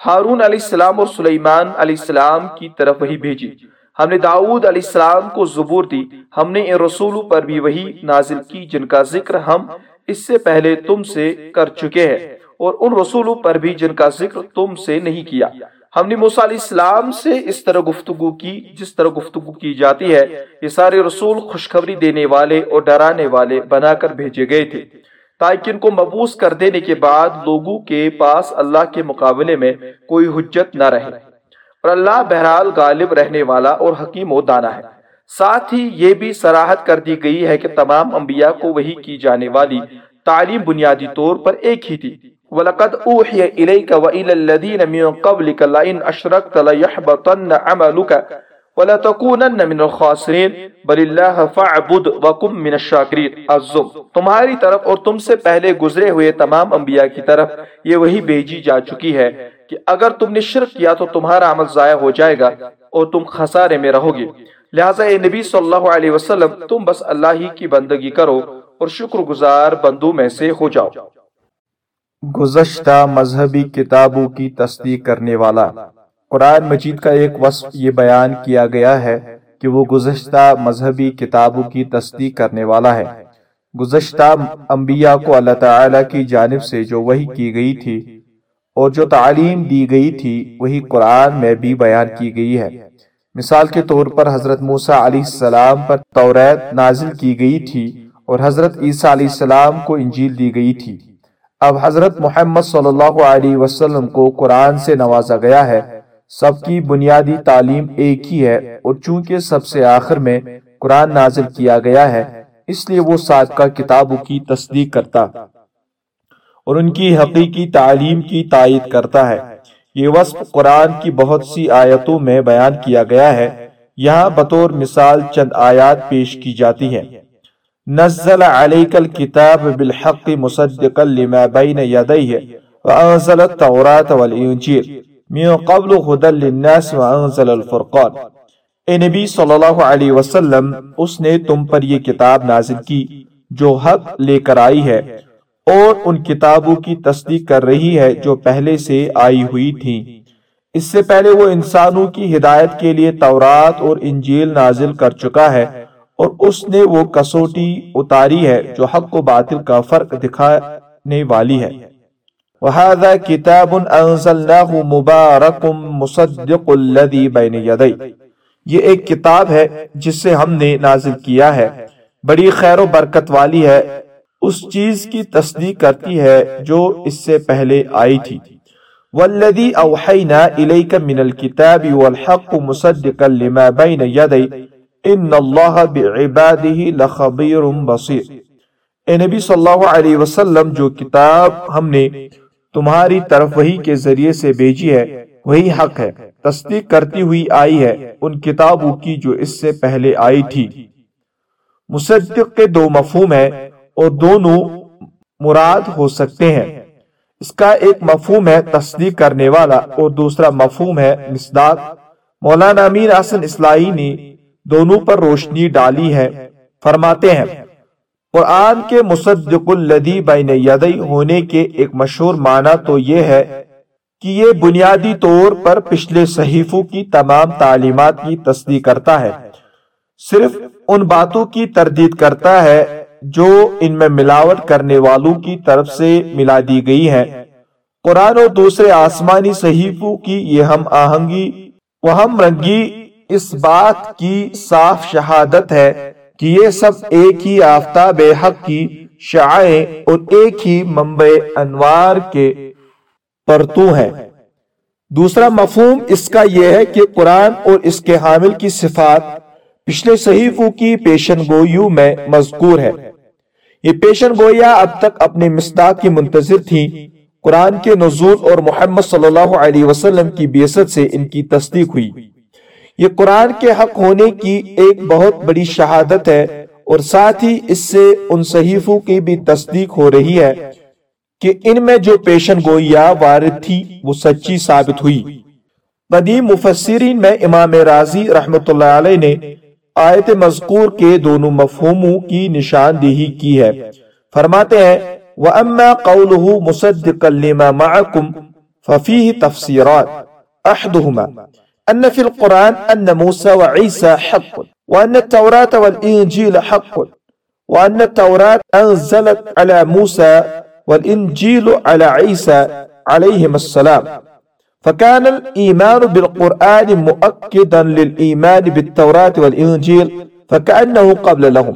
ہارون علیہ السلام اور سلیمان علیہ السلام کی طرف وہی بھیجی۔ ہم نے داؤد علیہ السلام کو زبور دی۔ ہم نے ان رسولوں پر بھی وہی نازل کی جن کا ذکر ہم اس سے پہلے تم سے کر چکے ہیں اور ان رسولوں پر بھی جن کا ذکر تم سے نہیں کیا۔ ہم نے موسیٰ علیہ السلام سے اس طرح گفتگو کی، جس طرح گفتگو کی جاتی ہے، یہ سارے رسول خوشخبری دینے والے اور ڈرانے والے بنا کر بھیجے گئے تھے۔ تاکہ ان کو مبوس کر دینے کے بعد لوگوں کے پاس اللہ کے مقابلے میں کوئی حجت نہ رہے۔ اور اللہ بہرحال غالب رہنے والا اور حکیم و دانا ہے۔ ساتھ ہی یہ بھی سراحت کر دی گئی ہے کہ تمام انبیاء کو وہی کی جانے والی تعلیم بنیادی طور پر ایک ہی تھی۔ وَلَقَدْ أُوحِيَ إِلَيْكَ وَإِلَى الَّذِينَ مِنْ قَبْلِكَ لَئِنْ أَشْرَكْتَ لَيَحْبَطَنَّ عَمَلُكَ وَلَتَكُونَنَّ مِنَ الْخَاسِرِينَ. بَلِ اللَّهَ فَاعْبُدْ وَكُمْ مِنَ الشَّاكِرِينَ. الزم. تمہاری طرف اور تم سے پہلے گزرے ہوئے تمام انبیاء کی طرف یہ وہی بھیجی جا چکی ہے کہ اگر تم نے شرک کیا تو تمہارا عمل ضائع ہو جائے گا اور تم خسارے میں رہو گے. لہٰذا اے نبی صلی اللہ علیہ وسلم، تم بس اللہ ہی کی بندگی کرو اور شکر گزار بندوں میں سے ہو جاؤ. گزشتہ مذہبی کتابوں کی تصدیق کرنے والا۔ قرآن مجید کا ایک وصف یہ بیان کیا گیا ہے کہ وہ گزشتہ مذہبی کتابوں کی تصدیق کرنے والا ہے۔ گزشتہ انبیاء کو اللہ تعالی کی جانب سے جو وہی کی گئی تھی اور جو تعلیم دی گئی تھی وہی قرآن میں بھی بیان کی گئی ہے۔ مثال کے طور پر حضرت موسیٰ علیہ السلام پر توریت نازل کی گئی تھی اور حضرت عیسیٰ علیہ السلام کو انجیل دی گئی تھی۔ اب حضرت محمد صلی اللہ علیہ وسلم کو قرآن سے نوازا گیا ہے، سب کی بنیادی تعلیم ایک ہی ہے اور چونکہ سب سے آخر میں قرآن نازل کیا گیا ہے، اس لیے وہ سابقہ کتابوں کی تصدیق کرتا اور ان کی حقیقی تعلیم کی تائید کرتا ہے۔ یہ وصف قرآن کی بہت سی آیتوں میں بیان کیا گیا ہے۔ یہاں بطور مثال چند آیات پیش کی جاتی ہے نزل علیک الكتاب بالحق مصدقا لما بین یدیہ وانزل التورات والانجیل من قبل هدى للناس وانزل الفرقان. اے نبی صلی اللہ علیہ وسلم، اس نے تم پر یہ کتاب نازل کی، جو حق لے کر آئی ہے، اور ان کتابوں کی تصدیق کر رہی ہے جو پہلے سے آئی ہوئی تھی اس سے پہلے وہ انسانوں کی ہدایت کے لیے تورات اور انجیل نازل کر چکا ہے۔ اور اس نے وہ کسوٹی اتاری ہے جو حق و باطل کا فرق دکھانے والی ہے۔ وَهَذَا كِتَابٌ أَنزَلْنَاهُ مُبَارَكٌ مُصَدِّقُ الَّذِي بَيْنِ يَدَيْ یہ ایک کتاب ہے جس سے ہم نے نازل کیا ہے۔ بڑی خیر و برکت والی ہے۔ اس چیز کی تصدیق کرتی ہے جو اس سے پہلے آئی تھی۔ والذی اوحینا الیک من الكتاب والحق مصدقا لما بین یدی ان اللہ بعباده لخبیر بصیر اے نبی صلی اللہ علیہ وسلم، جو کتاب ہم نے تمہاری طرف وہی کے ذریعے سے بیجی ہے، وہی حق ہے۔ تصدیق کرتی ہوئی آئی ہے، ان کتابوں کی جو اس سے پہلے آئی تھی۔ مصدق کے دو مفہوم ہیں اور دونوں مراد ہو سکتے ہیں۔ اس کا ایک مفہوم ہے تصدیق کرنے والا اور دوسرا مفہوم ہے مصداق۔ مولانا امیر حسن اسلائی نے دونوں پر روشنی ڈالی ہے۔ فرماتے ہیں، قرآن کے مصدق الدی بین یدئی ہونے کے ایک مشہور معنی تو یہ ہے کہ یہ بنیادی طور پر پچھلے صحیفوں کی تمام تعلیمات کی تصدیق کرتا ہے۔ صرف ان باتوں کی تردید کرتا ہے جو ان میں ملاوٹ کرنے والوں کی طرف سے ملا دی گئی ہے قرآن اور دوسرے آسمانی صحیفوں کی یہ ہم آہنگی وہ ہم رنگی اس بات کی صاف شہادت ہے کہ یہ سب ایک ہی آفتاب حق کی شعائیں اور ایک ہی منبع انوار کے پرتو ہیں۔ دوسرا مفہوم اس کا یہ ہے کہ قرآن اور اس کے حامل کی صفات پچھلے صحیفوں کی پیشن گوئیوں میں مذکور ہے یہ پیشن گویا اب تک اپنے مصداق کی منتظر تھی قرآن کے نزول اور محمد صلی اللہ علیہ وسلم کی بیست سے ان کی تصدیق ہوئی۔ یہ قرآن کے حق ہونے کی ایک بہت بڑی شہادت ہے اور ساتھ ہی اس سے ان صحیفوں کی بھی تصدیق ہو رہی ہے کہ ان میں جو پیشن گویا وارد تھی وہ سچی ثابت ہوئی۔ قدیم مفسرین میں امام راضی رحمت اللہ علیہ نے آیت مذکور کے دونوں مفہوموں کی نشاندہی کی ہے۔ فرماتے ہیں، وَأَمَّا قَوْلُهُ مُصَدِّقًا لِمَا مَعَكُمْ فَفِيهِ تَفْسِيرَاتِ أَحْدُهُمَا أن في القرآن أن موسى وعيسى حق وأن التوراة والإنجيل حق وأن التوراة أنزلت على موسى والإنجيل على عيسى عليهم السلام. فكان الإيمان بالقرآن مؤكدا للإيمان بالتوراة والإنجيل فكأنه قبل لهم.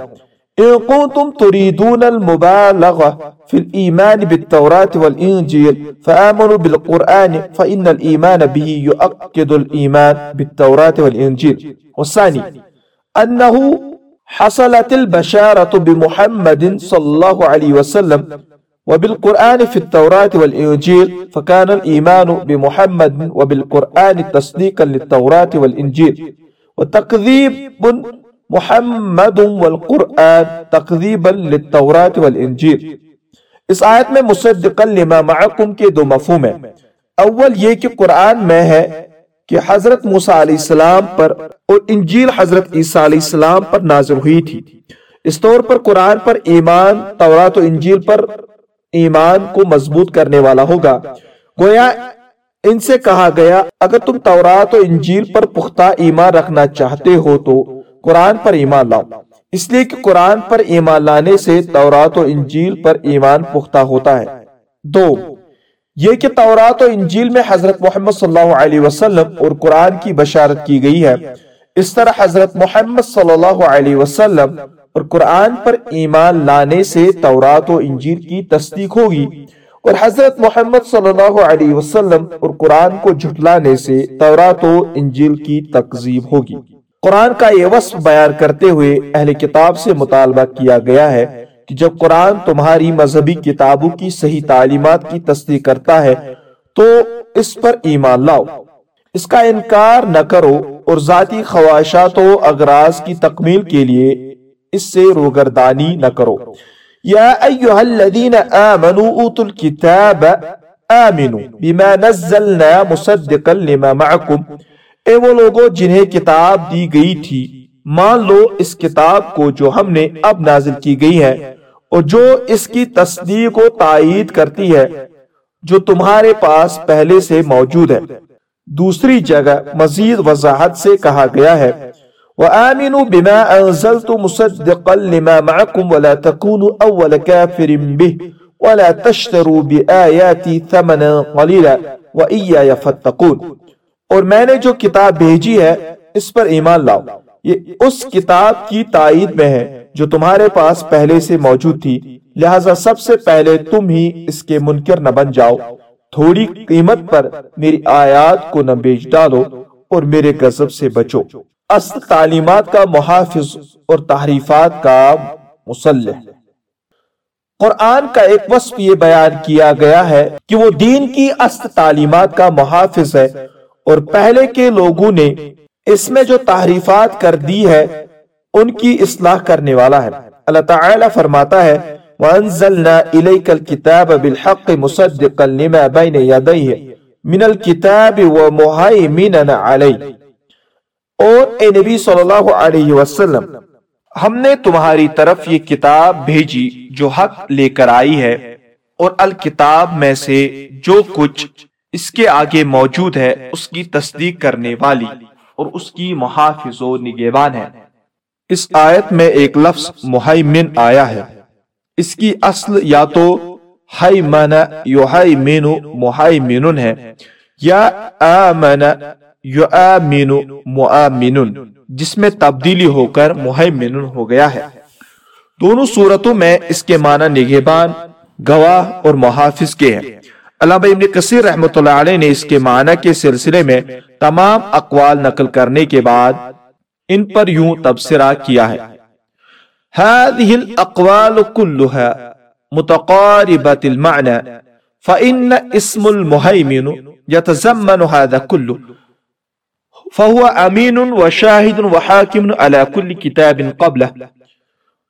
إن كنتم تريدون المبالغة في الإيمان بالتوراة والإنجيل فآمنوا بالقرآن فإن الإيمان به يؤكد الإيمان بالتوراة والإنجيل. والثاني أنه حصلت البشارة بمحمد صلى الله عليه وسلم وبالقرآن في التوراة والإنجيل فكان الإيمان بمحمد وبالقرآن تصديقا للتوراة والإنجيل. وتكذيب محمد والقرآن تقذیبا للتوراة والانجیل۔ اس آیت میں مصدقا لما معکم کے دو مفہوم ہیں۔ اول یہ کہ قرآن میں ہے کہ حضرت موسیٰ علیہ السلام پر اور انجیل حضرت عیسیٰ علیہ السلام پر نازل ہوئی تھی۔ اس طور پر قرآن پر ایمان، تورات و انجیل پر ایمان کو مضبوط کرنے والا ہوگا۔ گویا ان سے کہا گیا، اگر تم تورات و انجیل پر پختہ ایمان رکھنا چاہتے ہو تو قرآن پر ایمان لاؤ۔ اس لیے کہ قرآن پر ایمان لانے سے تورات و انجیل پر ایمان پختہ ہوتا ہے۔ دو، یہ کہ تورات و انجیل میں حضرت محمد صلی اللہ علیہ وسلم اور قرآن کی بشارت کی گئی ہے۔ اس طرح حضرت محمد صلی اللہ علیہ وسلم اور قرآن پر ایمان لانے سے تورات و انجیل کی تصدیق ہوگی اور حضرت محمد صلی اللہ علیہ وسلم اور قرآن کو جھٹلانے سے تورات و انجیل کی تقزیب ہوگی۔ قرآن کا یہ وصف بیان کرتے ہوئے اہل کتاب سے مطالبہ کیا گیا ہے کہ جب قرآن تمہاری مذہبی کتابوں کی صحیح تعلیمات کی تصدیق کرتا ہے، تو اس پر ایمان لاؤ۔ اس کا انکار نہ کرو اور ذاتی خواہشات و اغراض کی تکمیل کے لیے اس سے روگردانی نہ کرو۔ یا ایوہا الذین آمنوا اوتوا الكتاب آمنوا بما نزلنا مصدقا لما معکم۔ اے وہ لوگوں جنہیں کتاب دی گئی تھی۔ مان لو اس کتاب کو جو ہم نے اب نازل کی گئی ہے، اور جو اس کی تصدیق و تائید کرتی ہے، جو تمہارے پاس پہلے سے موجود ہے۔ دوسری جگہ مزید وضاحت سے کہا گیا ہے، وآمنوا بما انزلت مصدقا لما معكم ولا تكونوا اول كافر به، ولا تشتروا بآياتي ثمنا قليلا وإياي فاتقون۔ اور میں نے جو کتاب بھیجی ہے، اس پر ایمان لاؤ۔ یہ اس کتاب کی تائید میں ہے جو تمہارے پاس پہلے سے موجود تھی۔ لہٰذا سب سے پہلے تم ہی اس کے منکر نہ بن جاؤ۔ تھوڑی قیمت پر میری آیات کو نہ بیچ ڈالو اور میرے غضب سے بچو۔ اصل تعلیمات کا محافظ اور تحریفات کا مسلح۔ قرآن کا ایک وصف یہ بیان کیا گیا ہے کہ وہ دین کی اصل تعلیمات کا محافظ ہے اور پہلے کے لوگوں نے اس میں جو تحریفات کر دی ہے، ان کی اصلاح کرنے والا ہے۔ اللہ تعالی فرماتا ہے، وَأَنزَلْنَا إِلَيْكَ الْكِتَابَ بِالْحَقِّ مُصَدِّقًا لِمَا بَيْنَ يَدَيْهِ من الكتاب ومحیمنا علی اور اے نبی صلی اللہ علیہ وسلم، ہم نے تمہاری طرف یہ کتاب بھیجی جو حق لے کر آئی ہے، اور الکتاب میں سے جو کچھ اس کے آگے موجود ہے اس کی تصدیق کرنے والی اور اس کی محافظ و نگیبان ہے۔ اس آیت میں ایک لفظ محیمن آیا ہے۔ اس کی اصل یا تو حیمن، یحیمن محیمن ہے۔ یا آمن، یؤمن مؤمن جس میں تبدیلی ہو کر محیمن ہو گیا ہے۔ دونوں صورتوں میں اس کے معنی نگہبان، گواہ اور محافظ کے ہیں۔ علامہ ابن کثیر رحمۃ اللہ علیہ نے اس کے معنی کے سلسلے میں تمام اقوال نقل کرنے کے بعد ان پر یوں تبصرہ کیا ہے۔ هذه الأقوال كلها متقاربة المعنى فإن اسم المهيمن يتزمن هذا كله فهو أمين وشاهد وحاكم على كل كتاب قبله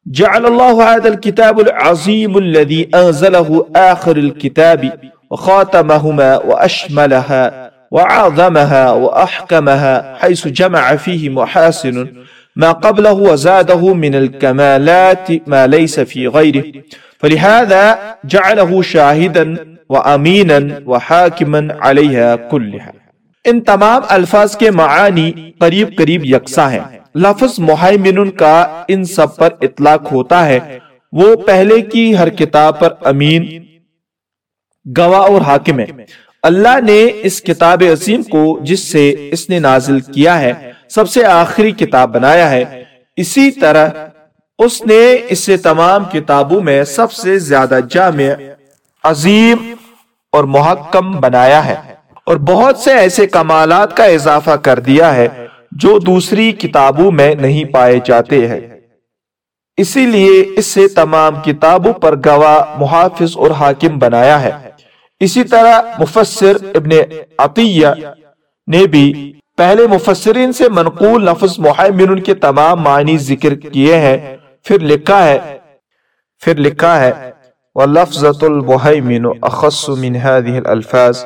جعل الله هذا الكتاب العظيم الذي أنزله آخر الكتاب وخاتمهما وأشملها وعظمها وأحكمها، حيث جمع فيه محاسن ما قبله وزاده من الكمالات ما ليس في غيره. فلهذا جعله شاهدا وأمينا وحاكما عليها كلها. ان تمام الفاظ کے معانی قریب قریب یکساں ہیں۔ لفظ محیمن کا ان سب پر اطلاق ہوتا ہے۔ وہ پہلے کی ہر کتاب پر امین گواہ اور حاکم ہے۔ اللہ نے اس کتاب عظیم کو جس سے اس نے نازل کیا ہے، سب سے آخری کتاب بنایا ہے۔ اسی طرح اس نے اسے تمام کتابوں میں سب سے زیادہ جامع، عظیم اور محکم بنایا ہے۔ اور بہت سے ایسے کمالات کا اضافہ کر دیا ہے جو دوسری کتابوں میں نہیں پائے جاتے ہیں۔ اسی لیے اس سے تمام کتابوں پر گواہ محافظ اور حاکم بنایا ہے۔ اسی طرح مفسر ابن عطیہ نے بھی پہلے مفسرین سے منقول لفظ محیمن کے تمام معنی ذکر کیے ہیں۔ پھر لکھا ہے، پھر لکھا ہے وَلَفْزَةُ الْمُحَيْمِنُ أَخَصُّ مِنْ هَذِهِ الْأَلْفَازِ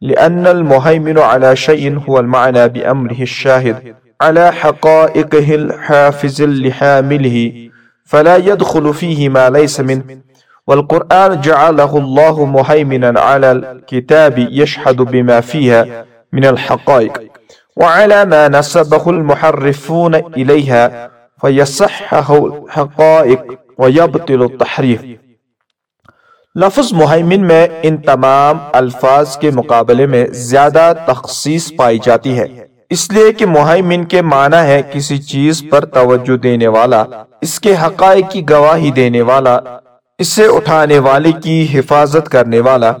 لِأَنَّ الْمُحَيْمِنُ عَلَى شَيْءٍ هُوَ الْمَعْنَى بِأَمْرِهِ الشَّاهِدِ على حقائقه الحافظ لحامله فلا يدخل فيه ما ليس منه والقرآن جعله الله مهيمنا على الكتاب يشهد بما فيها من الحقائق وعلى ما نسبه المحرفون إليها فيصحه الحقائق ويبطل التحريف. لفظ محیمن میں ان تمام الفاظ کے مقابلے میں زیادہ تخصیص پائی جاتی ہے۔ اس لیے کہ محیمن کے معنی ہے کسی چیز پر توجہ دینے والا، اس کے حقائق کی گواہی دینے والا، اسے اٹھانے والے کی حفاظت کرنے والا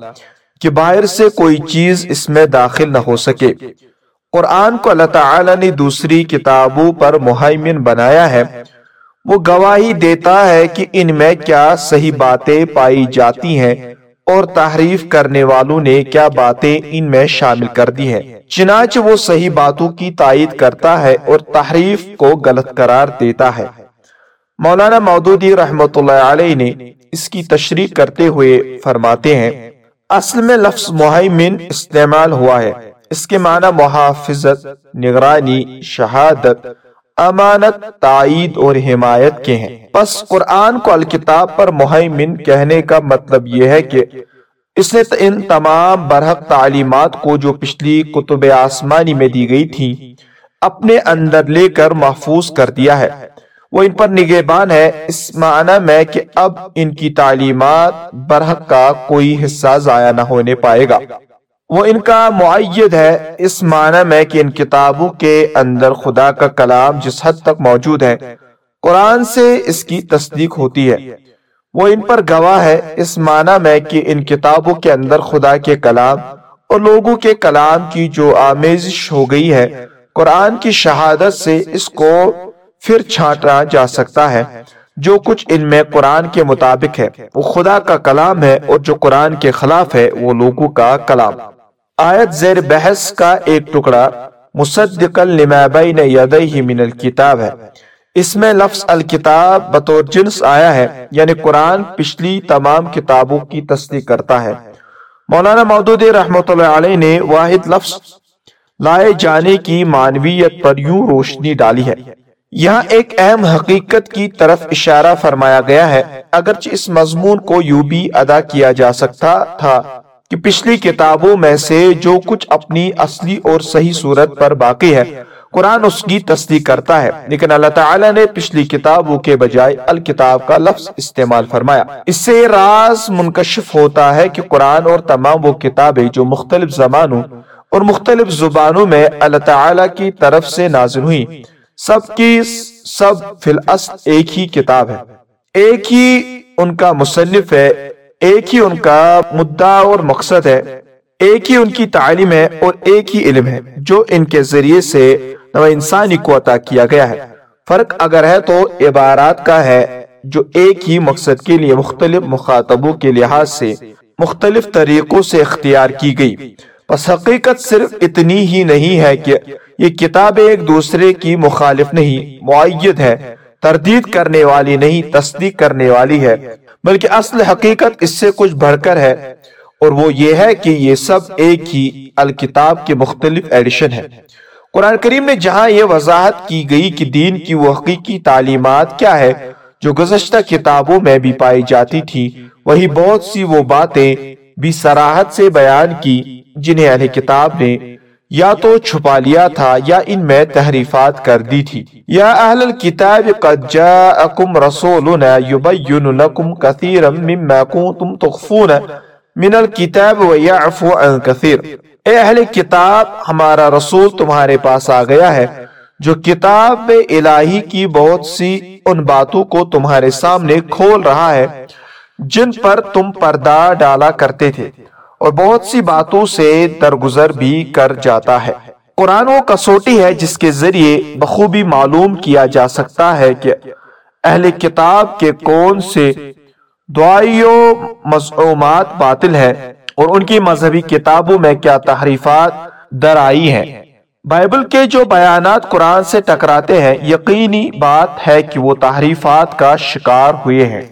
کہ باہر سے کوئی چیز اس میں داخل نہ ہو سکے۔ قرآن کو اللہ تعالی نے دوسری کتابوں پر محیمن بنایا ہے۔ وہ گواہی دیتا ہے کہ ان میں کیا صحیح باتیں پائی جاتی ہیں۔ اور تحریف کرنے والوں نے کیا باتیں ان میں شامل کر دی ہیں۔ چنانچہ وہ صحیح باتوں کی تائید کرتا ہے اور تحریف کو غلط قرار دیتا ہے۔ مولانا مودودی رحمت اللہ علیہ نے اس کی تشریح کرتے ہوئے فرماتے ہیں، اصل میں لفظ محیمن استعمال ہوا ہے۔ اس کے معنی محافظت، نگرانی، شہادت امانت، تائید اور حمایت کے ہیں۔ پس قرآن کو الکتاب پر محیمن کہنے کا مطلب یہ ہے کہ اس نے ان تمام برحق تعلیمات کو جو پچھلی کتب آسمانی میں دی گئی تھی اپنے اندر لے کر محفوظ کر دیا ہے۔ وہ ان پر نگہبان ہے، اس معنی میں کہ اب ان کی تعلیمات برحق کا کوئی حصہ ضائع نہ ہونے پائے گا۔ وہ ان کا معید ہے اس معنی میں کہ ان کتابوں کے اندر خدا کا کلام جس حد تک موجود ہے، قرآن سے اس کی تصدیق ہوتی ہے۔ وہ ان پر گواہ ہے اس معنی میں کہ ان کتابوں کے اندر خدا کے کلام اور لوگوں کے کلام کی جو آمیزش ہو گئی ہے، قرآن کی شہادت سے اس کو پھر چھانٹا جا سکتا ہے۔ جو کچھ ان میں قرآن کے مطابق ہے، وہ خدا کا کلام ہے اور جو قرآن کے خلاف ہے، وہ لوگوں کا کلام۔ آیت زیر بحث کا ایک ٹکڑا مصدقا لما بین یدیہ من الکتاب ہے۔ اس میں لفظ الکتاب بطور جنس آیا ہے یعنی قرآن پچھلی تمام کتابوں کی تصدیق کرتا ہے۔ مولانا مودود رحمت اللہ علیہ نے واحد لفظ لائے جانے کی معنویت پر یوں روشنی ڈالی ہے۔ یہاں ایک اہم حقیقت کی طرف اشارہ فرمایا گیا ہے، اگرچہ اس مضمون کو یوں بھی ادا کیا جا سکتا تھا۔ کہ پچھلی کتابوں میں سے جو کچھ اپنی اصلی اور صحیح صورت پر باقی ہے، قرآن اس کی تصدیق کرتا ہے۔ لیکن اللہ تعالیٰ نے پچھلی کتابوں کے بجائے الکتاب کا لفظ استعمال فرمایا۔ اس سے راز منکشف ہوتا ہے کہ قرآن اور تمام وہ کتابیں جو مختلف زمانوں اور مختلف زبانوں میں اللہ تعالیٰ کی طرف سے نازل ہوئی سب کی سب فی الاصل ایک ہی کتاب ہے۔ ایک ہی ان کا مصنف ہے ایک ہی ان کا مدعا اور مقصد ہے۔ ایک ہی ان کی تعلیم ہے اور ایک ہی علم ہے، جو ان کے ذریعے سے نو انسانی کو عطا کیا گیا ہے۔ فرق اگر ہے تو عبارات کا ہے، جو ایک ہی مقصد کے لیے مختلف مخاطبوں کے لحاظ سے مختلف طریقوں سے اختیار کی گئی۔ پس حقیقت صرف اتنی ہی نہیں ہے کہ یہ کتاب ایک دوسرے کی مخالف نہیں معید ہے۔ تردید کرنے والی نہیں، تصدیق کرنے والی ہے۔ بلکہ اصل حقیقت اس سے کچھ بڑھ کر ہے اور وہ یہ ہے کہ یہ سب ایک ہی الکتاب کے مختلف ایڈیشن ہے قرآن کریم نے جہاں یہ وضاحت کی گئی کہ دین کی وہ حقیقی تعلیمات کیا ہے، جو گزشتہ کتابوں میں بھی پائی جاتی تھی، وہی بہت سی وہ باتیں بھی سراحت سے بیان کی جنہیں اہل کتاب نے یا تو چھپا لیا تھا یا ان میں تحریفات کر دی تھی۔ یا اہل الكتاب قد جاءکم رسولنا یبین لکم کثیرا مما کنتم تخفون من الكتاب ویعفو عن کثیر۔ اے اہل کتاب، ہمارا رسول تمہارے پاس آ گیا ہے، جو کتاب الہی کی بہت سی ان باتوں کو تمہارے سامنے کھول رہا ہے، جن پر تم پردہ ڈالا کرتے تھے۔ اور بہت سی باتوں سے درگزر بھی کر جاتا ہے۔ قرآن وہ کسوٹی ہے جس کے ذریعے بخوبی معلوم کیا جا سکتا ہے کہ اہل کتاب کے کون سے دعائیوں مضعومات باطل ہے اور ان کی مذہبی کتابوں میں کیا تحریفات در آئی ہیں۔ بائبل کے جو بیانات قرآن سے ٹکراتے ہیں، یقینی بات ہے کہ وہ تحریفات کا شکار ہوئے ہیں۔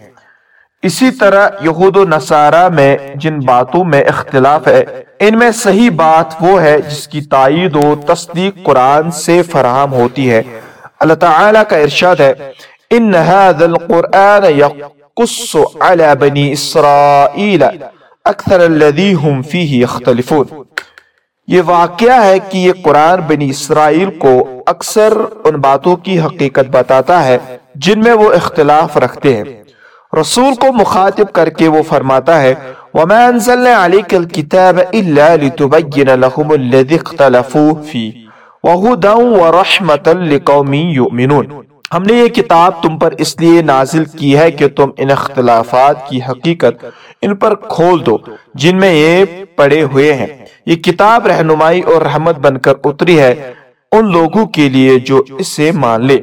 اسی طرح یہود و نصارہ میں جن باتوں میں اختلاف ہے، ان میں صحیح بات وہ ہے جس کی تائید و تصدیق قرآن سے فراہم ہوتی ہے۔ اللہ تعالیٰ کا ارشاد ہے، ان هذا القرآن يقص على بني اسرائیل اکثر الذي هم فيه يختلفون یہ واقعہ ہے کہ یہ قرآن بنی اسرائیل کو اکثر ان باتوں کی حقیقت بتاتا ہے جن میں وہ اختلاف رکھتے ہیں۔ رسول کو مخاطب کر کے وہ فرماتا ہے، وَمَا أَنزَلْنَا عَلَيْكَ الْكِتَابَ إِلَّا لِتُبَيِّنَ لَهُمُ الَّذِي اخْتَلَفُوا فِي وَهُدًا وَرَحْمَةً لِقَوْمٍ يُؤْمِنُونَ۔ ہم نے یہ کتاب تم پر اس لیے نازل کی ہے کہ تم ان اختلافات کی حقیقت ان پر کھول دو، جن میں یہ پڑے ہوئے ہیں۔ یہ کتاب رہنمائی اور رحمت بن کر اتری ہے ان لوگوں کے لیے جو اسے مان لے۔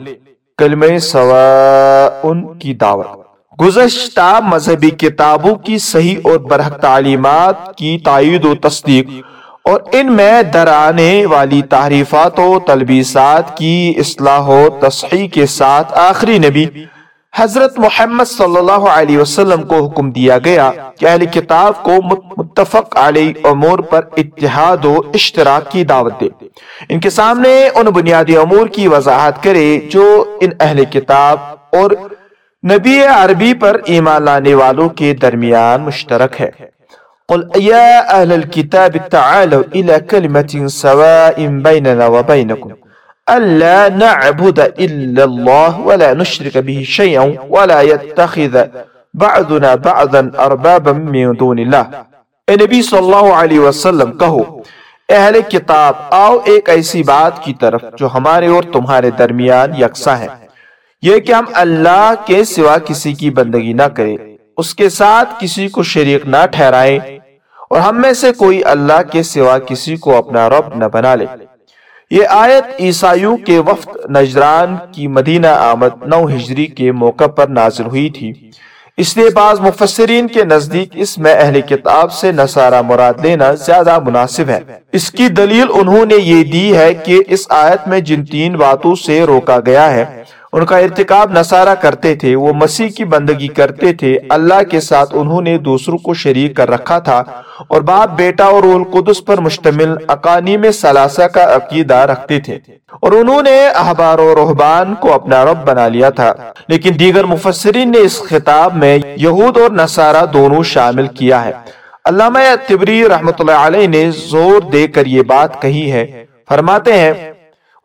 کلمہ سوا ان کی دعوت۔ گزشتہ مذہبی کتابوں کی صحیح اور برحق تعلیمات کی تائید و تصدیق اور ان میں درانے والی تعریفات و تلبیسات کی اصلاح و تصحیح کے ساتھ آخری نبی حضرت محمد صلی اللہ علیہ وسلم کو حکم دیا گیا کہ اہل کتاب کو متفق علیہ امور پر اتحاد و اشتراک کی دعوت دے۔ ان کے سامنے ان بنیادی امور کی وضاحت کرے جو ان اہل کتاب اور نبی عربی پر ایمان لانے والوں کے درمیان مشترک ہے۔ قل يا أهل الكتاب تعالوا إلى كلمة سواء بيننا وبينكم ألا نعبد إلا الله ولا نشرك به شيئا ولا يتخذ بعضنا بعضا أربابا من دون الله اے نبی صلی اللہ علیہ وسلم، کہو، اہل کتاب، آؤ ایک ایسی بات کی طرف جو ہمارے اور تمہارے درمیان یکساں ہے۔ یہ کہ ہم اللہ کے سوا کسی کی بندگی نہ کریں، اس کے ساتھ کسی کو شریک نہ ٹھہرائیں، اور ہم میں سے کوئی اللہ کے سوا کسی کو اپنا رب نہ بنا لے۔ یہ آیت عیسائیوں کے وفد نجران کی مدینہ آمد نو ہجری کے موقع پر نازل ہوئی تھی۔ اس لیے بعض مفسرین کے نزدیک اس میں اہل کتاب سے نصارہ مراد لینا زیادہ مناسب ہے۔ اس کی دلیل انہوں نے یہ دی ہے کہ اس آیت میں جن تین باتوں سے روکا گیا ہے ان کا ارتکاب نصارہ کرتے تھے، وہ مسیح کی بندگی کرتے تھے، اللہ کے ساتھ انہوں نے دوسروں کو شریک کر رکھا تھا۔ اور باپ، بیٹا اور القدس پر مشتمل اقانی میں سلاسہ کا عقیدہ رکھتے تھے۔ اور انہوں نے احبار و رہبان کو اپنا رب بنا لیا تھا۔ لیکن دیگر مفسرین نے اس خطاب میں یہود اور نصارہ دونوں شامل کیا ہے۔ علامہ تبری رحمت اللہ علیہ نے زور دے کر یہ بات کہی ہے۔ فرماتے ہیں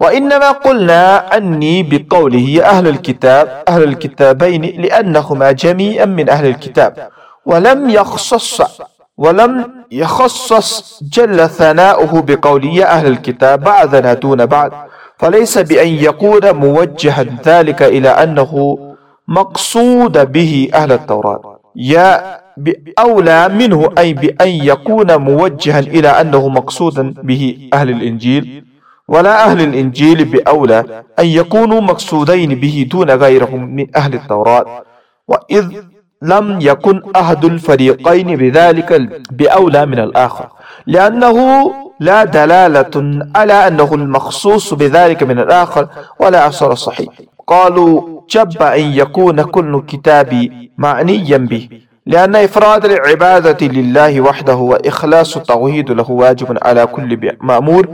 وإنما قلنا أني بقوله أهل الكتاب أهل الكتابين لأنهما جميعا من أهل الكتاب. ولم يخصص ولم يخصص جل ثناؤه بقوله أهل الكتاب بعضنا دون بعض فليس بأن يكون موجها ذلك إلى أنه مقصود به أهل التوراة. يا بأولى منه أي بأن يكون موجها إلى أنه مقصودا به أهل الإنجيل. ولا أهل الإنجيل بأولى أن يكونوا مقصودين به دون غيرهم من أهل التوراة. وإذ لم يكن أحد الفريقين بذلك بأولى من الآخر. لأنه لا دلالة على أنه المخصوص بذلك من الآخر ولا أثر صحيح. قالوا جب أن يكون كل كتاب معنيا به لأن إفراد العبادة لله وحده وإخلاص التوحيد له واجب على كل مأمور.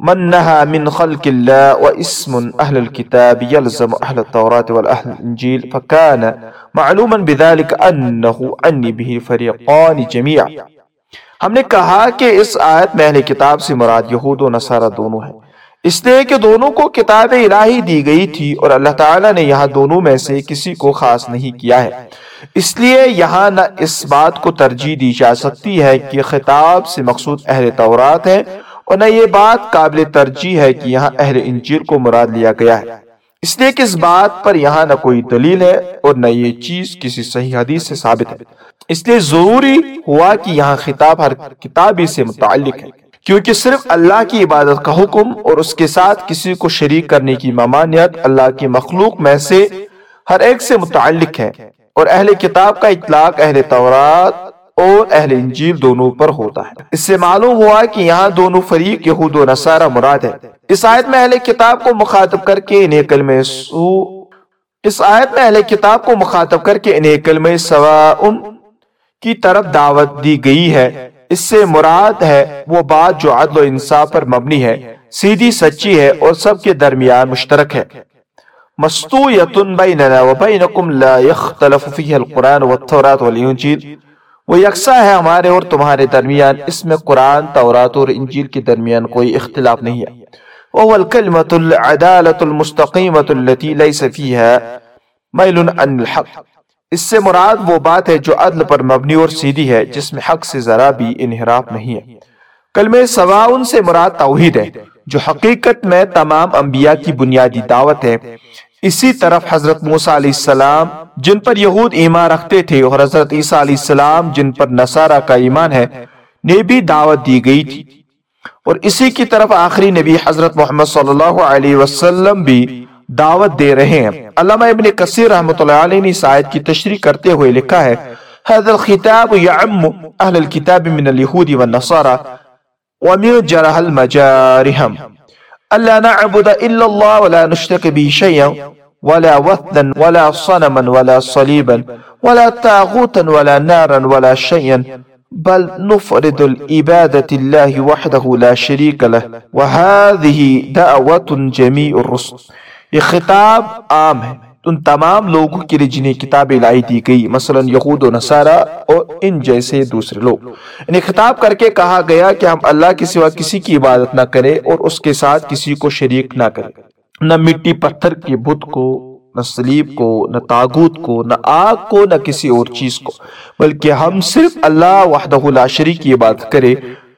من نهى من خلق الله واسم أهل الكتاب يلزم أهل التوراة والأهل الإنجيل، فكان معلوما بذلك أنه عني به فريقان جميعا. ہم نے کہا کہ اس آیت میں اہل کتاب سے مراد یہود و نصارہ دونوں ہیں۔ اس لیے کہ دونوں کو کتاب الہی دی گئی تھی اور اللہ تعالیٰ نے یہاں دونوں میں سے کسی کو خاص نہیں کیا ہے۔ اس لیے یہاں نہ اس بات کو ترجیح دی جا سکتی ہے کہ خطاب سے مقصود اہل تورات ہے اور نہ یہ بات قابل ترجیح ہے کہ یہاں اہل انجیل کو مراد لیا گیا ہے۔ اس لیے کہ اس بات پر یہاں نہ کوئی دلیل ہے اور نہ یہ چیز کسی صحیح حدیث سے ثابت ہے۔ اس لیے ضروری ہوا کہ یہاں خطاب ہر کتابی سے متعلق ہے، کیونکہ صرف اللہ کی عبادت کا حکم اور اس کے ساتھ کسی کو شریک کرنے کی ممانیت اللہ کی مخلوق میں سے ہر ایک سے متعلق ہے۔ اور اہل کتاب کا اطلاق اہل تورات اور اہل انجیل دونوں پر ہوتا ہے۔ اس سے معلوم ہوا کہ یہاں دونوں فریق یہود و نصارہ مراد ہے اس آیت میں اہل کتاب کو مخاطب کر کے انہیں کلمہ سو اس آیت میں اہل کتاب کو مخاطب کر کے انہیں کلمہ سواء کی طرف دعوت دی گئی ہے۔ اس سے مراد ہے، وہ بات جو عدل و انصاف پر مبنی ہے، سیدھی سچی ہے اور سب کے درمیان مشترک ہے۔ مستویتن بیننا و بینکم لا یختلف فیہ القرآن والتورات والانجیل وہ یکساں ہے ہمارے اور تمہارے درمیان۔ اس میں قرآن، تورات اور انجیل کے درمیان کوئی اختلاف نہیں ہے۔ وهو الكلمة العدالة المستقيمة التي ليس فيها ميل عن الحق۔ اس سے مراد وہ بات ہے جو عدل پر مبنی اور سیدھی ہے، جس میں حق سے ذرا بھی انحراف نہیں ہے۔ کلمہ سواؤن سے مراد توحید ہے، جو حقیقت میں تمام انبیاء کی بنیادی دعوت ہے۔ اسی طرف حضرت موسیٰ علیہ السلام، جن پر یہود ایمان رکھتے تھے اور حضرت عیسیٰ علیہ السلام، جن پر نصارہ کا ایمان ہے نے بھی دعوت دی گئی تھی۔ اور اسی کی طرف آخری نبی حضرت محمد صلی اللہ علیہ وسلم بھی دعوت دے رہے ہیں۔ علامہ ابن کثیر رحمۃ اللہ علیہ نے اس آیت کی تشریح کرتے ہوئے لکھا ہے هذا الخطاب يعم اهل الكتاب من اليهود والنصارى ومن جرح المجارهم ألا نعبد إلا الله ولا نشرك به شيئا ولا وثنا ولا صنما ولا صليبا ولا تاغوتا ولا نارا ولا شيئا بل نفرد الإبادة الله وحده لا شريك له. وهذه دعوة جميع الرسل. خطاب ہے ان تمام لوگوں کے لیے جنہیں کتاب لائی دی گئی، مثلا یہود و نصارہ اور ان جیسے دوسرے لوگ۔ انہیں خطاب کر کے کہا گیا کہ ہم اللہ کے سوا کسی کی عبادت نہ کریں اور اس کے ساتھ کسی کو شریک نہ کریں۔ نہ مٹی پتھر کے بت کو، نہ سلیب کو، نہ تاغوت کو، نہ آگ کو، نہ کسی اور چیز کو۔ بلکہ ہم صرف اللہ وحدہ لا شریک کی عبادت کرے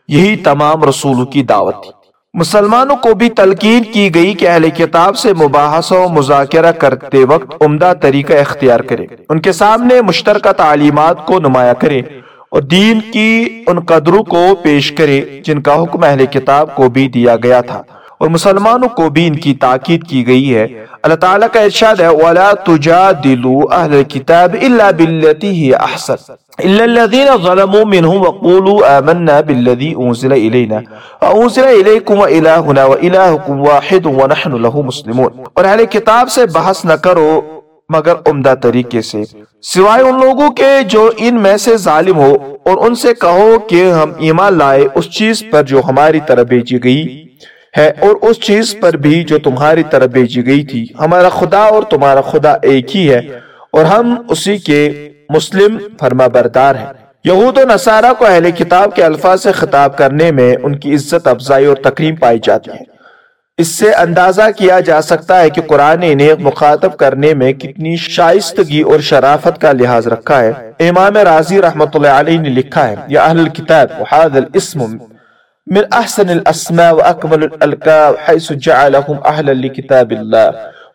یہی تمام رسولوں کی دعوت تھی۔ مسلمانوں کو بھی تلقین کی گئی کہ اہل کتاب سے مباحثہ و مذاکرہ کرتے وقت عمدہ طریقہ اختیار کرے ان کے سامنے مشترکہ تعلیمات کو نمایاں کرے اور دین کی ان قدروں کو پیش کرے جن کا حکم اہل کتاب کو بھی دیا گیا تھا۔ اور مسلمانوں کو بھی ان کی تاکید کی گئی ہے۔ اللہ تعالیٰ کا ارشاد ہے، وَلَا تُجَادِلُوا أَهْلَ الْكِتَابِ إِلَّا بِالَّتِي هِيَ أَحْسَنُ إِلَّا الَّذِينَ ظَلَمُوا مِنْهُمْ وَقُولُوا آمَنَّا بِالَّذِي أُنزِلَ إِلَيْنَا وَأُنزِلَ إِلَيْكُمْ وَإِلَٰهُنَا وَإِلَٰهُكُمْ وَاحِدٌ وَنَحْنُ لَهُ مُسْلِمُونَ اور اہل کتاب سے بحث نہ کرو مگر عمدہ طریقے سے سوائے ان لوگوں کے جو ان میں سے ظالم ہو اور ان سے کہو کہ ہم ایمان لائے اس چیز پر جو ہماری طرف بھیجی گئی ہے اور اس چیز پر بھی جو تمہاری طرف بھیجی گئی تھی ہمارا خدا اور تمہارا خدا ایک ہی ہے اور ہم اسی کے مسلم فرما بردار ہیں۔ یہود و نصارہ کو اہل کتاب کے الفاظ سے خطاب کرنے میں ان کی عزت، افزائی اور تقریم پائی جاتی ہے۔ اس سے اندازہ کیا جا سکتا ہے کہ قرآن انہیں مخاطب کرنے میں کتنی شائستگی اور شرافت کا لحاظ رکھا ہے۔ امام راضی رحمت اللہ علیہ نے لکھا ہے، یا اہل کتاب وحاد الاسم من أحسن الأسماء وأكمل الألقاب حيث جعلهم أهلا لكتاب الله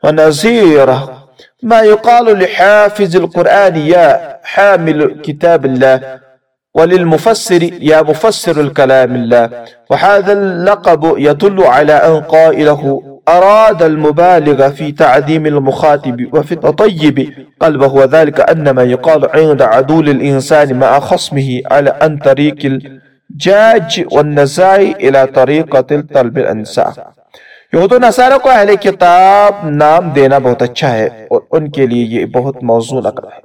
ونظيره ما يقال لحافظ القرآن يا حامل كتاب الله وللمفسر يا مفسر الكلام الله. وهذا اللقب يدل على أن قائله أراد المبالغ في تعظيم المخاطب وفي التطيب قلبه وذلك أنما يقال عند عدول الإنسان مع خصمه على أن طريق جاج والنزائی إلى طریقت الطلب الانسا یہود و نصارہ کو اہل کتاب نام دینا بہت اچھا ہے اور ان کے لیے یہ بہت موضوع لقب ہے۔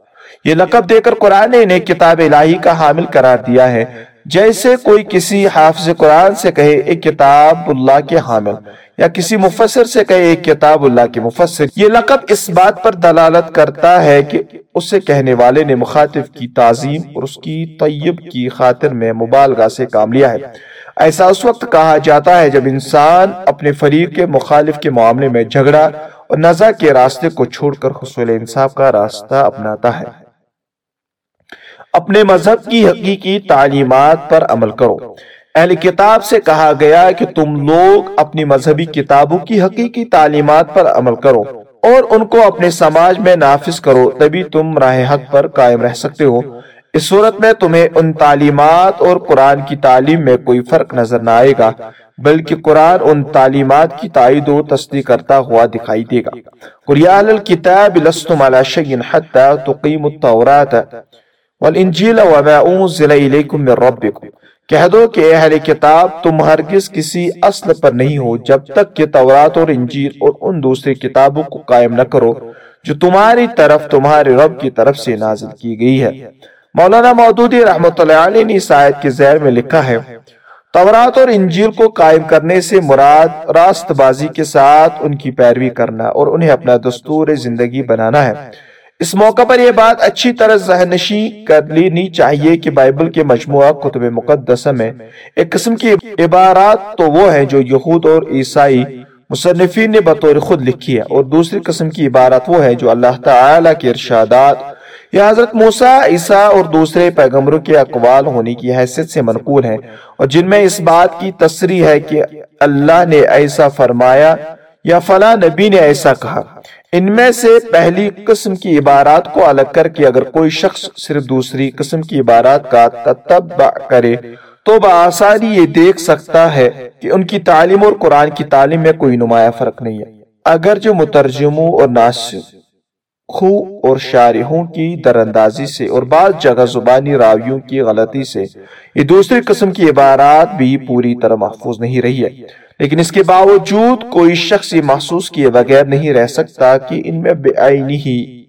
یہ لقب دے کر قرآن نے انہیں کتاب الہی کا حامل قرار دیا ہے۔ جیسے کوئی کسی حافظ قرآن سے کہے ایک کتاب اللہ کے حامل، یا کسی مفسر سے کہے ایک کتاب اللہ کے مفسر، یہ لقب اس بات پر دلالت کرتا ہے کہ اسے کہنے والے نے مخاطب کی تعظیم اور اس کی طیب کی خاطر میں مبالغہ سے کام لیا ہے۔ ایسا اس وقت کہا جاتا ہے جب انسان اپنے فریق کے مخالف کے معاملے میں جھگڑا اور نزا کے راستے کو چھوڑ کر حصول انصاف کا راستہ اپناتا ہے۔ اپنے مذہب کی حقیقی تعلیمات پر عمل کرو۔ اہل کتاب سے کہا گیا کہ تم لوگ اپنی مذہبی کتابوں کی حقیقی تعلیمات پر عمل کرو اور ان کو اپنے سماج میں نافذ کرو، تبھی تم راہ حق پر قائم رہ سکتے ہو۔ اس صورت میں تمہیں ان تعلیمات اور قرآن کی تعلیم میں کوئی فرق نظر نہ آئے گا، بلکہ قرآن ان تعلیمات کی تائید و تصدیق کرتا ہوا دکھائی دے گا۔ قریال الكتاب لستم على شيء حتى تقيموا التوراة۔ والانجیل وما انزل الیکم من ربکم۔ کہہ دو کہ اے اہل کتاب، تم ہرگز کسی اصل پر نہیں ہو جب تک کہ تورات اور انجیر اور ان دوسری کتابوں کو قائم نہ کرو، جو تمہاری طرف، تمہارے رب کی طرف سے نازل کی گئی ہے۔ مولانا مودودی رحمت اللہ علیہ نے اس آیت کے زیر میں لکھا ہے، تورات اور انجیل کو قائم کرنے سے مراد راست بازی کے ساتھ ان کی پیروی کرنا اور انہیں اپنا دستور زندگی بنانا ہے۔ اس موقع پر یہ بات اچھی طرح ذہنشی کر لینی چاہیے کہ بائبل کے مجموعہ کتب مقدسہ میں ایک قسم کی عبارات تو وہ ہیں جو یہود اور عیسائی مصنفین نے بطور خود لکھی ہے اور دوسری قسم کی عبارت وہ ہے جو اللہ تعالی کے ارشادات یا حضرت موسیٰ، عیسیٰ اور دوسرے پیغمبروں کے اقوال ہونے کی حیثیت سے منقول ہیں اور جن میں اس بات کی تصریح ہے کہ اللہ نے ایسا فرمایا یا فلاں نبی نے ایسا کہا۔ ان میں سے پہلی قسم کی عبارات کو الگ کر کے اگر کوئی شخص صرف دوسری قسم کی عبارات کا تتبع کرے تو بآسانی یہ دیکھ سکتا ہے کہ ان کی تعلیم اور قرآن کی تعلیم میں کوئی نمایاں فرق نہیں ہے۔ اگر جو مترجموں اور ناصر خو اور شارحوں کی دراندازی سے اور بعض جگہ زبانی راویوں کی غلطی سے یہ دوسری قسم کی عبارات بھی پوری طرح محفوظ نہیں رہی ہے۔ لیکن اس کے باوجود کوئی شخص یہ محسوس کیے بغیر نہیں رہ سکتا کہ ان میں بے آئینی ہی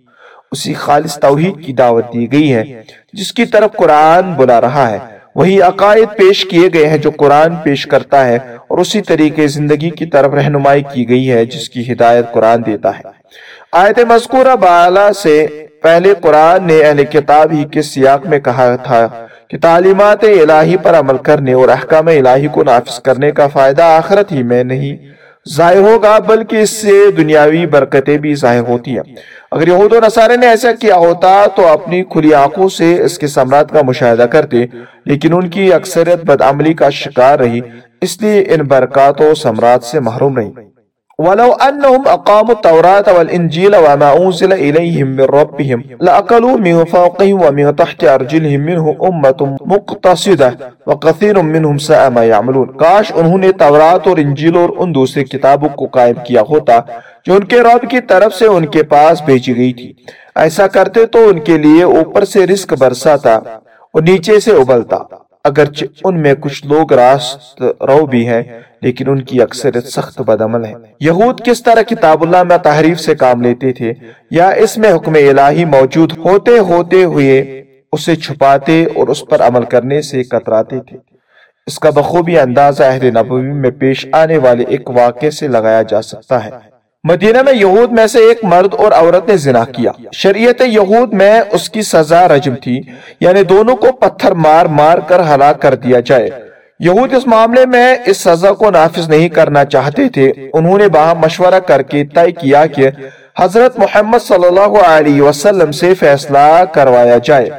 اسی خالص توحید کی دعوت دی گئی ہے، جس کی طرف قرآن بلا رہا ہے۔ وہی عقائد پیش کیے گئے ہیں جو قرآن پیش کرتا ہے اور اسی طریقے زندگی کی طرف رہنمائی کی گئی ہے، جس کی ہدایت قرآن دیتا ہے۔ آیت مذکورہ بالا سے پہلے قرآن نے اہل کتاب ہی کے سیاق میں کہا تھا کہ تعلیمات الہی پر عمل کرنے اور احکام الہی کو نافذ کرنے کا فائدہ آخرت ہی میں نہیں ظاہر ہوگا، بلکہ اس سے دنیاوی برکتیں بھی ظاہر ہوتی ہیں۔ اگر یہود و نصارے نے ایسا کیا ہوتا تو اپنی کھلی آنکھوں سے اس کے سمراٹ کا مشاہدہ کرتے، لیکن ان کی اکثریت بدعملی کا شکار رہی، اس لیے ان برکات و سمراٹ سے محروم رہی۔ ولو انهم اقاموا التوراة والانجيل وما انزل اليهم من ربهم لاكلوا من فوقهم ومن تحت ارجلهم منه امه مقتصده وكثير منهم ساء ما يعملون. کاش انہوں نے تورات اور انجیل اور ان دوسری کتابوں کو قائم کیا ہوتا جو ان کے رب کی طرف سے ان کے پاس بھیجی گئی تھی. ایسا کرتے تو ان کے لیے اوپر سے رزق برساتا اور نیچے سے ابلتا. اگرچہ ان میں کچھ لوگ راست رو بھی ہیں، لیکن ان کی اکثریت سخت بدعمل ہے یہود کس طرح کتاب اللہ میں تحریف سے کام لیتے تھے، یا اس میں حکم الہی موجود ہوتے ہوتے ہوئے اسے چھپاتے اور اس پر عمل کرنے سے کتراتے تھے۔ اس کا بخوبی اندازہ اہل نبوی میں پیش آنے والے ایک واقعے سے لگایا جا سکتا ہے۔ مدینہ میں یہود میں سے ایک مرد اور عورت نے زنا کیا۔ شریعت یہود میں اس کی سزا رجم تھی یعنی دونوں کو پتھر مار مار کر ہلاک کر دیا جائے۔ یہود اس معاملے میں اس سزا کو نافذ نہیں کرنا چاہتے تھے۔ انہوں نے باہم مشورہ کر کے طے کیا کہ حضرت محمد صلی اللہ علیہ وسلم سے فیصلہ کروایا جائے۔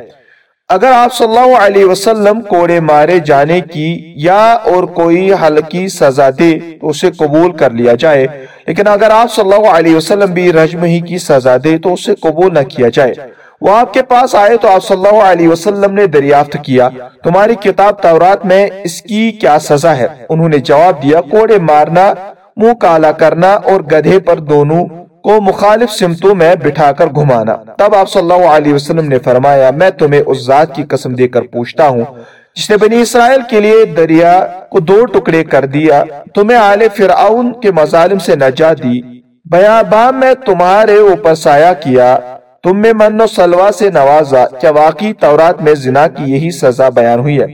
اگر آپ صلی اللہ علیہ وسلم کوڑے مارے جانے کی یا اور کوئی ہلکی سزا دے تو اسے قبول کر لیا جائے۔ لیکن اگر آپ صلی اللہ علیہ وسلم بھی رجم ہی کی سزا دے تو اسے قبول نہ کیا جائے۔ وہ آپ کے پاس آئے تو آپ صلی اللہ علیہ وسلم نے دریافت کیا، تمہاری کتاب تورات میں اس کی کیا سزا ہے؟ انہوں نے جواب دیا، کوڑے مارنا، منہ کالا کرنا اور گدھے پر دونوں کو مخالف سمتوں میں بٹھا کر گھمانا۔ تب آپ صلی اللہ علیہ وسلم نے فرمایا، میں تمہیں اس ذات کی قسم دے کر پوچھتا ہوں، جس نے بنی اسرائیل کے لیے دریا کو دو ٹکڑے کر دیا، تمہیں آل فرعون کے مظالم سے نجات دی۔ بیابام میں تمہارے اوپر سایہ کیا، تم میں من و سلوا سے نوازا، کیا واقعی تورات میں زنا کی یہی سزا بیان ہوئی ہے؟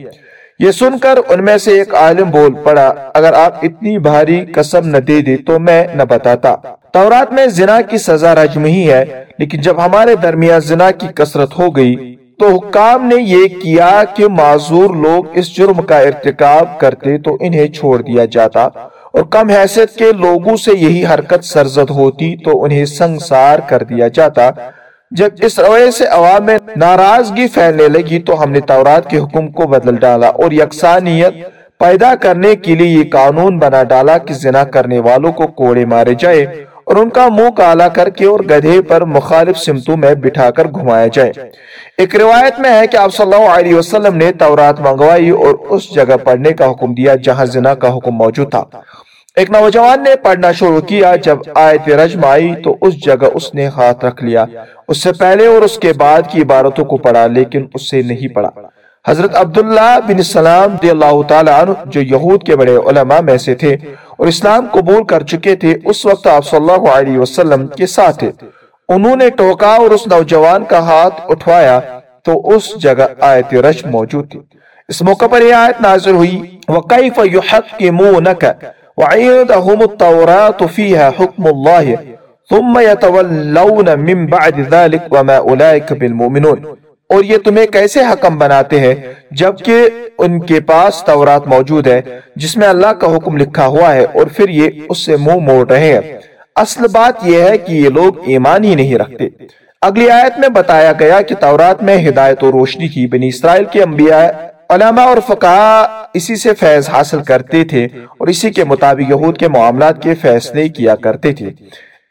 یہ سن کر ان میں سے ایک عالم بول پڑا، اگر آپ اتنی بھاری قسم نہ دے دے تو میں نہ بتاتا۔ تورات میں زنا کی سزا رجم ہی ہے، لیکن جب ہمارے درمیان زنا کی کثرت ہو گئی، تو حکام نے یہ کیا کہ معذور لوگ اس جرم کا ارتکاب کرتے تو انہیں چھوڑ دیا جاتا، اور کم حیثیت کے لوگوں سے یہی حرکت سرزد ہوتی تو انہیں سنگسار کر دیا جاتا۔ جب اس رویے سے عوام میں ناراضگی پھیلنے لگی تو ہم نے تورات کے حکم کو بدل ڈالا اور یکسانیت پیدا کرنے کے لیے یہ قانون بنا ڈالا کہ زنا کرنے والوں کو کوڑے مارے جائے۔ اور ان کا منہ کالا کر کے اور گدھے پر مخالف سمتوں میں بٹھا کر گھمایا جائے۔ ایک روایت میں ہے کہ آپ صلی اللہ علیہ وسلم نے تورات منگوائی اور اس جگہ پڑھنے کا حکم دیا جہاں زنا کا حکم موجود تھا۔ ایک نوجوان نے پڑھنا شروع کیا، جب آیت رجم آئی تو اس جگہ اس نے ہاتھ رکھ لیا۔ اس سے پہلے اور اس کے بعد کی عبارتوں کو پڑھا، لیکن اس سے نہیں پڑھا۔ حضرت عبداللہ بن السلام دی اللہ تعالیٰ عنہ، جو یہود کے بڑے علماء میں سے تھے اور اسلام قبول کر چکے تھے، اس وقت آپ صلی اللہ علیہ وسلم کے ساتھ تھے۔ انہوں نے ٹوکا اور اس نوجوان کا ہاتھ اٹھوایا، تو اس جگہ آیت رجم موجود تھی۔ اس موقع پر یہ آیت نازل ہوئی وَقَيْفَ يُحَقِّمُونَكَ وعندهم التوراة فيها حكم الله ثم يتولون من بعد ذلك وما أولئك بالمؤمنون۔ اور یہ تمہیں کیسے حکم بناتے ہیں؟ جبکہ ان کے پاس تورات موجود ہے، جس میں اللہ کا حکم لکھا ہوا ہے اور پھر یہ اس سے منہ موڑ رہے ہیں۔ اصل بات یہ ہے کہ یہ لوگ ایمان ہی نہیں رکھتے۔ اگلی آیت میں بتایا گیا کہ تورات میں ہدایت و روشنی تھی بنی اسرائیل کے انبیاء، علماء اور فقہ اسی سے فیض حاصل کرتے تھے اور اسی کے مطابق یہود کے معاملات کے فیصلے کیا کرتے تھے۔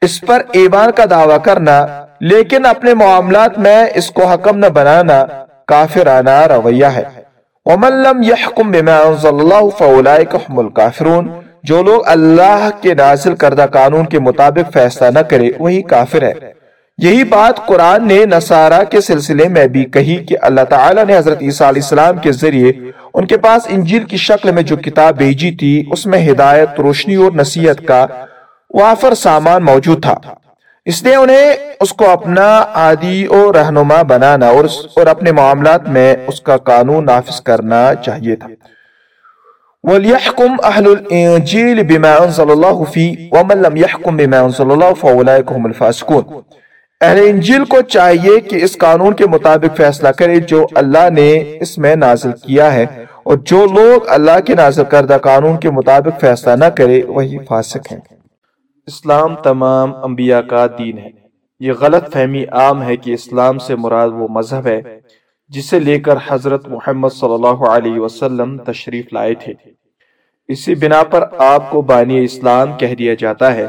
اس پر ایمان کا دعویٰ کرنا، لیکن اپنے معاملات میں اس کو حکم نہ بنانا کافرانہ رویہ ہے۔ وَمَن لَمْ يَحْكُمْ بِمَا أَنزَلَ اللَّهُ فَأُولَئِكَ هُمُ الْكَافِرُونَ۔ جو لوگ اللہ کے نازل کردہ قانون کے مطابق فیصلہ نہ کرے، وہی کافر ہے یہی بات قرآن نے نصارہ کے سلسلے میں بھی کہی کہ اللہ تعالیٰ نے حضرت عیسیٰ علیہ السلام کے ذریعے ان کے پاس انجیل کی شکل میں جو کتاب بھیجی تھی، اس میں ہدایت، روشنی اور نصیحت کا وافر سامان موجود تھا۔ اس نے انہیں اس کو اپنا عادی اور رہنما بنانا اور, اور اپنے معاملات میں اس کا قانون نافذ کرنا چاہیے تھا۔ وَلْيَحْكُمْ أَهْلُ الْإِنجِيلِ بِمَا أَنزَلَ اللَّهُ فِي وَمَنْ لَمْ يَحْكُمْ بِمَا أَنزَلَ اللَّهُ فَأُولَئِكَ هُمُ الْفَاسِقُونَ۔ اہل انجیل کو چاہیے کہ اس قانون کے مطابق فیصلہ کرے جو اللہ نے اس میں نازل کیا ہے اور جو لوگ اللہ کے نازل کردہ قانون کے مطابق فیصلہ نہ کرے وہی فاسق ہیں۔ اسلام تمام انبیاء کا دین ہے۔ یہ غلط فہمی عام ہے کہ اسلام سے مراد وہ مذہب ہے جسے لے کر حضرت محمد صلی اللہ علیہ وسلم تشریف لائے تھے۔ اسی بنا پر آپ کو بانی اسلام کہہ دیا جاتا ہے۔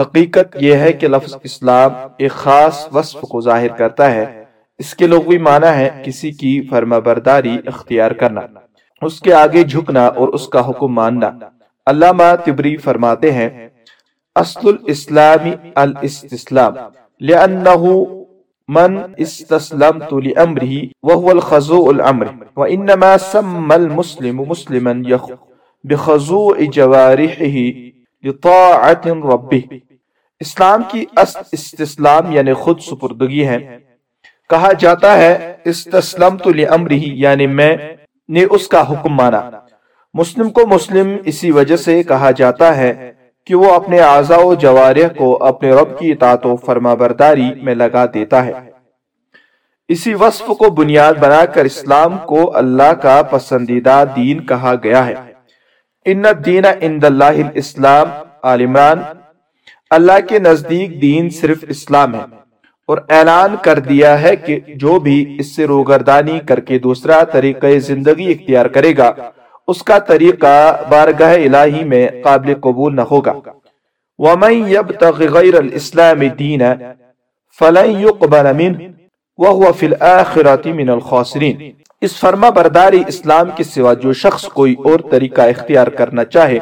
حقیقت یہ ہے کہ لفظ اسلام ایک خاص وصف کو ظاہر کرتا ہے۔ اس کے لغوی معنی ہے کسی کی فرما برداری اختیار کرنا، اس کے آگے جھکنا اور اس کا حکم ماننا۔ علامہ تبری فرماتے ہیں اصل الاسلام الاستسلام، لأنه من استسلمت لأمره وهو الخضوع الامر وإنما سمى المسلم مسلما بخضوع جوارحه لطاعت ربه. اسلام کی استسلام یعنی خود سپردگی ہے۔ کہا جاتا ہے، استسلمت لعمرہ یعنی میں نے اس کا حکم مانا۔ مسلم کو مسلم اسی وجہ سے کہا جاتا ہے۔ کہ وہ اپنے اعضاء و جوارح کو اپنے رب کی اطاعت و فرما برداری میں لگا دیتا ہے۔ اسی وصف کو بنیاد بنا کر اسلام کو اللہ کا پسندیدہ دین کہا گیا ہے۔ ان الدین عند اللہ الاسلام، آل عمران، اللہ کے نزدیک دین صرف اسلام ہے اور اعلان کر دیا ہے کہ جو بھی اس سے روگردانی کر کے دوسرا طریقہ زندگی اختیار کرے گا اس کا طریقہ بارگاہ الہی میں قابل قبول نہ ہوگا۔ وَمَن يَبْتَغِ غَيْرَ الْإِسْلَامِ دِينَ فَلَن يُقْبَلَ مِنْ وَهُوَ فِي الْآخِرَةِ مِنَ الْخَاسِرِينَ۔ اس فرما برداری اسلام کے سوا جو شخص کوئی اور طریقہ اختیار کرنا چاہے،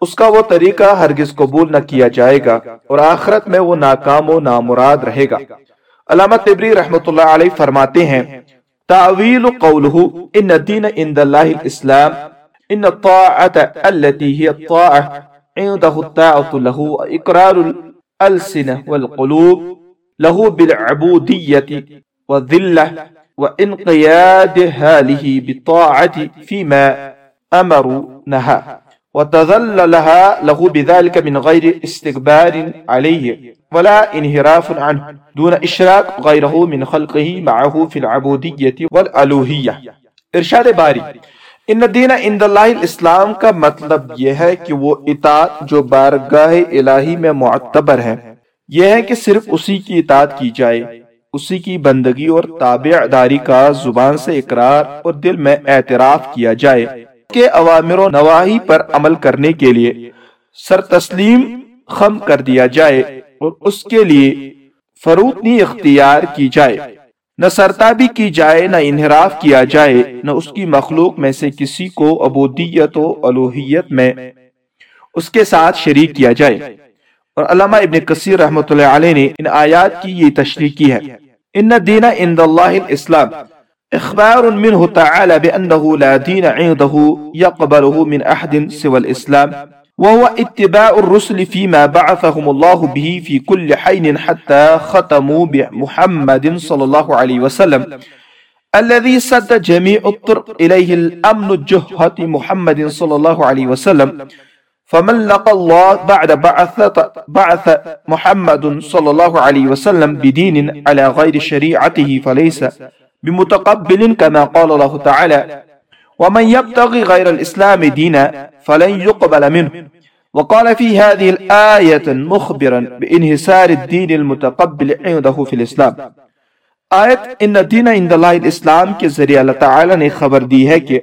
اس کا وہ طریقہ ہرگز قبول نہ کیا جائے گا اور آخرت میں وہ ناکام و نامراد رہے گا۔ علامہ تبری رحمت اللہ علیہ فرماتے ہیں تعویل قوله إن دین عند اللہ الإسلام إن الطاعت التي هي الطاعة عنده الطاعة له اقرار الألسنة والقلوب له بالعبودية والذلة وإنقياد حاله بالطاعة فيما أمر نهى وتذل لها له بذلك من غير استكبار عليه. ولا انحراف عنه، دون اشراك غيره من خلقه معه في العبودية والالوهية ارشاد باری، ان دین عند اللہ الاسلام کا مطلب یہ ہے کہ وہ اطاعت جو بارگاہ الہی میں معتبر ہے، یہ ہے کہ صرف اسی کی اطاعت کی جائے، اسی کی بندگی اور تابع داری کا زبان سے اقرار اور دل میں اعتراف کیا جائے کہ عوامر و نواہی پر عمل کرنے کے لیے سر تسلیم خم کر دیا جائے۔ اور اس کے لیے فروتنی اختیار کی جائے۔ نہ سرتابی کی جائے، نہ انحراف کیا جائے، نہ اس کی مخلوق میں سے کسی کو عبودیت و الوحیت میں اس کے ساتھ شریک کیا جائے۔ اور علامہ ابن کثیر رحمت اللہ علیہ نے ان آیات کی یہ تشریح کی ہے۔ ان دین عند اللہ الاسلام اخبار منه تعالى بأنه لا دين عنده يقبله من أحد سوى الإسلام وهو اتباع الرسل فيما بعثهم الله به في كل حين حتى ختموا بمحمد صلى الله عليه وسلم. الذي سد جميع الطرق إليه الأمن الجهة محمد صلى الله عليه وسلم. فمن لقى الله بعد بعث, بعث محمد صلى الله عليه وسلم بدين على غير شريعته فليس بمتقبل كما قال الله تعالى. ومن يبتغي غير الإسلام دينا فلن يقبل منه. وقال في هذه الآية مخبرا بانحسار الدين المتقبل عنده في الإسلام. آیت، ان دین عند اللہ الاسلام کے ذریعے اللہ تعالی نے خبر دی ہے کہ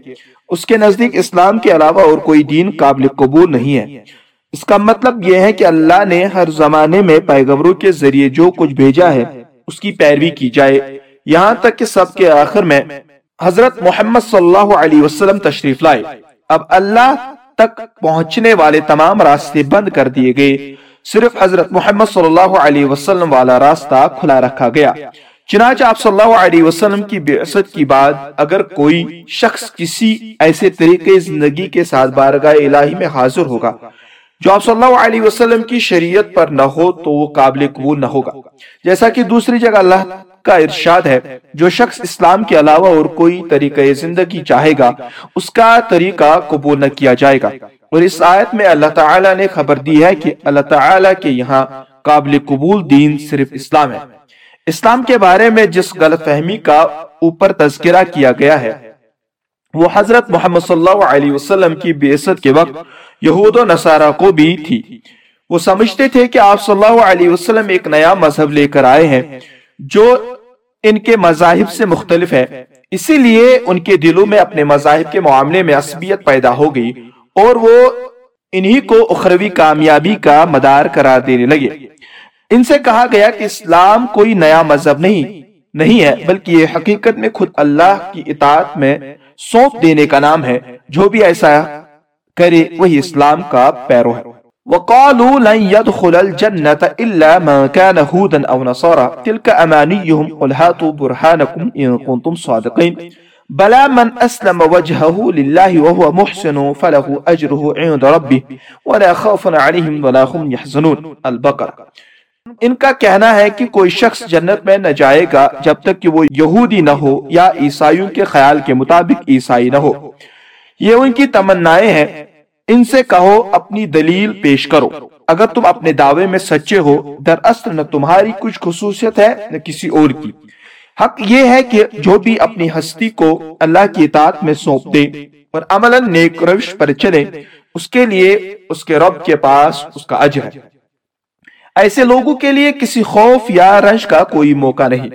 اس کے نزدیک اسلام کے علاوہ اور کوئی دین قابل قبول نہیں ہے۔ اس کا مطلب یہ ہے کہ اللہ نے ہر زمانے میں پیغمبروں کے ذریعے جو کچھ بھیجا ہے، اس کی پیروی کی جائے۔ یہاں تک کہ سب کے آخر میں حضرت محمد صلی اللہ علیہ وسلم تشریف لائے۔ اب اللہ تک پہنچنے والے تمام راستے بند کر دیے گئے۔ صرف حضرت محمد صلی اللہ علیہ وسلم والا راستہ کھلا رکھا گیا۔ چنانچہ آپ صلی اللہ علیہ وسلم کی بعثت کی بعد اگر کوئی شخص کسی ایسے طریقے زندگی کے ساتھ بارگاہ الہی میں حاضر ہوگا، جو آپ صلی اللہ علیہ وسلم کی شریعت پر نہ ہو تو وہ قابل قبول نہ ہوگا۔ جیسا کہ دوسری جگہ اللہ کا ارشاد ہے، جو شخص اسلام کے علاوہ اور کوئی طریقہ زندگی چاہے گا، اس کا طریقہ قبول نہ کیا جائے گا۔ اور اس آیت میں اللہ تعالیٰ نے خبر دی ہے کہ اللہ تعالیٰ کے یہاں قابل قبول دین صرف اسلام ہے۔ اسلام کے بارے میں جس غلط فہمی کا اوپر تذکرہ کیا گیا ہے، وہ حضرت محمد صلی اللہ علیہ وسلم کی بیعصد کے وقت یہود و نصارہ کو بھی تھی۔ وہ سمجھتے تھے کہ آپ صلی اللہ علیہ وسلم ایک نیا مذہب لے کر آئے ہیں۔ جو ان کے مذاہب سے مختلف ہے۔ اسی لیے ان کے دلوں میں اپنے مذاہب کے معاملے میں عصبیت پیدا ہو گئی اور وہ انہی کو اخروی کامیابی کا مدار قرار دینے لگے۔ ان سے کہا گیا کہ اسلام کوئی نیا مذہب نہیں نہیں ہے، بلکہ یہ حقیقت میں خود اللہ کی اطاعت میں سونپ دینے کا نام ہے۔ جو بھی ایسا کرے، وہی اسلام کا پیرو ہے۔ وقالوا لن يدخل الجنة إلا من كان هودا أو نصارى. تلك أمانيهم. قل هاتوا برهانكم إن كنتم صادقين. بلا من أسلم وجهه لله وهو محسن فله أجره عند ربه ولا خوف عليهم ولا هم يحزنون. البقر ان کا کہنا ہے کہ کوئی شخص جنت میں نہ جائے گا جب تک کہ وہ یہودی نہ ہو یا عیسائیوں کے خیال کے مطابق عیسائی نہ ہو. یہ ان کی تمنائیں ہیں. ان سے کہو، اپنی دلیل پیش کرو۔ اگر تم اپنے دعوے میں سچے ہو، دراصل نہ تمہاری کچھ خصوصیت ہے نہ کسی اور کی۔ حق یہ ہے کہ جو بھی اپنی ہستی کو اللہ کی اطاعت میں سونپ دے اور عملاً نیک روش پر چلے، اس کے لیے اس کے رب کے پاس اس کا اجر ہے۔ ایسے لوگوں کے لیے کسی خوف یا رنج کا کوئی موقع نہیں۔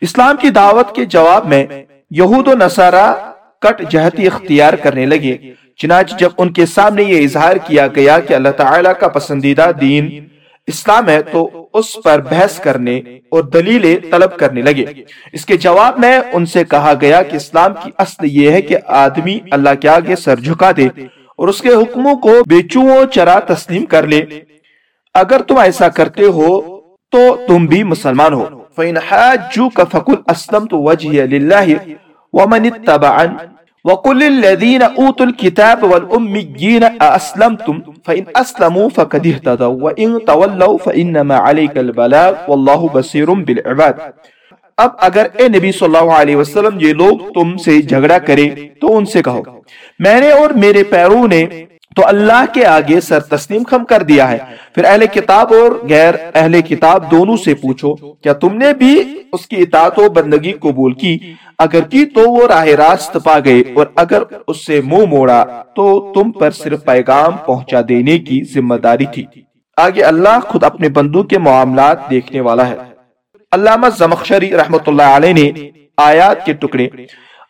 اسلام کی دعوت کے جواب میں یہود و نصارہ کٹ جہتی اختیار کرنے لگے۔ چنانچہ جب ان کے سامنے یہ اظہار کیا گیا کہ اللہ تعالیٰ کا پسندیدہ دین اسلام ہے تو اس پر بحث کرنے اور دلیلیں طلب کرنے لگے۔ اس کے جواب میں ان سے کہا گیا کہ اسلام کی اصل یہ ہے کہ آدمی اللہ کے آگے سر جھکا دے اور اس کے حکموں کو بیچو چرا تسلیم کر لے۔ اگر تم ایسا کرتے ہو تو تم بھی مسلمان ہو۔ فَإِنْ حَاجُّكَ فَقُلْ أَسْلَمْتُ وَجْهِيَ لِلَّهِ وَمَنِ اتَّبَعَنْ وقل الذين اوتوا الكتاب والاميين اسلمتم فان اسلموا فقد اهتدوا وان تولوا فانما عليك البلاغ والله بصير بالعباد۔ اب اگر اے نبی صلی اللہ علیہ وسلم، یہ لوگ تم سے جھگڑا کرے تو ان سے کہو، میں نے اور میرے پیروں نے تو اللہ کے آگے سر تسلیم خم کر دیا ہے۔ پھر اہل کتاب اور غیر اہل کتاب دونوں سے پوچھو، کیا تم نے بھی اس کی اطاعت و بندگی قبول کی؟ اگر کی تو وہ راہ راست پا گئے اور اگر اس سے منہ موڑا تو تم پر صرف پیغام پہنچا دینے کی ذمہ داری تھی۔ آگے اللہ خود اپنے بندوں کے معاملات دیکھنے والا ہے۔ علامہ زمخشری رحمت اللہ علیہ نے آیات کے ٹکڑے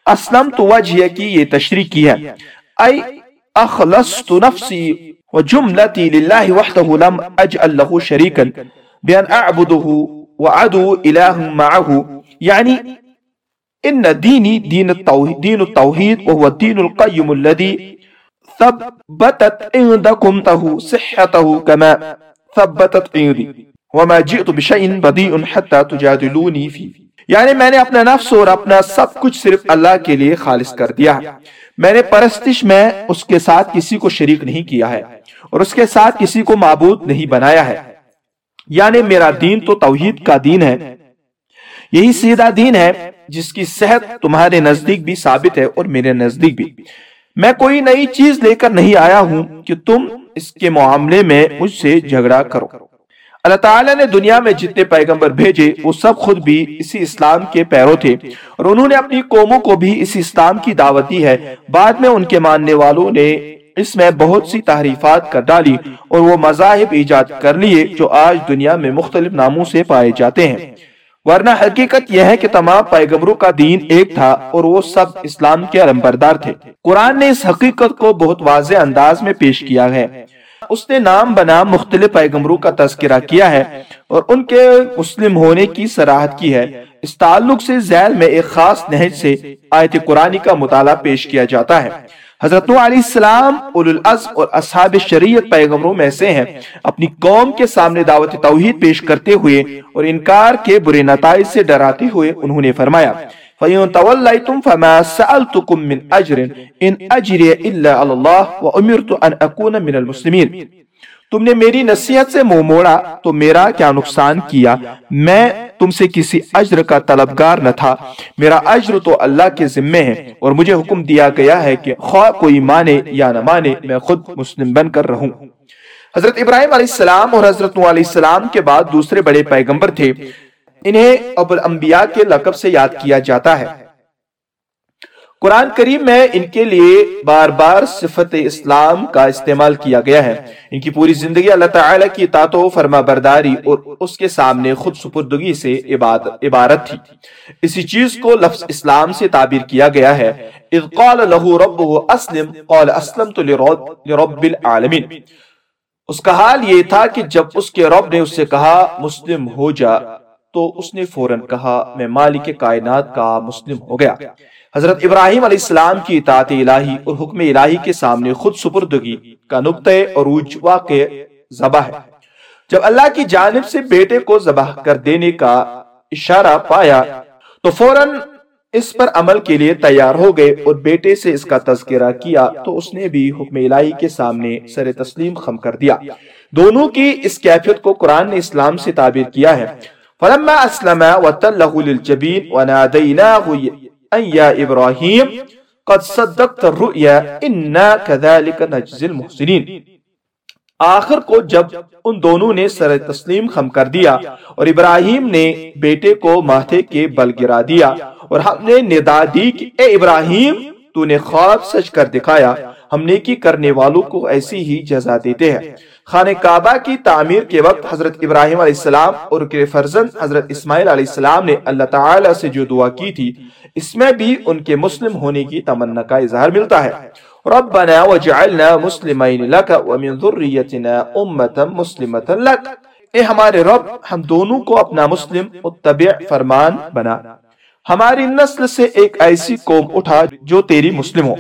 اسلم تو وجہ کی یہ تشریح کی ہے ای اخلصت نفسي وجملتي لله وحده لم اجعل له شريكا بان اعبده وعدو اله معه يعني یعنی ان ديني دين التوحيد, دين التوحيد وهو الدين القيم الذي ثبتت عندكم ته صحته كما ثبتت عندي. وما جئت بشيء بديء حتى تجادلوني فيه. یعنی میں نے اپنا نفس اور اپنا سب کچھ صرف اللہ کے لیے خالص کر دیا۔ ہے میں نے پرستش میں اس کے ساتھ کسی کو شریک نہیں کیا ہے اور اس کے ساتھ کسی کو معبود نہیں بنایا ہے۔ یعنی میرا دین تو توحید کا دین ہے۔ یہی سیدھا دین ہے۔ جس کی صحت تمہارے نزدیک بھی ثابت ہے اور میرے نزدیک بھی۔ میں کوئی نئی چیز لے کر نہیں آیا ہوں کہ تم اس کے معاملے میں مجھ سے جھگڑا کرو۔ اللہ تعالیٰ نے دنیا میں جتنے پیغمبر بھیجے، وہ سب خود بھی اسی اسلام کے پیرو تھے اور انہوں نے اپنی قوموں کو بھی اسی اسلام کی دعوت دی ہے۔ بعد میں ان کے ماننے والوں نے اس میں بہت سی تحریفات کر ڈالی اور وہ مذاہب ایجاد کر لیے جو آج دنیا میں مختلف ناموں سے پائے جاتے ہیں۔ ورنہ حقیقت یہ ہے کہ تمام پیغمبروں کا دین ایک تھا اور وہ سب اسلام کے علمبردار تھے۔ قرآن نے اس حقیقت کو بہت واضح انداز میں پیش کیا ہے۔ اس نے نام بنا مختلف پیغمبروں کا تذکرہ کیا ہے اور ان کے مسلم ہونے کی سراحت کی ہے۔ اس تعلق سے ذیل میں ایک خاص نہج سے آیت قرآنی کا مطالعہ پیش کیا جاتا ہے۔ حضرت نو علیہ السلام العزم اور اصحاب شریعت پیغمبروں میں سے ہیں۔ اپنی قوم کے سامنے دعوت توحید پیش کرتے ہوئے اور انکار کے برے نتائج سے ڈراتے ہوئے انہوں نے فرمایا، فَإِن تَوَلَّيْتُمْ فَمَا سَأَلْتُكُمْ مِنْ أَجْرٍ إِنْ أَجْرِيَ إِلَّا عَلَى اللَّهِ وَأُمِرْتُ أَنْ أَكُونَ مِنَ الْمُسْلِمِينَ تم نے میری نصیحت سے منہ موڑا تو میرا کیا نقصان کیا؟ میں تم سے کسی اجر کا طلبگار نہ تھا۔ میرا اجر تو اللہ کے ذمے ہے اور مجھے حکم دیا گیا ہے کہ خواہ کوئی مانے یا نہ مانے، میں خود مسلم بن کر رہوں۔ حضرت ابراہیم علیہ السلام اور حضرت علیہ السلام کے بعد دوسرے بڑے پیغمبر تھے۔ انہیں ابو الانبیاء کے لقب سے یاد کیا جاتا ہے۔ قرآن کریم میں ان کے لیے بار بار صفت اسلام کا استعمال کیا گیا ہے۔ ان کی پوری زندگی اللہ تعالیٰ کی اطاعت و فرما برداری اور اس کے سامنے خود سپردگی سے عبارت تھی۔ اسی چیز کو لفظ اسلام سے تعبیر کیا گیا ہے۔ اذ قال له ربه اسلم، قال اسلمت لرب العالمین۔ اس کا حال یہ تھا کہ جب اس کے رب نے اس سے کہا، مسلم ہو جا، تو اس نے فوراً کہا، میں مالک کائنات کا مسلم ہو گیا۔ حضرت ابراہیم علیہ السلام کی اطاعت الہی اور حکم الہی کے سامنے خود سپردگی کا نقطۂ عروج واقع ذبح ہے۔ جب اللہ کی جانب سے بیٹے کو ذبح کر دینے کا اشارہ پایا تو فوراً اس پر عمل کے لیے تیار ہو گئے اور بیٹے سے اس کا تذکرہ کیا تو اس نے بھی حکم الہی کے سامنے سر تسلیم خم کر دیا۔ دونوں کی اس کیفیت کو قرآن نے اسلام سے تعبیر کیا ہے۔ فلما اسلم وتلہ للجبین ونادیناہ یا ابراہیم قد صدقت الرؤیا انا كذلك نجزی المحسنین آخر کو جب ان دونوں نے سر تسلیم خم کر دیا اور ابراہیم نے بیٹے کو ماتھے کے بل گرا دیا اور ہم نے ندا دی کہ اے ابراہیم، تو نے خواب سچ کر دکھایا، ہم نیکی کرنے والوں کو ایسی ہی جزا دیتے ہیں۔ خانہ کعبہ کی تعمیر کے وقت حضرت ابراہیم علیہ السلام اور کے فرزند حضرت اسماعیل علیہ السلام نے اللہ تعالی سے جو دعا کی تھی، اس میں بھی ان کے مسلم ہونے کی تمنا کا اظہار ملتا ہے۔ ربنا وجعلنا مسلمین لک ومن ذریتنا امتا مسلمتا لک۔ اے ہمارے رب، ہم دونوں کو اپنا مسلم اتبع فرمان بنا۔ ہماری نسل سے ایک ایسی قوم اٹھا جو تیری مسلم ہو۔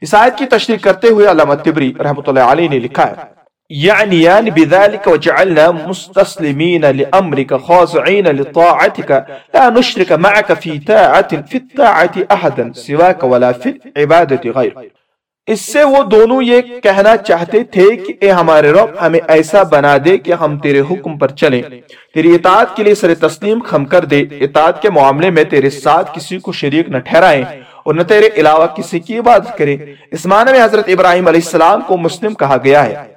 اس آیت کی تشریح کرتے ہوئے علامہ تبری رحمۃ اللہ علیہ نے لکھا ہے۔ یعنی یعنی بذلك وجعلنا مستسلمين لأمرك، خاضعين لطاعتك، لا نشرك معك في طاعة، في الطاعة أحدا سواك ولا في العبادة غير اس سے وہ دونوں یہ کہنا چاہتے تھے کہ اے ہمارے رب، ہمیں ایسا بنا دے کہ ہم تیرے حکم پر چلیں۔ تیری اطاعت کے لیے سر تسلیم خم کر دے۔ اطاعت کے معاملے میں تیرے ساتھ کسی کو شریک نہ ٹھہرائیں اور نہ تیرے علاوہ کسی کی عبادت کرے اس معنی میں حضرت ابراہیم علیہ السلام کو مسلم کہا گیا ہے۔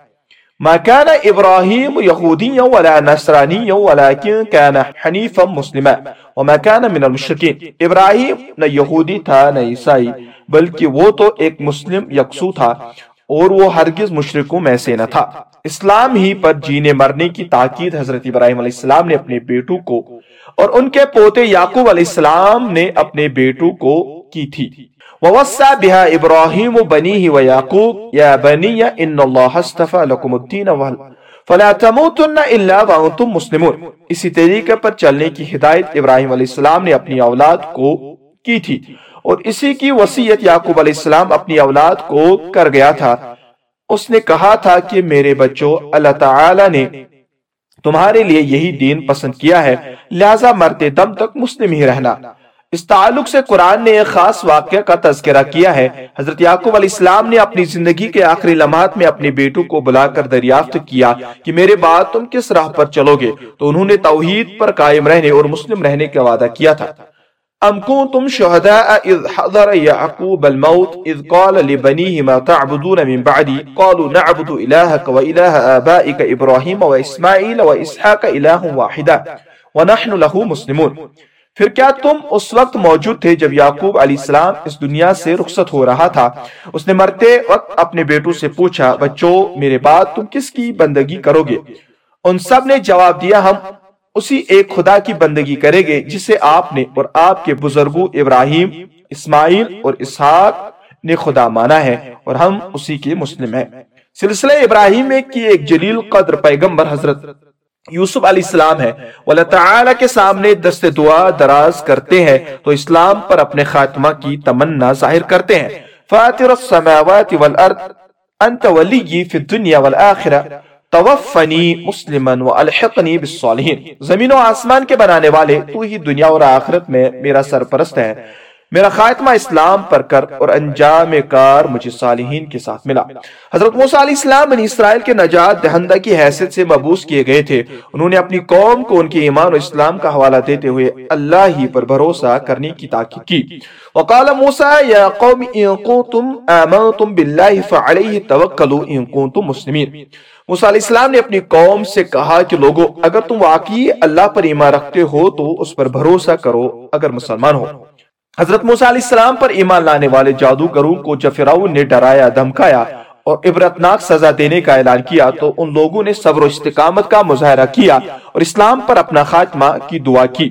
ما كان ابراہیم یہودیا ولا نصرانیا ولكن كان حنیفا مسلما، وما كان من المشرکین ابراہیم نہ یہودی تھا نہ عیسائی بلکہ وہ تو ایک مسلم یکسو تھا، اور وہ ہرگز مشرکوں میں سے نہ تھا۔ اسلام ہی پر جینے مرنے کی تاکید حضرت ابراہیم علیہ السلام نے اپنے بیٹوں کو، اور ان کے پوتے یعقوب علیہ السلام نے اپنے بیٹوں کو کی تھی۔ ووسع بها ابراہیم بنیہ و یعقوب یا بنی ان اللہ استفا لکم الدین فلا تموتن الا وانتم مسلمون۔ اسی طریقے پر چلنے کی ہدایت ابراہیم علیہ السلام نے اپنی اولاد کو کی تھی۔ اور اسی کی وصیت یعقوب علیہ السلام اپنی اولاد کو کر گیا تھا۔ اس نے کہا تھا کہ میرے بچوں، اللہ تعالی نے تمہارے لیے یہی دین پسند کیا ہے۔ لہذا مرتے دم تک مسلم ہی رہنا۔ اس تعلق سے قرآن نے ایک خاص واقعہ کا تذکرہ کیا ہے۔ حضرت یعقوب علیہ السلام نے اپنی زندگی کے آخری لمحات میں اپنے بیٹوں کو بلا کر دریافت کیا کہ میرے بعد تم کس راہ پر چلو گے؟ تو انہوں نے توحید پر قائم رہنے اور مسلم رہنے کا وعدہ کیا تھا۔ ام کنتم شہداء اذ حضر یعقوب الموت اذ قال لبنیه ما تعبدون من بعدی۔ قالوا نعبد الہک و الہ آبائک ابراہیم و اسماعیل و اسحاق الہ واحدا ونحن له مسلمون۔ پھر کیا تم اس وقت موجود تھے جب یعقوب علیہ السلام اس دنیا سے رخصت ہو رہا تھا؟ اس نے مرتے وقت اپنے بیٹوں سے پوچھا، بچوں، میرے بعد تم کس کی بندگی کرو گے؟ ان سب نے جواب دیا، ہم اسی ایک خدا کی بندگی کرے گے، جسے آپ نے اور آپ کے بزرگوں ابراہیم، اسماعیل اور اسحاق نے خدا مانا ہے، اور ہم اسی کے مسلم ہیں۔ سلسلہ ابراہیم کی ایک جلیل قدر پیغمبر حضرت یوسف علیہ السلام ہے۔ وہ اللہ تعالیٰ کے سامنے دست دعا دراز کرتے ہیں تو اسلام پر اپنے خاتمہ کی تمنا ظاہر کرتے ہیں۔ فاتر السماوات والارض انت ولی فی الدنیا والآخرہ توفنی مسلما والحقنی بالصالحین زمین و آسمان کے بنانے والے تو ہی دنیا اور آخرت میں میرا سرپرست ہے۔ میرا خاتمہ اسلام پر کر اور انجام کار مجھے صالحین کے ساتھ ملا۔ حضرت موسیٰ علیہ السلام بنی اسرائیل کے نجات دہندہ کی حیثیت سے مبوس کیے گئے تھے۔ انہوں نے اپنی قوم کو ان کے ایمان و اسلام کا حوالہ دیتے ہوئے اللہ ہی پر بھروسہ کرنے کی تاکید کی۔ وقال موسیٰ، یا قوم، ان کنتم آمنتم باللہ فعلیہ توکلوا ان کنتم مسلمین۔ موسیٰ علیہ السلام نے اپنی قوم سے کہا کہ لوگو، اگر تم واقعی اللہ پر ایمان رکھتے ہو تو اس پر بھروسہ کرو اگر مسلمان ہو۔ حضرت موسیٰ علیہ السلام پر ایمان لانے والے جادوگروں کو جب فراؤن نے ڈرایا، دھمکایا اور عبرتناک سزا دینے کا اعلان کیا، تو ان لوگوں نے صبر و استقامت کا مظاہرہ کیا اور اسلام پر اپنا خاتمہ کی دعا کی۔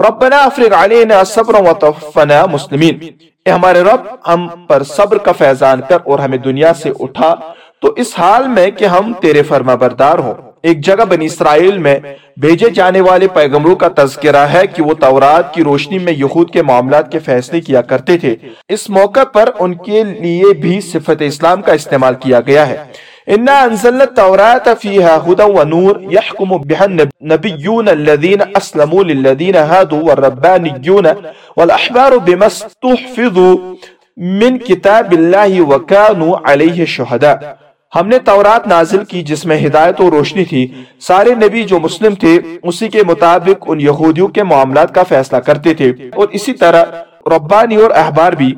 ربنا افرغ علینا صبر و توفنا مسلمین۔ اے ہمارے رب، ہم پر صبر کا فیضان کر اور ہمیں دنیا سے اٹھا۔ تو اس حال میں کہ ہم تیرے فرما بردار ہوں۔ ایک جگہ بنی اسرائیل میں بھیجے جانے والے پیغمبروں کا تذکرہ ہے کہ وہ تورات کی روشنی میں یہود کے معاملات کے فیصلے کیا کرتے تھے۔ اس موقع پر ان کے لیے بھی صفت اسلام کا استعمال کیا گیا ہے۔ انا انزلنا التوراة فيها هدى ونور يحكم بها النبيون الذين اسلموا للذين هادوا والربانيون والاحبار بما استحفظوا من كتاب الله وكانوا عليه شهداء۔ ہم نے تورات نازل کی جس میں ہدایت و روشنی تھی۔ سارے نبی جو مسلم تھے، اسی کے مطابق ان یہودیوں کے معاملات کا فیصلہ کرتے تھے۔ اور اسی طرح ربانی اور احبار بھی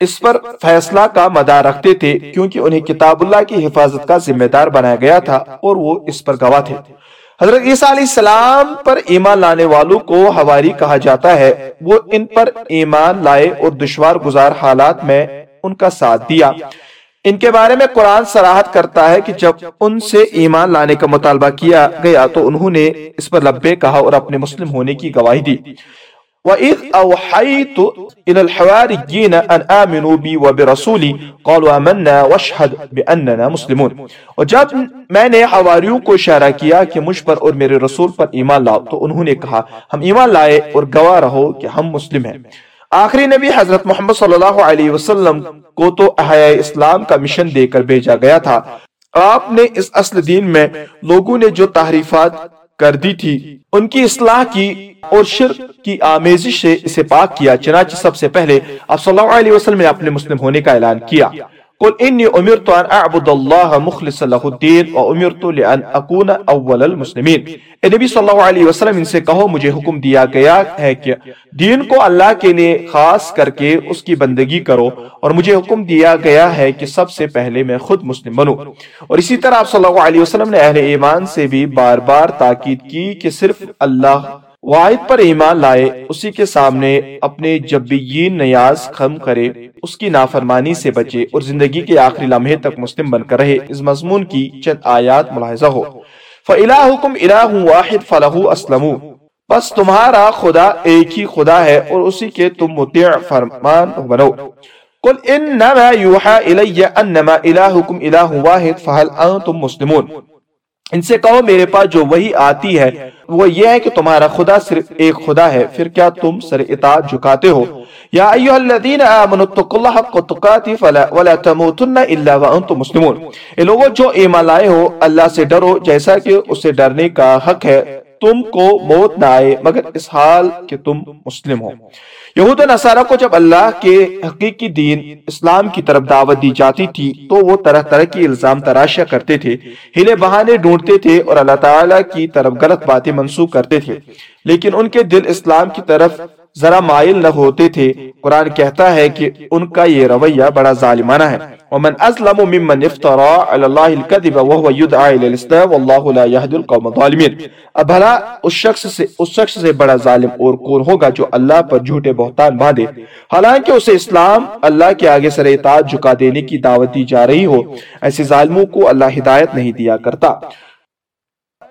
اس پر فیصلہ کا مدار رکھتے تھے، کیونکہ انہیں کتاب اللہ کی حفاظت کا ذمہ دار بنایا گیا تھا اور وہ اس پر گواہ تھے۔ حضرت عیسیٰ علیہ السلام پر ایمان لانے والوں کو ہواری کہا جاتا ہے۔ وہ ان پر ایمان لائے اور دشوار گزار حالات میں ان کا ساتھ دیا۔ ان کے بارے میں قرآن سراحت کرتا ہے کہ جب ان سے ایمان لانے کا مطالبہ کیا گیا تو انہوں نے اس پر لبے کہا اور اپنے مسلم ہونے کی گواہی دی۔ وَإِذْ أَوْحَيْتُ إِلَى الْحَوَارِيِّينَ أَنْ آمِنُوا بِي وَبِرَسُولِي قَالُوا آمَنَّا وَاشْهَدْ بِأَنَّنَا مُسْلِمُونَ۔ اور جب میں نے حواریوں کو اشارہ کیا کہ مجھ پر اور میرے رسول پر ایمان لاؤ تو انہوں نے کہا، ہم ایمان لائے اور گواہ رہو کہ ہم مسلم ہیں۔ آخری نبی حضرت محمد صلی اللہ علیہ وسلم کو تو احیاء اسلام کا مشن دے کر بھیجا گیا تھا۔ آپ نے اس اصل دین میں لوگوں نے جو تحریفات کر دی تھی، ان کی اصلاح کی اور شرک کی آمیزش سے اسے پاک کیا، چنانچہ سب سے پہلے آپ صلی اللہ علیہ وسلم نے اپنے مسلم ہونے کا اعلان کیا۔ قل انی امرت ان اعبد اللہ مخلص له الدین و امرت لان اکون اول المسلمین اے نبی صلی اللہ علیہ وسلم، ان سے کہو، مجھے حکم دیا گیا ہے کہ دین کو اللہ کے لیے خاص کر کے اس کی بندگی کرو اور مجھے حکم دیا گیا ہے کہ سب سے پہلے میں خود مسلم بنوں۔ اور اسی طرح آپ صلی اللہ علیہ وسلم نے اہل ایمان سے بھی بار بار تاکید کی کہ صرف اللہ واحد پر ایمان لائے، اسی کے سامنے اپنے جبیین نیاز خم کرے، اس کی نافرمانی سے بچے اور زندگی کے آخری لمحے تک مسلم بن کر رہے۔ اس مضمون کی چند آیات ملاحظہ ہو۔ فَإِلَاهُكُمْ إِلَاهٌ وَاحِدْ فَلَهُ أَسْلَمُوا۔ بس تمہارا خدا ایک ہی خدا ہے اور اسی کے تم مطیع، فرمان بنو۔ قل انما یوحا الی انما الہکم الہ واحد فہل انتم مسلمون۔ ان سے کہو میرے پاس جو وہی آتی ہے، وہ یہ ہے کہ تمہارا خدا صرف ایک خدا ہے، پھر کیا تم سر اطاعت جھکاتے ہو؟ یا ایوہ الذین آمنوا اتقوا اللہ حق تقاتی فلا ولا تموتن الا وانتم مسلمون۔ اے لوگوں جو ایمان لائے ہو، اللہ سے ڈرو، جیسا کہ اسے ڈرنے کا حق ہے۔ تم کو موت نہ آئے، مگر اس حال کہ تم مسلم ہو۔ یہود و نصارہ کو جب اللہ کے حقیقی دین، اسلام کی طرف دعوت دی جاتی تھی، تو وہ طرح طرح کی الزام تراشا کرتے تھے، ہلے بہانے ڈھونڈتے تھے اور اللہ تعالیٰ کی طرف غلط باتیں منسوخ کرتے تھے۔ لیکن ان کے دل اسلام کی طرف ذرا مائل نہ ہوتے تھے۔ قرآن کہتا ہے کہ ان کا یہ رویہ بڑا ظالمانہ ہے۔ ومن ازلم ممن افترا علی اللہ الكذب وهو يدعى الى الاسلام والله لا يهدي القوم الظالمين۔ اب بھلا اس شخص سے، اس شخص سے بڑا ظالم اور کون ہوگا جو اللہ پر جھوٹے بہتان باندھے؟ حالانکہ اسے اسلام اللہ کے آگے سر اطاعت جھکا دینے کی دعوت دی جا رہی ہو، ایسے ظالموں کو اللہ ہدایت نہیں دیا کرتا۔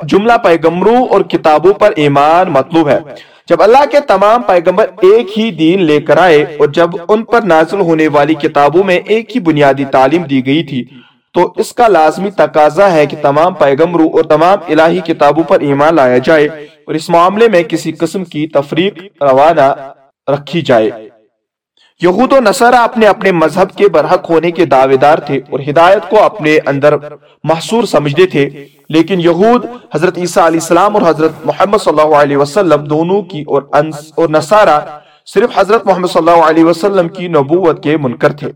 جملہ پیغمبروں اور کتابوں پر ایمان مطلوب ہے۔ جب اللہ کے تمام پیغمبر ایک ہی دین لے کر آئے اور جب ان پر نازل ہونے والی کتابوں میں ایک ہی بنیادی تعلیم دی گئی تھی، تو اس کا لازمی تقاضا ہے کہ تمام پیغمبروں اور تمام الہی کتابوں پر ایمان لایا جائے اور اس معاملے میں کسی قسم کی تفریق روانہ رکھی جائے۔ یہود و نصارہ اپنے اپنے مذہب کے برحق ہونے کے دعوے دار تھے اور ہدایت کو اپنے اندر محصور سمجھتے تھے۔ لیکن یہود حضرت عیسیٰ علیہ السلام اور حضرت محمد صلی اللہ علیہ وسلم دونوں کی اور, اور نصارہ صرف حضرت محمد صلی اللہ علیہ وسلم کی نبوت کے منکر تھے۔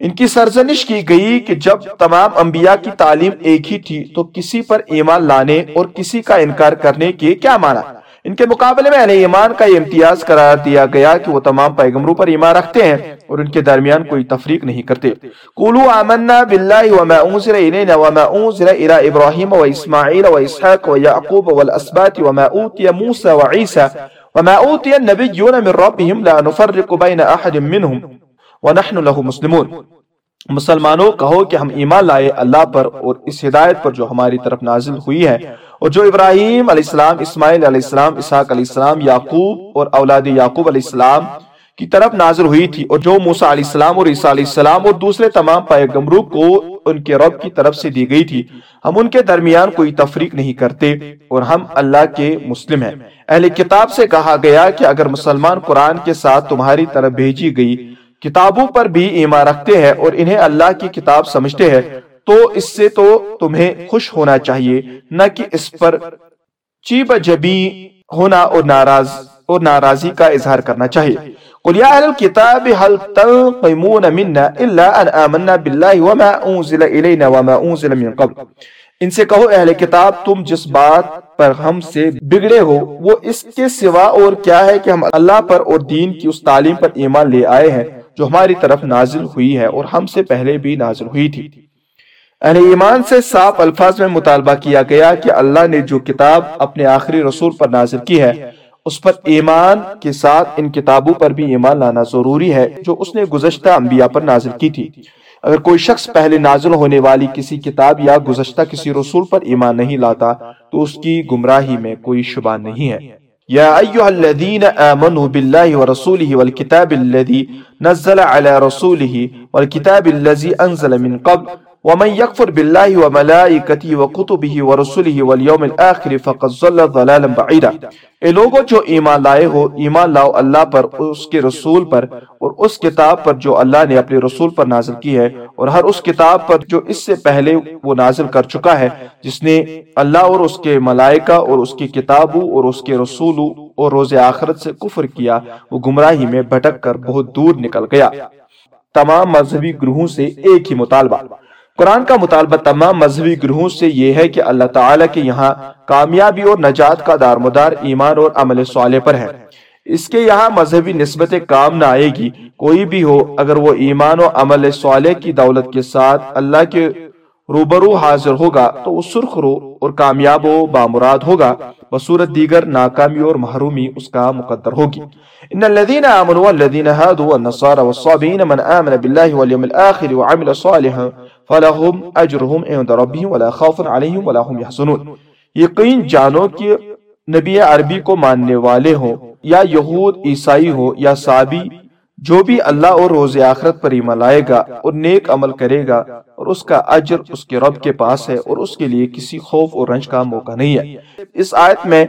ان کی سرزنش کی گئی کہ جب تمام انبیاء کی تعلیم ایک ہی تھی تو کسی پر ایمان لانے اور کسی کا انکار کرنے کے کیا معنی؟ ان کے مقابلے میں اہل ایمان کا یہ امتیاز قرار دیا گیا کہ وہ تمام پیغمبروں پر ایمان رکھتے ہیں اور ان کے درمیان کوئی تفریق نہیں کرتے۔ قولوا آمنا باللہ وما انزل الینا وما انزل الى ابراہیم و اسماعیل و اسحاق و یعقوب والاسبات وما اوتی موسیٰ و عیسیٰ وما اوتی النبیون من ربهم لا نفرق بین احد منهم ونحن له مسلمون۔ مسلمانوں، کہو کہ ہم ایمان لائے اللہ پر اور اس ہدایت پر جو ہماری طرف نازل ہوئی ہے۔ اور جو ابراہیم علیہ السلام، اسماعیل علیہ السلام، اسحاق علیہ السلام، یعقوب اور اولاد یعقوب علیہ السلام کی طرف نازل ہوئی تھی۔ اور جو موسیٰ علیہ السلام اور عیسیٰ علیہ السلام اور دوسرے تمام پیغمبروں کو ان کے رب کی طرف سے دی گئی تھی۔ ہم ان کے درمیان کوئی تفریق نہیں کرتے اور ہم اللہ کے مسلم ہیں۔ اہل کتاب سے کہا گیا کہ اگر مسلمان قرآن کے ساتھ تمہاری طرف بھیجی گئی کتابوں پر بھی ایمان رکھتے ہیں اور انہیں اللہ کی کتاب سمجھتے ہیں، تو اس سے تو تمہیں خوش ہونا چاہیے، نہ کہ اس پر چیب جبی ہونا اور ناراض، اور ناراضی کا اظہار کرنا چاہیے۔ قل یا اہل الكتاب، هل تنقمون منا الا ان آمنا بالله وما انزل الینا وما انزل من قبل؟ ان سے کہو، اہل کتاب، تم جس بات پر ہم سے بگڑے ہو، وہ اس کے سوا اور کیا ہے کہ ہم اللہ پر اور دین کی اس تعلیم پر ایمان لے آئے ہیں؟ جو ہماری طرف نازل ہوئی ہے اور ہم سے پہلے بھی نازل ہوئی تھی۔ اہل ایمان سے صاف الفاظ میں مطالبہ کیا گیا کہ اللہ نے جو کتاب اپنے آخری رسول پر نازل کی ہے، اس پر ایمان کے ساتھ ان کتابوں پر بھی ایمان لانا ضروری ہے، جو اس نے گزشتہ انبیاء پر نازل کی تھی۔ اگر کوئی شخص پہلے نازل ہونے والی کسی کتاب یا گزشتہ کسی رسول پر ایمان نہیں لاتا، تو اس کی گمراہی میں کوئی شبہ نہیں ہے۔ يا أيها الذين آمنوا بالله ورسوله والكتاب الذي نزل على رسوله والكتاب الذي أنزل من قبل ومن يكفر بالله وملائكته وكتبه ورسله واليوم الآخر فقد ظل ضلالا بعيدا۔ اے لوگوں جو ایمان لائے ہو، ایمان لاؤ اللہ پر، اس کے رسول پر اور اس کتاب پر جو اللہ نے اپنے رسول پر نازل کی ہے اور ہر اس کتاب پر جو اس سے پہلے وہ نازل کر چکا ہے، جس نے اللہ اور اس کے ملائکہ اور اس کی کتابوں اور اس کے رسولوں اور روز آخرت سے کفر کیا، وہ گمراہی میں بھٹک کر بہت دور نکل گیا۔ تمام مذہبی گروہوں سے ایک ہی مطالبہ۔ قرآن کا مطالبہ تمام مذہبی گروہوں سے یہ ہے کہ اللہ تعالیٰ کے یہاں کامیابی اور نجات کا دار مدار ایمان اور عمل صالح پر ہے۔ اس کے یہاں مذہبی نسبت کام نہ آئے گی۔ کوئی بھی ہو، اگر وہ ایمان و عمل صالح کی دولت کے ساتھ اللہ کے روبرو حاضر ہوگا تو وہ سرخ رو اور کامیاب و بامراد ہوگا، بصورت دیگر ناکامی اور محرومی اس کا مقدر ہوگی۔ ان الذين امنوا والذين هادوا والنصارى والصابئين من امن بالله واليوم الاخر وعمل صالحا فلهم اجرهم عند ربهم ولا خوف عليهم ولا هم يحزنون یقین جانو کہ نبی عربی کو ماننے والے ہوں، یا یہود، عیسائی ہو یا صابی جو بھی اللہ اور روز آخرت پر ایمان لائے گا اور نیک عمل کرے گا اور اس کا اجر اس کے رب کے پاس ہے اور اس کے لیے کسی خوف اور رنج کا موقع نہیں ہے۔ اس آیت میں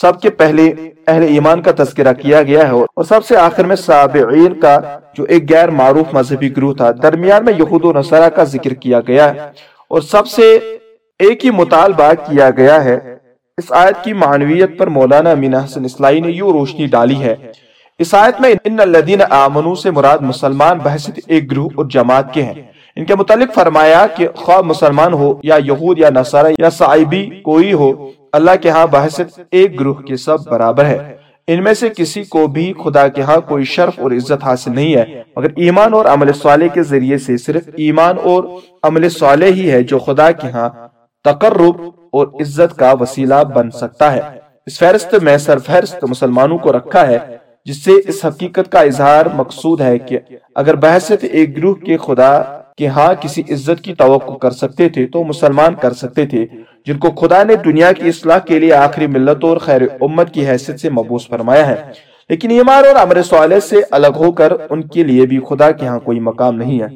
سب کے پہلے اہل ایمان کا تذکرہ کیا گیا ہے اور سب سے آخر میں صابعین کا جو ایک غیر معروف مذہبی گروہ تھا، درمیان میں یہود و نصرہ کا ذکر کیا گیا ہے اور سب سے ایک ہی مطالبہ کیا گیا ہے۔ اس آیت کی معنویت پر مولانا امین حسن اسلائی نے یوں روشنی ڈالی ہے۔ اس آیت میں ان الذین آمنو سے مراد مسلمان بحثت ایک گروہ اور جماعت کے ہیں۔ ان کے متعلق فرمایا کہ خواہ مسلمان ہو یا یہود یا نصارہ یا سائبی کوئی ہو، اللہ کے ہاں بحثت ایک گروہ کے سب برابر ہے۔ ان میں سے کسی کو بھی خدا کے ہاں کوئی شرف اور عزت حاصل نہیں ہے، مگر ایمان اور عمل صالح کے ذریعے سے صرف ایمان اور عمل صالح ہی ہے جو خدا کے ہاں تقرب اور عزت کا وسیلہ بن سکتا ہے۔ اس فہرست میں سرفہرست مسلمانوں کو رکھا ہے جس سے اس حقیقت کا اظہار مقصود ہے کہ اگر بحثت ایک گروہ کے خدا کے ہاں کسی عزت کی توقع کر سکتے تھے تو مسلمان کر سکتے تھے، جن کو خدا نے دنیا کی اصلاح کے لیے آخری ملت اور خیر امت کی حیثیت سے مبوس فرمایا ہے۔ لیکن ایمان اور عمر صالح سے الگ ہو کر ان کے لیے بھی خدا کے ہاں کوئی مقام نہیں ہے۔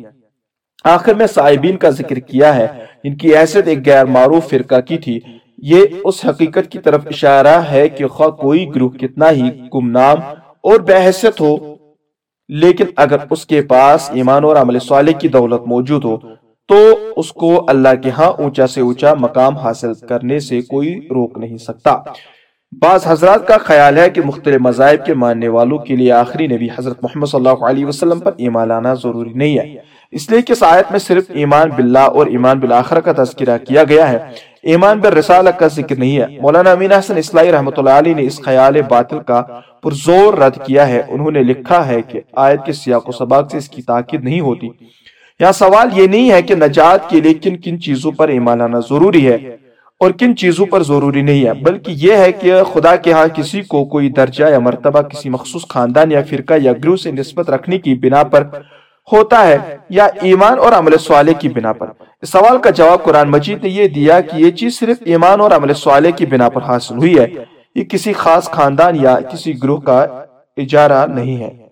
آخر میں صاحبین کا ذکر کیا ہے ان کی حیثیت ایک غیر معروف فرقہ کی تھی۔ یہ اس حقیقت کی طرف اشارہ ہے کہ خواہ کوئی گروہ کتنا ہی گمنام اور بحثت ہو، لیکن اگر اس کے پاس ایمان اور عمل صالح کی دولت موجود ہو، تو اس کو اللہ کے ہاں اونچا سے اونچا مقام حاصل کرنے سے کوئی روک نہیں سکتا۔ بعض حضرات کا خیال ہے کہ مختلف مذاہب کے ماننے والوں کے لیے آخری نبی حضرت محمد صلی اللہ علیہ وسلم پر ایمان لانا ضروری نہیں ہے۔ اس لیے کہ اس آیت میں صرف ایمان باللہ اور ایمان بالآخرہ کا تذکرہ کیا گیا ہے۔ ایمان پر بالرسالہ کا ذکر نہیں ہے۔ مولانا امین حسن اسلائی رحمۃ اللہ علیہ نے اس خیال باطل کا پرزور رد کیا ہے۔ انہوں نے لکھا ہے کہ آیت کے سیاق و سباق سے اس کی تاکید نہیں ہوتی۔ یہاں سوال یہ نہیں ہے کہ نجات کے لیے کن کن چیزوں پر ایمان لانا ضروری ہے اور کن چیزوں پر ضروری نہیں ہے، بلکہ یہ ہے کہ خدا کے ہاں کسی کو کوئی درجہ یا مرتبہ کسی مخصوص خاندان یا فرقہ یا گروہ سے نسبت رکھنے کی بنا پر ہوتا ہے یا ایمان اور عمل صالح کی بنا پر۔ اس سوال کا جواب قرآن مجید نے یہ دیا کہ یہ چیز صرف ایمان اور عمل صالح کی بنا پر حاصل ہوئی ہے۔ یہ کسی خاص خاندان یا کسی گروہ کا اجارہ نہیں ہے۔